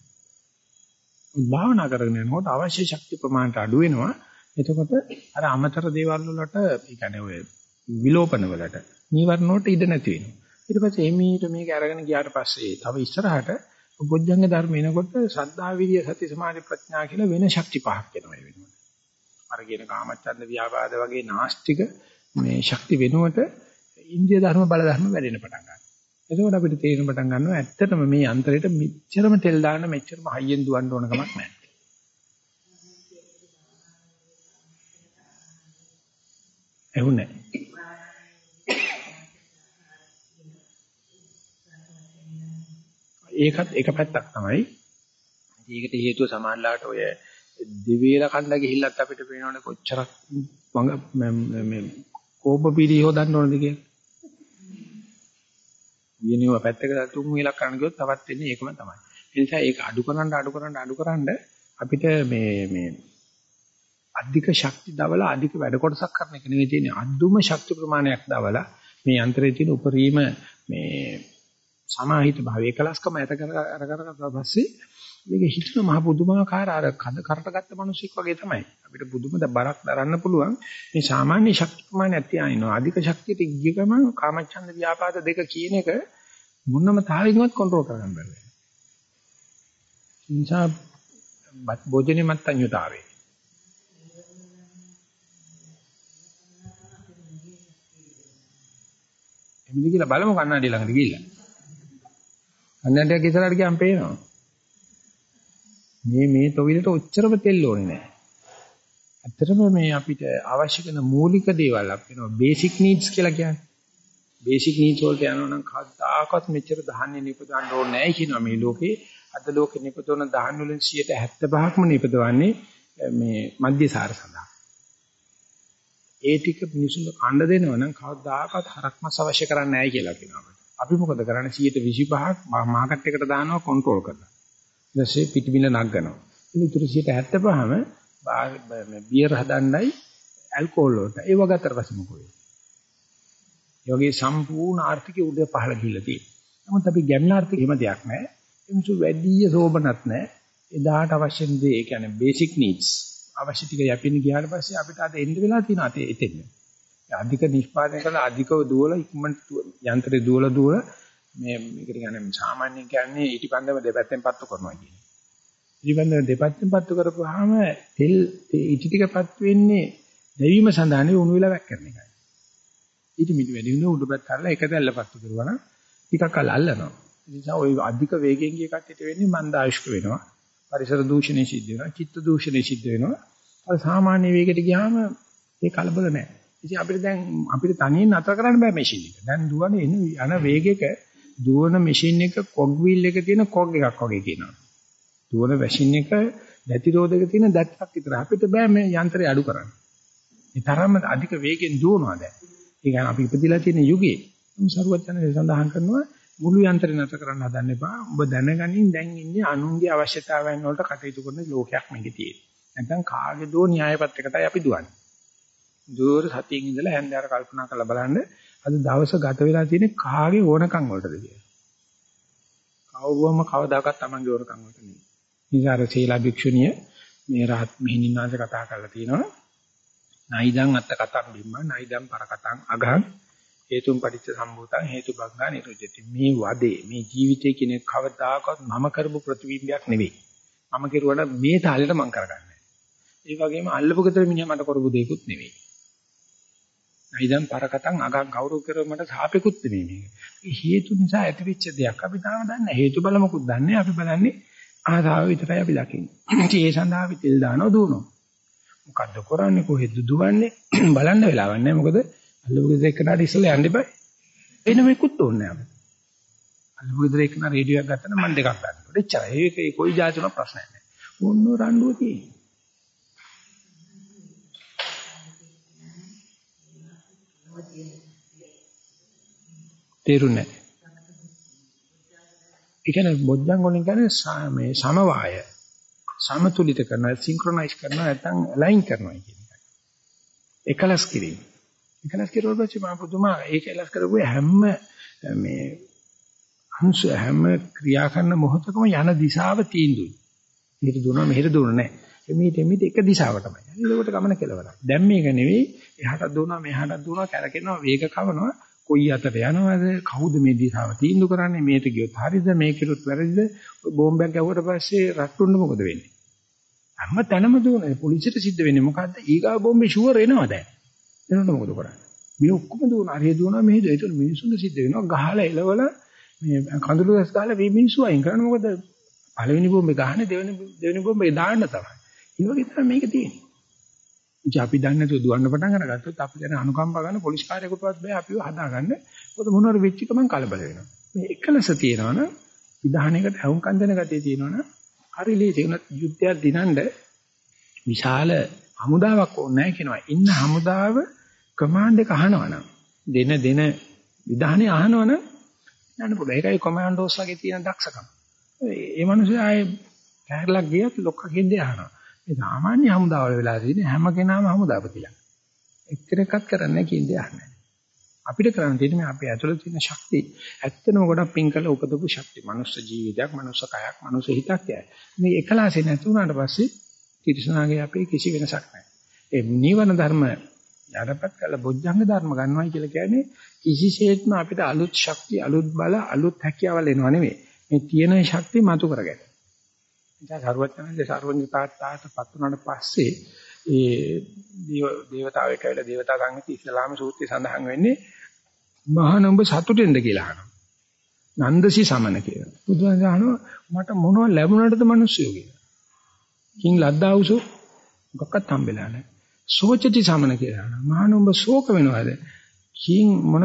භාවනා කරගෙන යනකොට අවශ්‍ය ශක්ති ප්‍රමාණයට අඩු වෙනවා. එතකොට අර අමතර දේවල් වලට ඒ කියන්නේ ඔය විලෝපන වලට නීවරණ වලට ඉඩ නැති වෙනවා. ඊට පස්සේ එමීට මේක අරගෙන ගියාට පස්සේ තව ඉස්සරහට බොජ්ජංග ධර්ම එනකොට සද්ධා විරිය සති සමාධි ප්‍රඥා කියලා වෙන ශක්ති පහක් එනවා ඒ වෙනුවට. අර කියන කාමච්ඡන්ද ව්‍යාපාද වගේ නාස්තික මේ ශක්ති වෙනුවට ඉන්දිය ධර්ම බල ධර්ම වැඩෙන පටන් ගන්නවා. එතකොට අපිට තේරෙන පටන් ගන්නවා ඇත්තටම මේ අන්තරයට මෙච්චරම තෙල් දාන්න මෙච්චරම හයියෙන් දුවන්න ඕන කමක් නැහැ. එහුනේ. ඒකත් එක පැත්තක් තමයි. ඒකට හේතුව සමානලාට ඔය දිවේල කණ්ඩ ගිහිල්ලත් අපිට පේනවනේ කොච්චරක් මේ කෝප පිළි හොදන්න ඕනද කියලා. ඊනිව පැත්තක තුන් වේලක් කරන්න ගියොත් තවත් වෙන්නේ ඒකම තමයි. ඒ නිසා ඒක අඩු කරන්න අඩු කරන්න අඩු කරන්න අපිට මේ මේ අධික ශක්ති දවලා අධික වැඩ කොටසක් කරන එක නෙවෙයි තියෙන්නේ. අදුම ශක්ති ප්‍රමාණයක් දවලා මේ යන්ත්‍රයේ තියෙන උපරිම මේ සමාහිත භාවය එකලස්කම ඇත කර අර කරගත්තා පස්සේ මේක හිතන මහ පුදුමාකාර අර කඳ කරට ගත්ත මිනිසෙක් වගේ තමයි. අපිට පුදුම බරක් දරන්න පුළුවන්. මේ සාමාන්‍ය ශක්ති ප්‍රමාණයක් තියාිනවා අධික ශක්තියට ගිය ගමන් කාමච්ඡන්ද ව්‍යාපාද දෙක කියන එක මොනම තාලෙකවත් කන්ට්‍රෝල් කරගන්න බැහැ. නිසා භෝජනේ මත්තඤ්‍යතාවේ එමුද කියලා බලමු කන්නඩිය ළඟට ගිහිල්ලා. කන්නඩියක් ඉස්සරහට ගියාම පේනවා. මේ මේ තොවිලට ඔච්චරම තෙල් ඕනේ නැහැ. ඇත්තටම මේ අපිට අවශ්‍ය කරන මූලික දේවල් අපි කියනවා බේසික් නීඩ්ස් කියලා කියන්නේ. බේසික් නීඩ්ස් වලට යනවා නම් කවදාකවත් මෙච්චර ධාන්‍ය නිපදවන්න ඕනේ නැහැ කියනවා මේ ලෝකේ. අද ලෝකේ නිපදවන ධාන්‍ය වලින් 75%ක්ම නිපදවන්නේ මේ මධ්‍යසාර සඳහා. ඒ ටික මිනිසුන්ට කණ්ඩ දෙනවා නම් කවදාකවත් හරක් මස් අවශ්‍ය කරන්නේ නැහැ කියලා කියනවා. අපි මොකද කරන්නේ 125ක් මාකට් එකට දානවා කන්ට්‍රෝල් කරලා. ඊට පස්සේ පිටිබිල නගනවා. ඉතින් ඉතුරු 170ම මේ බියර් හදන්නයි ඇල්කොහොල් වලට. ඒව ගත්තට පස්සේ මොකද වෙන්නේ? ඒ වගේ සම්පූර්ණ ආර්ථිකය උඩ පහළ ගිහිල්ලා තියෙනවා. නමුත් අපි ගැඹුරු ආර්ථික එහෙම දෙයක් නැහැ. එමුසු වැඩි සෝබනත් නැහැ. එදාට අවශ්‍ය දේ ඒ කියන්නේ බේසික් නීඩ්ස් අවශ්‍ය ටික යැපෙන්න ගියාට පස්සේ අපිට අද එන්න වෙලා තියෙන අතේ එතෙන්න. අධික නිෂ්පාදනය කරලා අධිකව දුවල ඉක්මනට යන්ත්‍රේ දුවල දුවල මේ මේකට කියන්නේ සාමාන්‍යයෙන් කියන්නේ ඊටිපන්දම දෙපැත්තෙන් පත්තු කරනවා කියන්නේ. ඊටිපන්දම දෙපැත්තෙන් පත්තු කරපුවාම තෙල් ඊටි ටිකපත් වෙන්නේ දැවීම සඳහා නෙවෙයි උණු වෙලා වැක් කරන එකයි. ඊට මිට වැඩි වෙන උඩ පැත්ත අරලා එක දැල්ල පත්තු කරුවා නම් ටිකක් කල් අල්ලනවා. ඒ නිසා ওই අධික වේගයෙන් ගිය කට්ටියට වෙන්නේ මන්දායුෂ්ක වෙනවා. පරිසර දූෂණය සිද්ධ වෙනවා. චිත්ත දූෂණය සිද්ධ වෙනවා. අර සාමාන්‍ය වේගයට ගියාම ඒ කලබල නැහැ. ඉතින් අපිට දැන් අපිට තනියෙන් නතර කරන්න බෑ මැෂින් එක. දැන් දුවන එන යන වේගයක දුවන මැෂින් එක කොග් වීල් එක තියෙන කොග් එකක් වගේ කියනවා. දුවන මැෂින් එක දැතිරෝධක තියෙන දැත්තක් විතර. අපිට බෑ මේ යන්ත්‍රය අඩු කරන්න. ඒ තරම්ම අධික වේගෙන් දුවනවා දැන්. ඒ කියන්නේ අපි ඉපදිලා තියෙන යුගයේ සරුවත් යන සඳහන් කරනවා මුළු යන්ත්‍රය නැතර කරන්න හදන්න එපා. ඔබ දැනගනින් දැන් ඉන්නේ අනුන්ගේ අවශ්‍යතාවයන් වලට කටයුතු කරන ලෝකයක් මේකේ තියෙන්නේ. නැත්නම් කාගේ දෝ න්‍යාය පත්‍රයකටයි අපි දුවන්නේ. දුර සතියින් ඉඳලා හැන්දෑර කල්පනා කරලා බලන්න අද දවස ගත වෙලා තියෙන්නේ කාගේ ඕනකම් වලටද කියලා. කවුරුවම කවදාකවත් Tamange ඕනකම් වලට නෙවෙයි. නිසා අර සීලා භික්ෂුණිය මේ රහත් මෙහිණින්නාංශ කතා කරලා තියෙනවා. නයිදං අත්ත කතම් බිම්ම නයිදං පර කතං අගං හේතුම් පටිච්ච සම්භූතං හේතු බංගා නිරුජ්ජති. මේ වදේ මේ ජීවිතේ කියන කවදාකවත් මම කරපු ප්‍රතිබිම්බයක් නෙවෙයි. මම කෙරුවට මේ තාලෙට මම කරගන්නේ. ඒ වගේම අල්ලපු ගෙදර මිනිහා මට කරපු දෙයක්වත් නෙවෙයි. නයිදම් පරකටන් අගක් ගෞරව කරව මට සාපේකුත් නෙමෙයි මේක. හේතු නිසා ඇතිවෙච්ච දෙයක් අපි තාම දන්නේ හේතු බල මොකුත් දන්නේ අපි බලන්නේ ආසාව විතරයි අපි දකින්නේ. ඉතින් ඒ සඳහා අපි තෙල් දානවා දුවනවා. මොකද්ද කරන්නේ කොහෙද දුවන්නේ බලන්න වෙලාවක් නැහැ මොකද අල්ලපු ගෙදර එක්කනට ඉස්සලා යන්න එපා. එන මේකුත් ඕනේ නැහැ. අල්ලපු ගෙදර එක්කන රේඩියෝ එකක් ගත්තා නම් මම දෙකක් ගන්නවා. එච්චරයි. ඒකේ කොයි જાති උනා ප්‍රශ්නයක් නැහැ. ඕන්න රණ්ඩුව තියෙන්නේ. තේරුණේ නැහැ. ඒ කියන්නේ බොජ්ජංග වලින් කියන්නේ මේ සමவாய සමතුලිත කරනවා සින්ක්‍රොනයිස් කරනවා නැත්නම් ඇලයින් කරනවා කියන එක. එකලස් කිරීම. එකලස් කිරුවොත් පස්සේ මම පුදුමා ඒක එකලස් කරපුවේ හැම මේ අංශ හැම ක්‍රියා කරන මොහොතකම යන දිශාව තීන්දුවයි. මෙහෙට දුවනවා මෙහෙට දුවන්නේ නැහැ. එමෙහිට එමෙහිට එක දිශාවටමයි. ඒකට ගමන කෙලවරක්. දැන් මේක නෙවෙයි. එහාට දුවනවා මෙහාට දුවනවා කැරකෙනවා වේග කවනවා. කොයි අතට යනවද? කවුද මේ දිශාව තීන්දුව කරන්නේ? මේට ගියොත් හරිද? මේ කිරුත් වැරදිද? බෝම්බයක් ගැහුවට පස්සේ රට්ටුන්න මොකද වෙන්නේ? හැම තැනම දුවන පොලිසියට සිද්ධ වෙන්නේ මොකද්ද? ඊගා බෝම්බේ ෂුවර් එනවා දැන්. එනකොට මොකද කරන්නේ? මේ ඔක්කොම දුවන හරිය දුවනවා මෙහෙද ඒක මිනිසුන්ට සිද්ධ වෙනවා ගහලා එලවල මේ කඳුළු ගස් ගහලා මේ මිනිස්සු අයින් කරන්නේ. මොකද පළවෙනි බෝම්බේ ගහන්නේ දෙවෙනි දෙවෙනි බෝම්බේ දාන්න තමයි. ඒ වගේ තමයි මේක තියෙන්නේ. ඉතින් අපි දන්නේ නැතුව දුවන්න පටන් අරගත්තොත් අපි දැන් අනුකම්පා ගන්න පොලිස් කාර්යයකටවත් බෑ. අපිව හදාගන්න. මොකද මොනවාර වෙච්ච ගමන් කලබල වෙනවා. මේ එකලස තියෙනවනම් විධානයකට හවුම්කන් දෙන ගතිය තියෙනවනම් හරි ලේසි උනත් යුද්ධයක් දිනන්න විශාල හමුදාවක් ඕනේ නැහැ කියනවා. ඉන්න හමුදාව කමාන්ඩ් එක අහනවනම් දෙන දෙන විධානය අහනවනම් යන්න පුළුවන්. ඒකයි කොමාන්ඩෝස් වගේ තියෙන දක්ෂකම. ඒ මිනිස්සු ආයේ කැරලක් ගියත් ලොක්ක කෙන්දේ අහනවා. මේ සාමාන්‍ය හමුදාවල වෙලා තියෙන හැම කෙනාම හමුදාපතිලා. එක්තරෙක්වත් කරන්නේ කියන්නේ අහන්නේ. අපිට කරන්න තියෙන්නේ මේ අපේ ඇතුළේ තියෙන ශක්තිය. ඇත්තනම ගොඩක් පින් කළ උපදපු ශක්තිය. මනුස්ස ජීවිතයක්, මනුස්ස කයක්, මනුස්ස හිතක් යයි. මේ එකලාසේ නැති වුණාට පස්සේ තිරිසනාගේ අපේ කිසි වෙනසක් නැහැ. ඒ නිවන ධර්ම යටපත් කළ බොජ්ජංග ධර්ම ගන්නවයි කියලා කියන්නේ කිසිසේත්ම අපිට අලුත් ශක්තිය, අලුත් බල, අලුත් හැකියාවල් එනව නෙමෙයි. මේ තියෙන ශක්තිය මතු කරගන්න. ඉතින් සරුවචනන්දේ සර්වඥතාට පත් වුණාට පස්සේ ඒ දේවතාවෙක් ඇවිල්ලා දේවතා සංගති ඉස්ලාම සූත්‍රයේ සඳහන් වෙන්නේ මහානඹ සතුටෙන්ද කියලා අහනවා. නන්දසි සමන කියලා. බුදුන් අහනවා මට මොනව ලැබුණාටද මිනිස්සු කියලා. කිං ලද්දාවුසු මොකක්වත් හම්බෙලා නැහැ. සෝචති සමන කියලා අහනවා. මහානඹ ශෝක වෙනවද? කිං මොන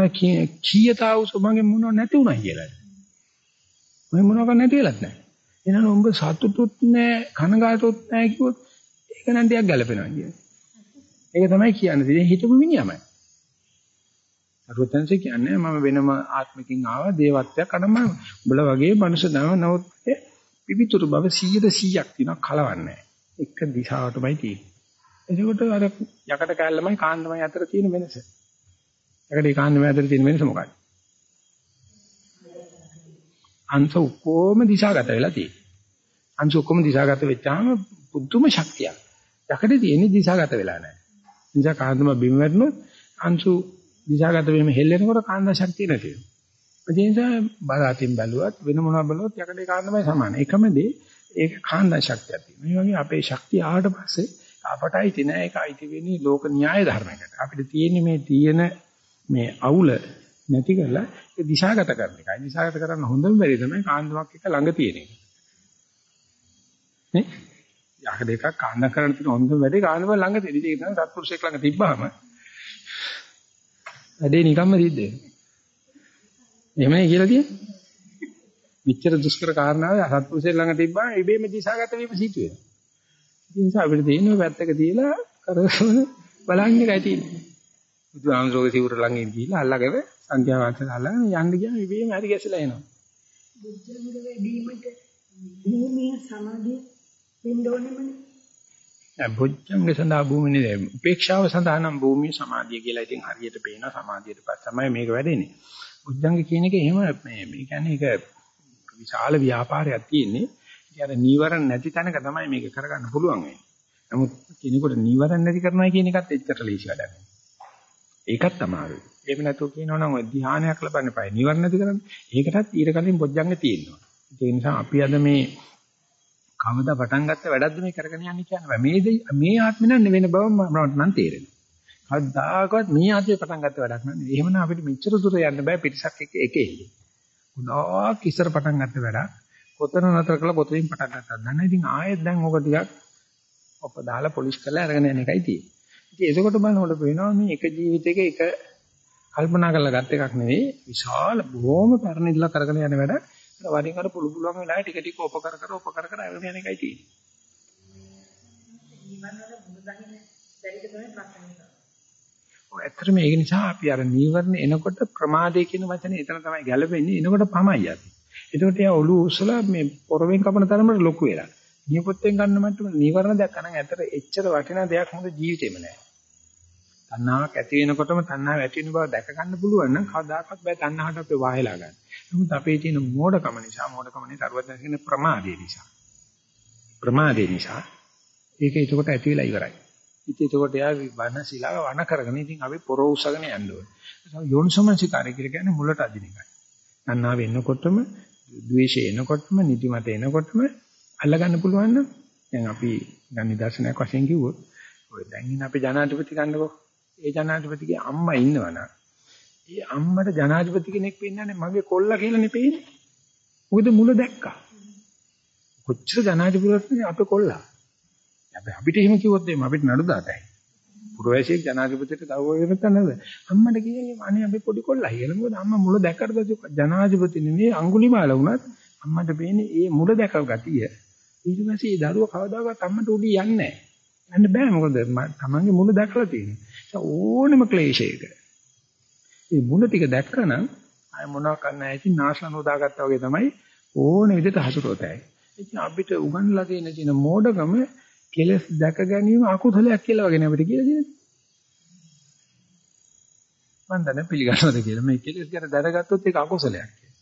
කීයතාවුසු මගේ මොනව නැති උනා කියලා. මම මොනවක් නැති වෙලත් නැහැ. එහෙනම් උඹ සතුටුත් නැහැ කනගාටුත් නැහැ කිව්වොත් ඒක නම් ටිකක් ගැලපෙනවා කියන්නේ. ඒක තමයි කියන්නේ. ඉතින් හිතමු මිනිහමයි. අරුතන්සේ කියන්නේ මම වෙනම ආත්මකින් ආවා දේවත්වයක් අනම උඹලා වගේ මනුෂ්‍ය දම නවත් පිවිතුරු බව 100%ක් තියෙනවා කලවන්නේ. එක දිශාවටමයි තියෙන්නේ. එතකොට අර යකඩ කැල්ලමයි කාන්දමයි අතර තියෙන වෙනස. යකඩේ කාන්දමයි අතර තියෙන වෙනස මොකක්ද? අංශ ඔක්කොම දිශාගත වෙලා තියෙනවා. අංශ ඔක්කොම දිශාගත වෙච්චාම පුදුම ශක්තියක්. යකඩේ තියෙන දිශාගත වෙලා නැහැ. නිසා කාන්දම බිම වැටුනොත් අංශු දිශාගත වීම හෙල්ලෙනකොට කාන්ද ශක්තිය නැති වෙනවා. ඒ නිසා බලාතින් බැලුවත් වෙන මොනවා බැලුවත් යකඩේ කාන්දමයි සමාන. එකම දේ ඒක කාන්ද ශක්තියක් තියෙනවා. මේ වගේ අපේ ශක්තිය ආවට පස්සේ අපටයි තියෙන ඒක අයිති වෙන්නේ ලෝක න්‍යාය ධර්මයකට. අපිට තියෙන්නේ මේ තියෙන මේ අවුල නැති කරලා ඒ දිශාගත කරන එකයි. දිශාගත කරන්න හොඳම වෙලේ තමයි කාන්දමක් එක ළඟ තියෙන එක. නේ? යක දෙකක් කාන්දම් කරන්න තියෙන හොඳම වැඩේ කාන්දම ළඟ තියෙන. ඒක තමයි සත්පුරුෂයෙක් ළඟ තිබ්බහම වැඩේ නිකම්ම සිද්ධ වෙනවා. එහෙමයි කියලා තියෙන්නේ. විචතර දුෂ්කර කාරණාව සත්පුරුෂයෙක් ළඟ තිබ්බම ඉබේම දිශාගත වීම සිදු වෙනවා. ඒ නිසා අපිට තියෙනවා පැත්තක තියලා කරගෙන බලන්න එකයි තියෙන්නේ. බුදුහාමසෝගේ සිවුර ළඟින් ගිහිල්ලා අල්ලගෙන සංඛ්‍යා වාචකාලා යන්න ගියාම ඉබේම හරි ගැසලා එනවා. බුද්ධංග වැඩිමට භූමිය සමාධිය වෙන්න ඕනෙමනේ. දැන් බොජ්ජංග සඳහා භූමිනේ උපේක්ෂාව සඳහා නම් භූමිය සමාධිය කියලා ඉතින් හරියට පේනවා සමාධියට පස්ස තමයි මේක වැඩෙන්නේ. බොජ්ජංග කියන එක එහෙම මේ මේ කියන්නේ ඒක විශාල ව්‍යාපාරයක් තියෙන්නේ. ඉතින් අර නීවරණ නැති තැනක තමයි මේක කරගන්න පුළුවන් වෙන්නේ. නමුත් කෙනෙකුට නීවරණ නැති කරනවා කියන එකත් එච්චර ලේසි වැඩක් නෙවෙයි. ඒකත් අමාරුයි. එහෙම නැතුව කියනවා නම් ඔය ධ්‍යානයක් ලබන්න එපා. නීවරණ නැති කරන්න. ඒකටත් ඊට කලින් බොජ්ජංග තියෙනවා. ඒ නිසා අපි අද මේ කවදා පටන් ගත්ත වැඩක්ද මේ කරගෙන යන්නේ කියන්නේ මේ මේ ආත්මෙ නම් වෙන බව මට නම් තේරෙනවා. කවදාකවත් මේ ආත්මෙ පටන් ගත්ත වැඩක් නෙවෙයි. එහෙමනම් අපිට මෙච්චර දුර යන්න බෑ පිටසක් එක එක එල්ලේ. උනාක් ඉස්සර පටන් ගත්ත වැඩක්. කොතන නතර කළා කොතනින් පටන් ගත්තද දන්න. ඉතින් ආයෙත් දැන් ඕක ටිකක් ඔප දාලා පොලිෂ් කරලා අරගෙන යන එකයි තියෙන්නේ. ඉතින් එතකොට බලනකොට පේනවා මේ එක ජීවිතයක එක කල්පනා කරලා ගත් එකක් නෙවෙයි විශාල බොහොම පරණ ඉඳලා කරගෙන යන වැඩ වරින් වර පුළු පුළුවන් වෙලාවට ටික ටික උපකර කර උපකර කර අරගෙන යන එකයි තියෙන්නේ. ඔය ඇත්තටම ඒක නිසා අපි අර නීවරණ එනකොට ප්‍රමාදය කියන වචනේ එතන තමයි ගැලපෙන්නේ. එනකොට පමයි අපි. එතකොට යා ඔළුව උස්සලා මේ පොරවෙන් කපන තරමට ලොකු වෙලා. නියපොත්තෙන් ගන්න මට්ටම නීවරණ දැක්කනම් ඇත්තට එච්චර වටිනා දෙයක් මොකද ජීවිතේම නැහැ. තණ්හාවක් ඇති වෙනකොටම තණ්හාව ඇති වෙන බව දැක ගන්න පුළුවන් නම් කවදාකවත් බෑ තණ්හාවට අපි වාහෙලා ගන්න. නමුත් අපේ තියෙන මෝඩකම නිසා මෝඩකමනේ තරුවත් කියන ප්‍රමාදය නිසා. ප්‍රමාදය නිසා ඒක ඒකට ඇති වෙලා ඉවරයි. ඉතින් ඒකට යා වන සිලාව වන කරගෙන ඉතින් අපි පොර උසගෙන යන්න ඕනේ. යෝනිසමංසිකාරය කියලා කියන්නේ මුලට අදින එකයි. තණ්හාව එනකොටම, ද්වේෂය එනකොටම, නිදිමත එනකොටම අල්ලගන්න පුළුවන් නම් දැන් අපි දැන් නිදර්ශනයක් වශයෙන් කිව්වොත් ඔය දැන් ඉන්න අපි ජනාධිපති ගන්නකො ඒ ජනාධිපතිගේ අම්මා ඉන්නවනම් ඒ අම්මට ජනාධිපති කෙනෙක් වෙන්නන්නේ මගේ කොල්ලා කියලා නෙපෙයිනේ. මොකද මුල දැක්කා. කොච්චර ජනාධිපතිවරුත් අපේ කොල්ලා. අපි අපිට එහෙම කිව්වොත් එimhe අපිට නඩු දාතයි. පුරවැසියෙක් ජනාධිපතිට දවල් වෙනත් නේද? අම්මට කියන්නේ අනේ අපි පොඩි කොල්ලා කියලා. මොකද අම්මා මුල දැක්කට පස්සේ ජනාධිපති නෙමෙයි අඟුලිමාල වුණත් අම්මට පේන්නේ ඒ මුල දැකව ගතිය. ඊට පස්සේ ඒ දරුවා කවදාකවත් අම්මට උඩි යන්නේ නැහැ. යන්න බෑ මොකද තමන්ගේ මුල දැකලා තියෙනවා. ඕනෙම ක්ලේශයක. මේ මුල ටික දැක්කනම් අය මොනවා කරන්න ඇති නාශන උදාගත්තා වගේ තමයි ඕන විදිහට හසුරුවතයි. ඉතින් අපිට උගන්ලා තියෙන තියෙන මෝඩකම කෙලස් දැක ගැනීම අකුසලයක් කියලා වගේ නේ අපිට කියලා දෙන්නේ. මම දැන පිළිගන්නවද කියලා මේ කෙලස් ගැන දැනගත්තොත් ඒක අකුසලයක් කියලා.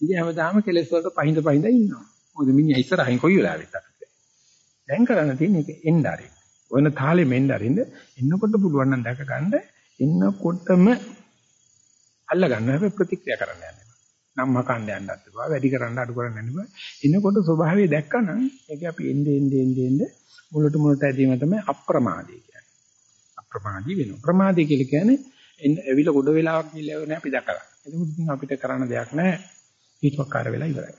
ඉතින් හැමදාම කෙලස් වලට පහින්ද පහින්ද ඉන්නවා. මොකද මිනිහා ඉස්සරහින් කොයි වෙලාවෙත් අපිට. දැන් කරන්න තියෙන්නේ ඒක එන්න ආරින්. ඔයන තාලෙ මෙන්න ආරින්ද එන්නකොට පුළුවන් නම් දැක ගන්න එන්නකොටම අල්ල ගන්න හැබැයි ප්‍රතික්‍රියා කරන්න යන්න එපා. නම් හකන්න යන්නත් එපා. වැඩි කරන්න අඩු කරන්න යන්න එපා. එනකොට ස්වභාවය දැක්කනම් ඒක අපි එnde එnde එnde එnde මුලට මුලට ඇදීම තමයි අප්‍රමාදී කියන්නේ. අප්‍රමාදී වෙනවා. ප්‍රමාදී කියලා කියන්නේ එන්න ඇවිල්ලා ගොඩ වෙලාවක් ගිහලා නැහැ අපි දැකලා. ඒක උදින් අපිට කරන්න දෙයක් නැහැ. හිතුවක්කාර වෙලා ඉවරයි.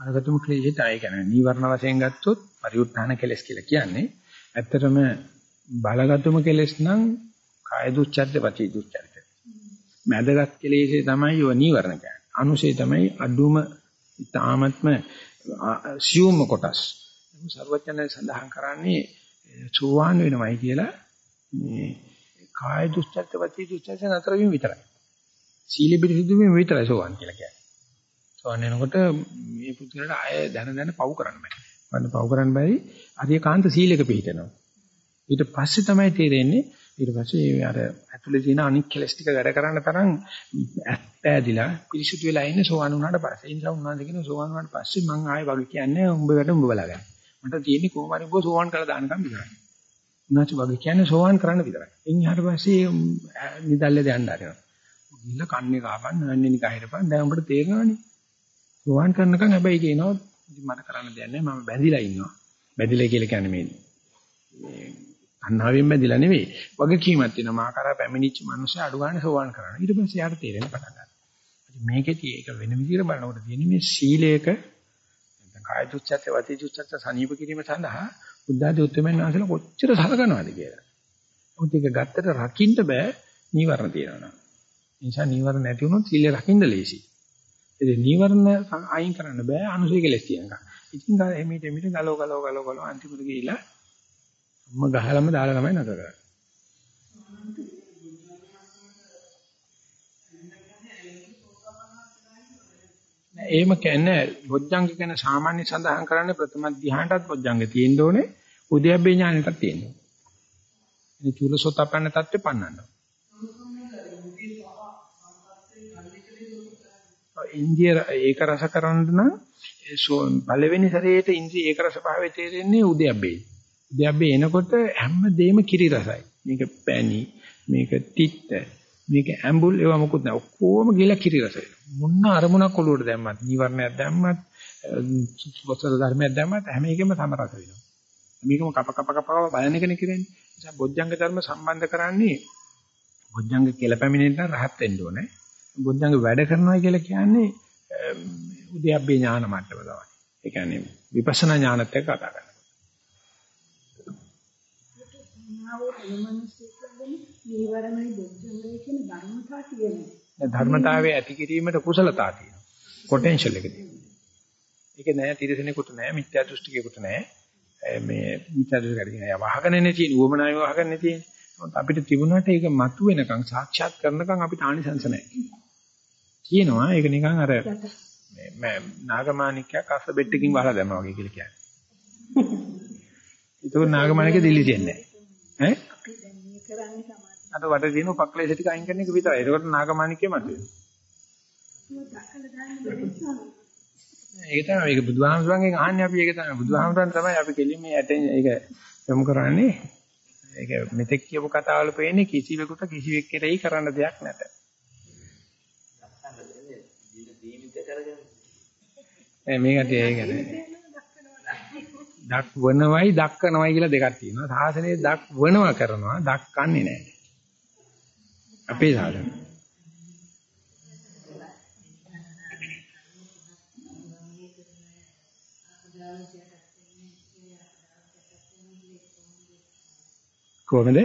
අරගතුම ක්ලේශයට ආය කියන්නේ නීවරණ වශයෙන් ගත්තොත් පරිඋත්ථාන කෙලස් කියලා කියන්නේ ඇත්තටම බලගතුම කෙලස් නම් කාය දුච්චර්ත පටි දුච්චර්ත මැදගත් කෙලෙසේ තමයි ඔය නීවරණ කියන්නේ. අනුසේ තමයි අඩුම තාමත්ම සියුම්ම කොටස්. සර්වඥයන් සඳහන් කරන්නේ සෝවාන් වෙනවයි කියලා මේ කාය දුස්චර්ත වචී දුස්චර්ත නතර වීම විතරයි. සීල පිරිසිදු වීම විතරයි සෝවාන් කියලා කියන්නේ. සෝවාන් වෙනකොට මේ පුදුරට ආය දැන දැන පව් කරන්න බෑ. වන්න පව් කරන්න බැරි අරියකාන්ත සීලයක පිළිතනවා. ඊට පස්සේ තමයි තේරෙන්නේ ඊට පස්සේ අර ඇතුලේ තියෙන අනික් කෙලස් ටික වැඩ කරන්න තරම් ඇත්තෑදිලා පිරිසුදු වෙලා ඉන්නේ සෝවන් වුණාට පස්සේ. ඒ නිසා උන්වහන්සේ කියන සෝවන් වුණාට පස්සේ මං ආයෙ වගේ කියන්නේ උඹ වැඩ උඹ බලාගන්න. මට තියෙන්නේ කොහොම හරි උඹ සෝවන් කරලා දානකම් විතරයි. උන්වහන්සේ වගේ කියන්නේ සෝවන් කරන්න විතරයි. එන් ඊට පස්සේ නිදල්ලේ දැන්න ආරෙනවා. ගිහිල්ලා කන්නේ කාපන් නන්නේ නිකා හිටපන් දැන් උඹට තේරෙනවනේ. සෝවන් කරනකම් හැබැයි කියනවා ඉතින් මට කරන්න දෙයක් නැහැ මම බැඳිලා ඉන්නවා. බැඳිලා කියලා කියන්නේ මේ අන්නාවෙන් බැඳිලා නෙවෙයි. වගකීමක් තියෙනවා. මා කරා පැමිණිච්ච මිනිස්සු අඩු ගන්න සෝවාන් කරන්න. ඊට පස්සේ යාට තේරෙන පටන් ගන්නවා. ඉතින් මේකෙදී ඒක වෙන විදිහට බලනකොට තියෙන්නේ මේ සීලයක නැත්නම් කාය දුච්චත්ත වති දුච්චත්ත සනීප කිරීම සඳහා බුද්ධාදී උත්තරමයන් වහන්සේලා කොච්චර සලකනවාද කියලා. මොකද ඒක ගත්තට රකින්න බෑ නීවරණ තියෙනවා. ඒ නිසා නීවරණ නැති වුණොත් සීලය රකින්න ලේසි. ඒ නීවරණ අයින් කරන්න බෑ අනුසය කෙලස් තියෙනවා. ඉතින් ගා එමිට එමිට ගලව ගලව ගලව ගලව අන්තිමට ගිහිලා අම්ම ගහලම දාලා තමයි නතර කරන්නේ. එහෙම කියන්නේ බොජ්ජංග ගැන සාමාන්‍ය සඳහන් කරන්නේ ප්‍රථම ධ්‍යානටත් බොජ්ජංග තියෙන්න ඕනේ උද්‍යප්පේ ඥානෙටත් තියෙන්න ඕනේ. මේ චූලසෝතපන්න தත්ත්වේ පන්නනවා. ඉන්දිය ඒක රස කරන්න නම් පළවෙනි සැරේට ඉන්ද්‍රිය ඒක රස භාවයේ තේරෙන්නේ උද්‍යප්පේ. උද්‍යප්පේ එනකොට හැමදේම කිරි රසයි. මේක පැණි, මේක තිත්ත, මේක ඇඹුල් ඒවා මොකුත් නැහැ. ඔක්කොම ගිල කිරි රසයි. මොන අරමුණක් ඔලුවට දැම්මත්, නීවරණයක් දැම්මත්, සුවසල ධර්මයක් දැම්මත් හැම එකෙම සමරස වෙනවා. මේකම කප කප කප බලන එකනේ කරන්නේ. නිසා බොජ්ජංග ධර්ම සම්බන්ධ කරන්නේ බොජ්ජංග කියලා පැමිණෙන්න රහත් වෙන්න ඕනේ. බොජ්ජංග වැඩ කරනවා කියලා කියන්නේ උද්‍යප්පේ ඥාන මට්ටම තමයි. ඒ කියන්නේ විපස්සනා ඥානත් එක්ක කතා කරනවා. නීවරණයි බොජ්ජංගය කියන ධර්මතා තියෙනවා. ධර්මතාවයේ ඇති කිරීමට කුසලතා තියෙනවා. පොටෙන්ෂල් එක තියෙනවා. ඒක නෑ තිරසනෙකුට නෑ මිත්‍යා දෘෂ්ටිකයෙකුට නෑ. මේ මිත්‍යා දෘෂ්ටිකට කියන අය වහගෙන තියෙන උවමනාය වහගෙන තියෙන. අපිට තිබුණාට ඒක මතු වෙනකන් සාක්ෂාත් කරනකන් අපිට ආනිසංස නැහැ. කියනවා ඒක නිකන් අර මේ නාගමාණික්කයක් අස්ස බෙට්ටකින් වහලා දැම්මා වගේ කියලා කියන්නේ. ඒක නාගමාණිකේ දිලිසෙන්නේ නැහැ. ඈ? අපි දැන් මේ කරන්නේ සමාධිය. අර වටේ තියෙන උපක්ලේශ ටික අයින් කරන එක විතරයි. ඒකට නාගමාණිකේ මත වෙනවා. දක්කල දාන්න බැහැ. ඒක තමයි ඒක බුදුහාමුදුරන්ගෙන් අහන්නේ අපි ඒක තමයි බුදුහාමුදුරන් තමයි අපි කෙලින් මේ ඇටෙන් ඒක යොමු කරන්නේ. ඒක මෙතෙක් කියපු කතාවල පේන්නේ කිසිවෙකුට කිසිවෙක් කෙරෙහි කරන්න දෙයක් නැත. ඒ මේකට ඒකනේ. දක් වනවයි දක්කනවයි කියලා දෙකක් තියෙනවා. සාසනයේ දක් වනවා කරනවා දක්කන්නේ නැහැ. අපේ සාසනය. කොහොමද?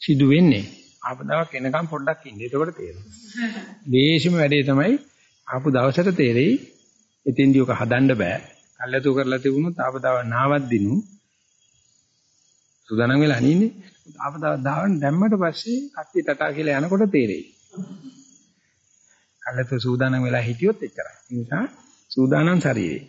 සිදු වෙන්නේ. ආපදාවක් එනකම් පොඩ්ඩක් ඉන්න. එතකොට තේරෙනවා. දේශිම වැඩේ තමයි ආපු දවසට තේරෙයි එතෙන්දී ඔක හදන්න බෑ. කල්ලාතු කරලා තිබුණොත් ආපදාව නාවක් දිනු. සුදානම් වෙලා අනින්නේ. ආපදාව දාවන්න දැම්මට පස්සේ කට්ටි තටා කියලා යනකොට තේරෙයි. කල්ලාතු සූදානම් වෙලා හිටියොත් එච්චරයි. ඒ නිසා සූදානම් ශරීරේ.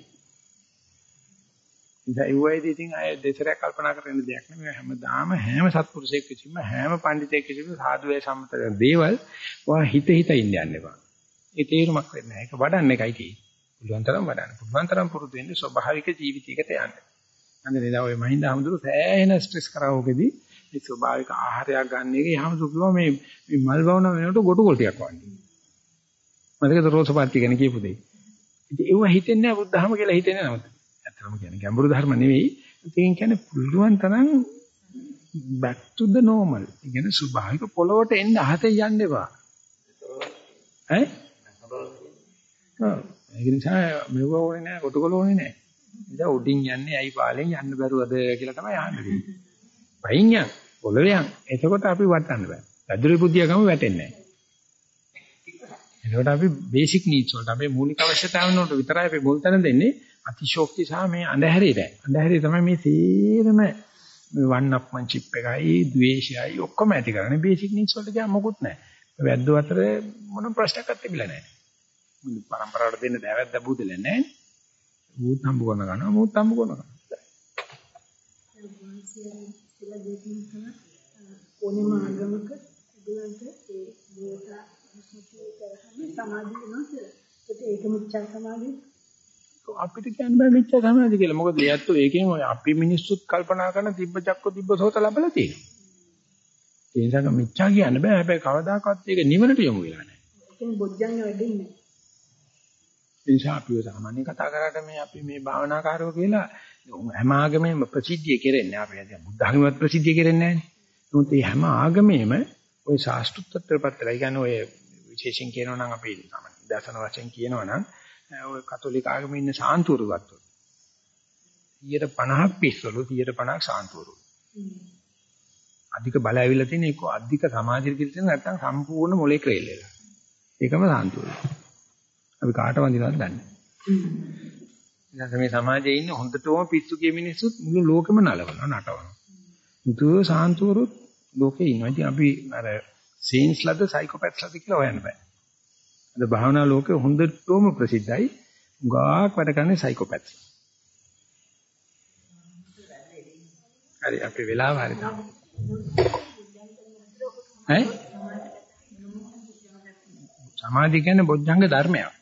ඉතින් ඒ වයිදී ඉතින් අය දෙතරක් කල්පනා කරන්න දෙයක් නෙමෙයි හැමදාම හැම සත්පුරුෂයෙක් කිසිම හැම පඬිතෙක් කිසිම සාධුවේ සම්මත දේවල් ඔයා හිත හිත ඉන්න යන්න එපා. ඒ තේරුමක් වෙන්නේ නැහැ. ඒක වඩන්න එකයි තියෙන්නේ. පුළුවන් තරම් වඩන්න. පුළුවන් තරම් පුරුදු වෙන්න ස්වභාවික ජීවිතයකට යන්න. අnder නේද ඔය මහින්ද හමුදුරු සෑහෙන ස්ට්‍රෙස් කරවෝකෙදී මේ ස්වභාවික ආහාරයක් ගන්න එක යහමසු කිව්වා මේ මේ මල් වවන වෙනකොට ගොටු කොල් ටිකක් වන්නේ. මතකද රෝසපාත්ති ගැන කියපු දෙයි. ඉතින් ඒව හිතෙන්නේ නැහැ බුද්ධහම කියලා හිතෙන්නේ නැවත. ඇත්තම කියන්නේ ගැඹුරු ධර්ම නෙවෙයි. ඒකෙන් කියන්නේ පුළුවන් තරම් back to the normal. ඒ කියන්නේ ස්වභාවික පොළොවට එන්න අහතේ යන්න එපා. ඈ? ඔව්. ඒක නිසා මෙව ඕනේ නැහැ, කොටකොල ඕනේ නැහැ. ඉතින් උඩින් යන්නේ ඇයි පාලෙන් යන්න බැරුවද කියලා තමයි අහන්නේ. පයින් යන්, පොළවේ යන්. එතකොට අපි වටන්න බෑ. වැදුරේ බුද්ධිය ගම වැටෙන්නේ නැහැ. එතකොට අපි බේසික් නීඩ්ස් වලට අපේ මූලික අවශ්‍යතාවන් වලට විතරයි අපි මුල් තැන දෙන්නේ. අතිශෝක්ති සහ මේ අඳුරේට. අඳුරේ තමයි මේ සේරම මේ වන් අප්මන් චිප් එකයි, ද්වේෂයයි ඔක්කොම ඇති කරන්නේ. බේසික් නීඩ්ස් වලට ගියාම මොකුත් නැහැ. වැද්දෝ අතර මොන ප්‍රශ්නයක්වත් තිබිලා නැහැ. මුළු પરම්පරාවට දෙන්න දෑවැද්ද බුදෙල නැහැ. ඌත් හම්බ කරන ගන්නවා, මූත් හම්බ කරන ගන්නවා. ඕනෙම ආගමක ඒගොල්ලන්ට ඒ දේවතා විශ්වාසය කරන්නේ සමාධිය වෙනවා කියලා. ඒක මුච්චා සමාධිය. අපිට කියන්න බෑ මිච්ඡා සමාධිය කියලා. මොකද ඒත් ඒකෙන් ඔය අපි මිනිස්සුත් කල්පනා කරන තිබ්බ චක්ක තිබ්බ සෝත ලැබලා තියෙනවා. ඒ නිසා මිච්ඡා කියන්න බෑ. හැබැයි කවදාකවත් ඒක නිවනට යොමු වෙලා නැහැ. ඒකෙන් බොජ්ජංග වැඩින්නේ. ඒ නිසා අපි ඔය සාමාන්‍ය කතා කරාට මේ අපි මේ භාවනාකාරයෝ කියලා හැම ආගමෙම ප්‍රසිද්ධිය කෙරෙන්නේ. අපි දැන් බුද්ධ ආගමවත් ප්‍රසිද්ධිය කෙරෙන්නේ නැහැ නේ. නමුත් මේ හැම ආගමෙම ඔය ශාස්ත්‍රුත්තරපත් වෙලා කියන්නේ ඔය විශේෂයෙන් කියනවා නම් අපි දර්ශන වශයෙන් කියනවා නම් ඔය කතෝලික ආගමේ ඉන්න සාන්තුවරු ගත්තොත් 50ක් පිස්සලු 50ක් සාන්තුවරු. අධික බල ඇවිල්ලා තියෙන එක අධික සමාජික කිරිතන නැත්තම් සම්පූර්ණ මොලේ ක්‍රේල් වෙලා. ඒකම සාන්තුවරු. අපි කාට වඳිනවද දන්නේ නැහැ. මේ සමාජයේ ඉන්න හොඳටම පිස්සු කිය මිනිස්සුත් මුළු ලෝකෙම නලවනවා නටවනවා. මුතු සාන්තුවරුත් ලෝකේ ඉන්නවා. ඉතින් අපි අර සේන්ස්ලද සයිකෝපැත්ස්ලද කියලා හොයන්න බෑ. අද භාවනා ලෝකේ හොඳටම ප්‍රසිද්ධයි. ගාක් වැඩ කරන්නේ සයිකෝපැත්ස්. හරි අපේ වෙලාව හරි තමයි. ඈ? සමාධිය කියන්නේ බොජ්ජංග ධර්මයක්.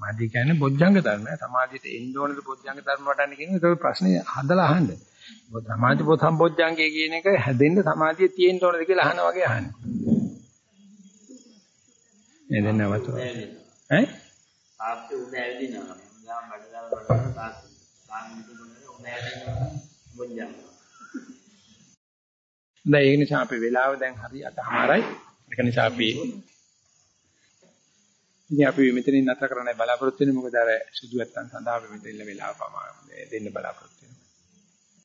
සමාධිය කියන්නේ බොජ්ජංග ධර්මයක්. සමාධියට එන්න ඕනද බොජ්ජංග ධර්ම වඩන්න කියන එක ප්‍රශ්නේ හදලා අහන්න. සමාධි පොත සම්බොජ්ජංගය කියන එක හැදෙන්න සමාධිය තියෙන්න ඕනද කියලා අහන වගේ අහන්නේ. නේද නැවත. ඈ? තාප්පේ උඩ ඇවිදිනවා. ගාම් බඩදාල බඩදාල තාප්පේ. සාමිත දුන්නේ උඩ ඇවිදිනවා. බොජ්ජංග. දැන් ඒ නිසා අපේ වෙලාව දැන් හරියටමාරයි. ඒක නිසා අපි ඉතින් අපි මෙතනින් නැතර කරන්නයි බලාපොරොත්තු වෙන්නේ මොකද අර සුදු ඇත්තන් සඳහා අපි මෙතන වෙලාව පමා දෙන්න බලාපොරොත්තු වෙනවා.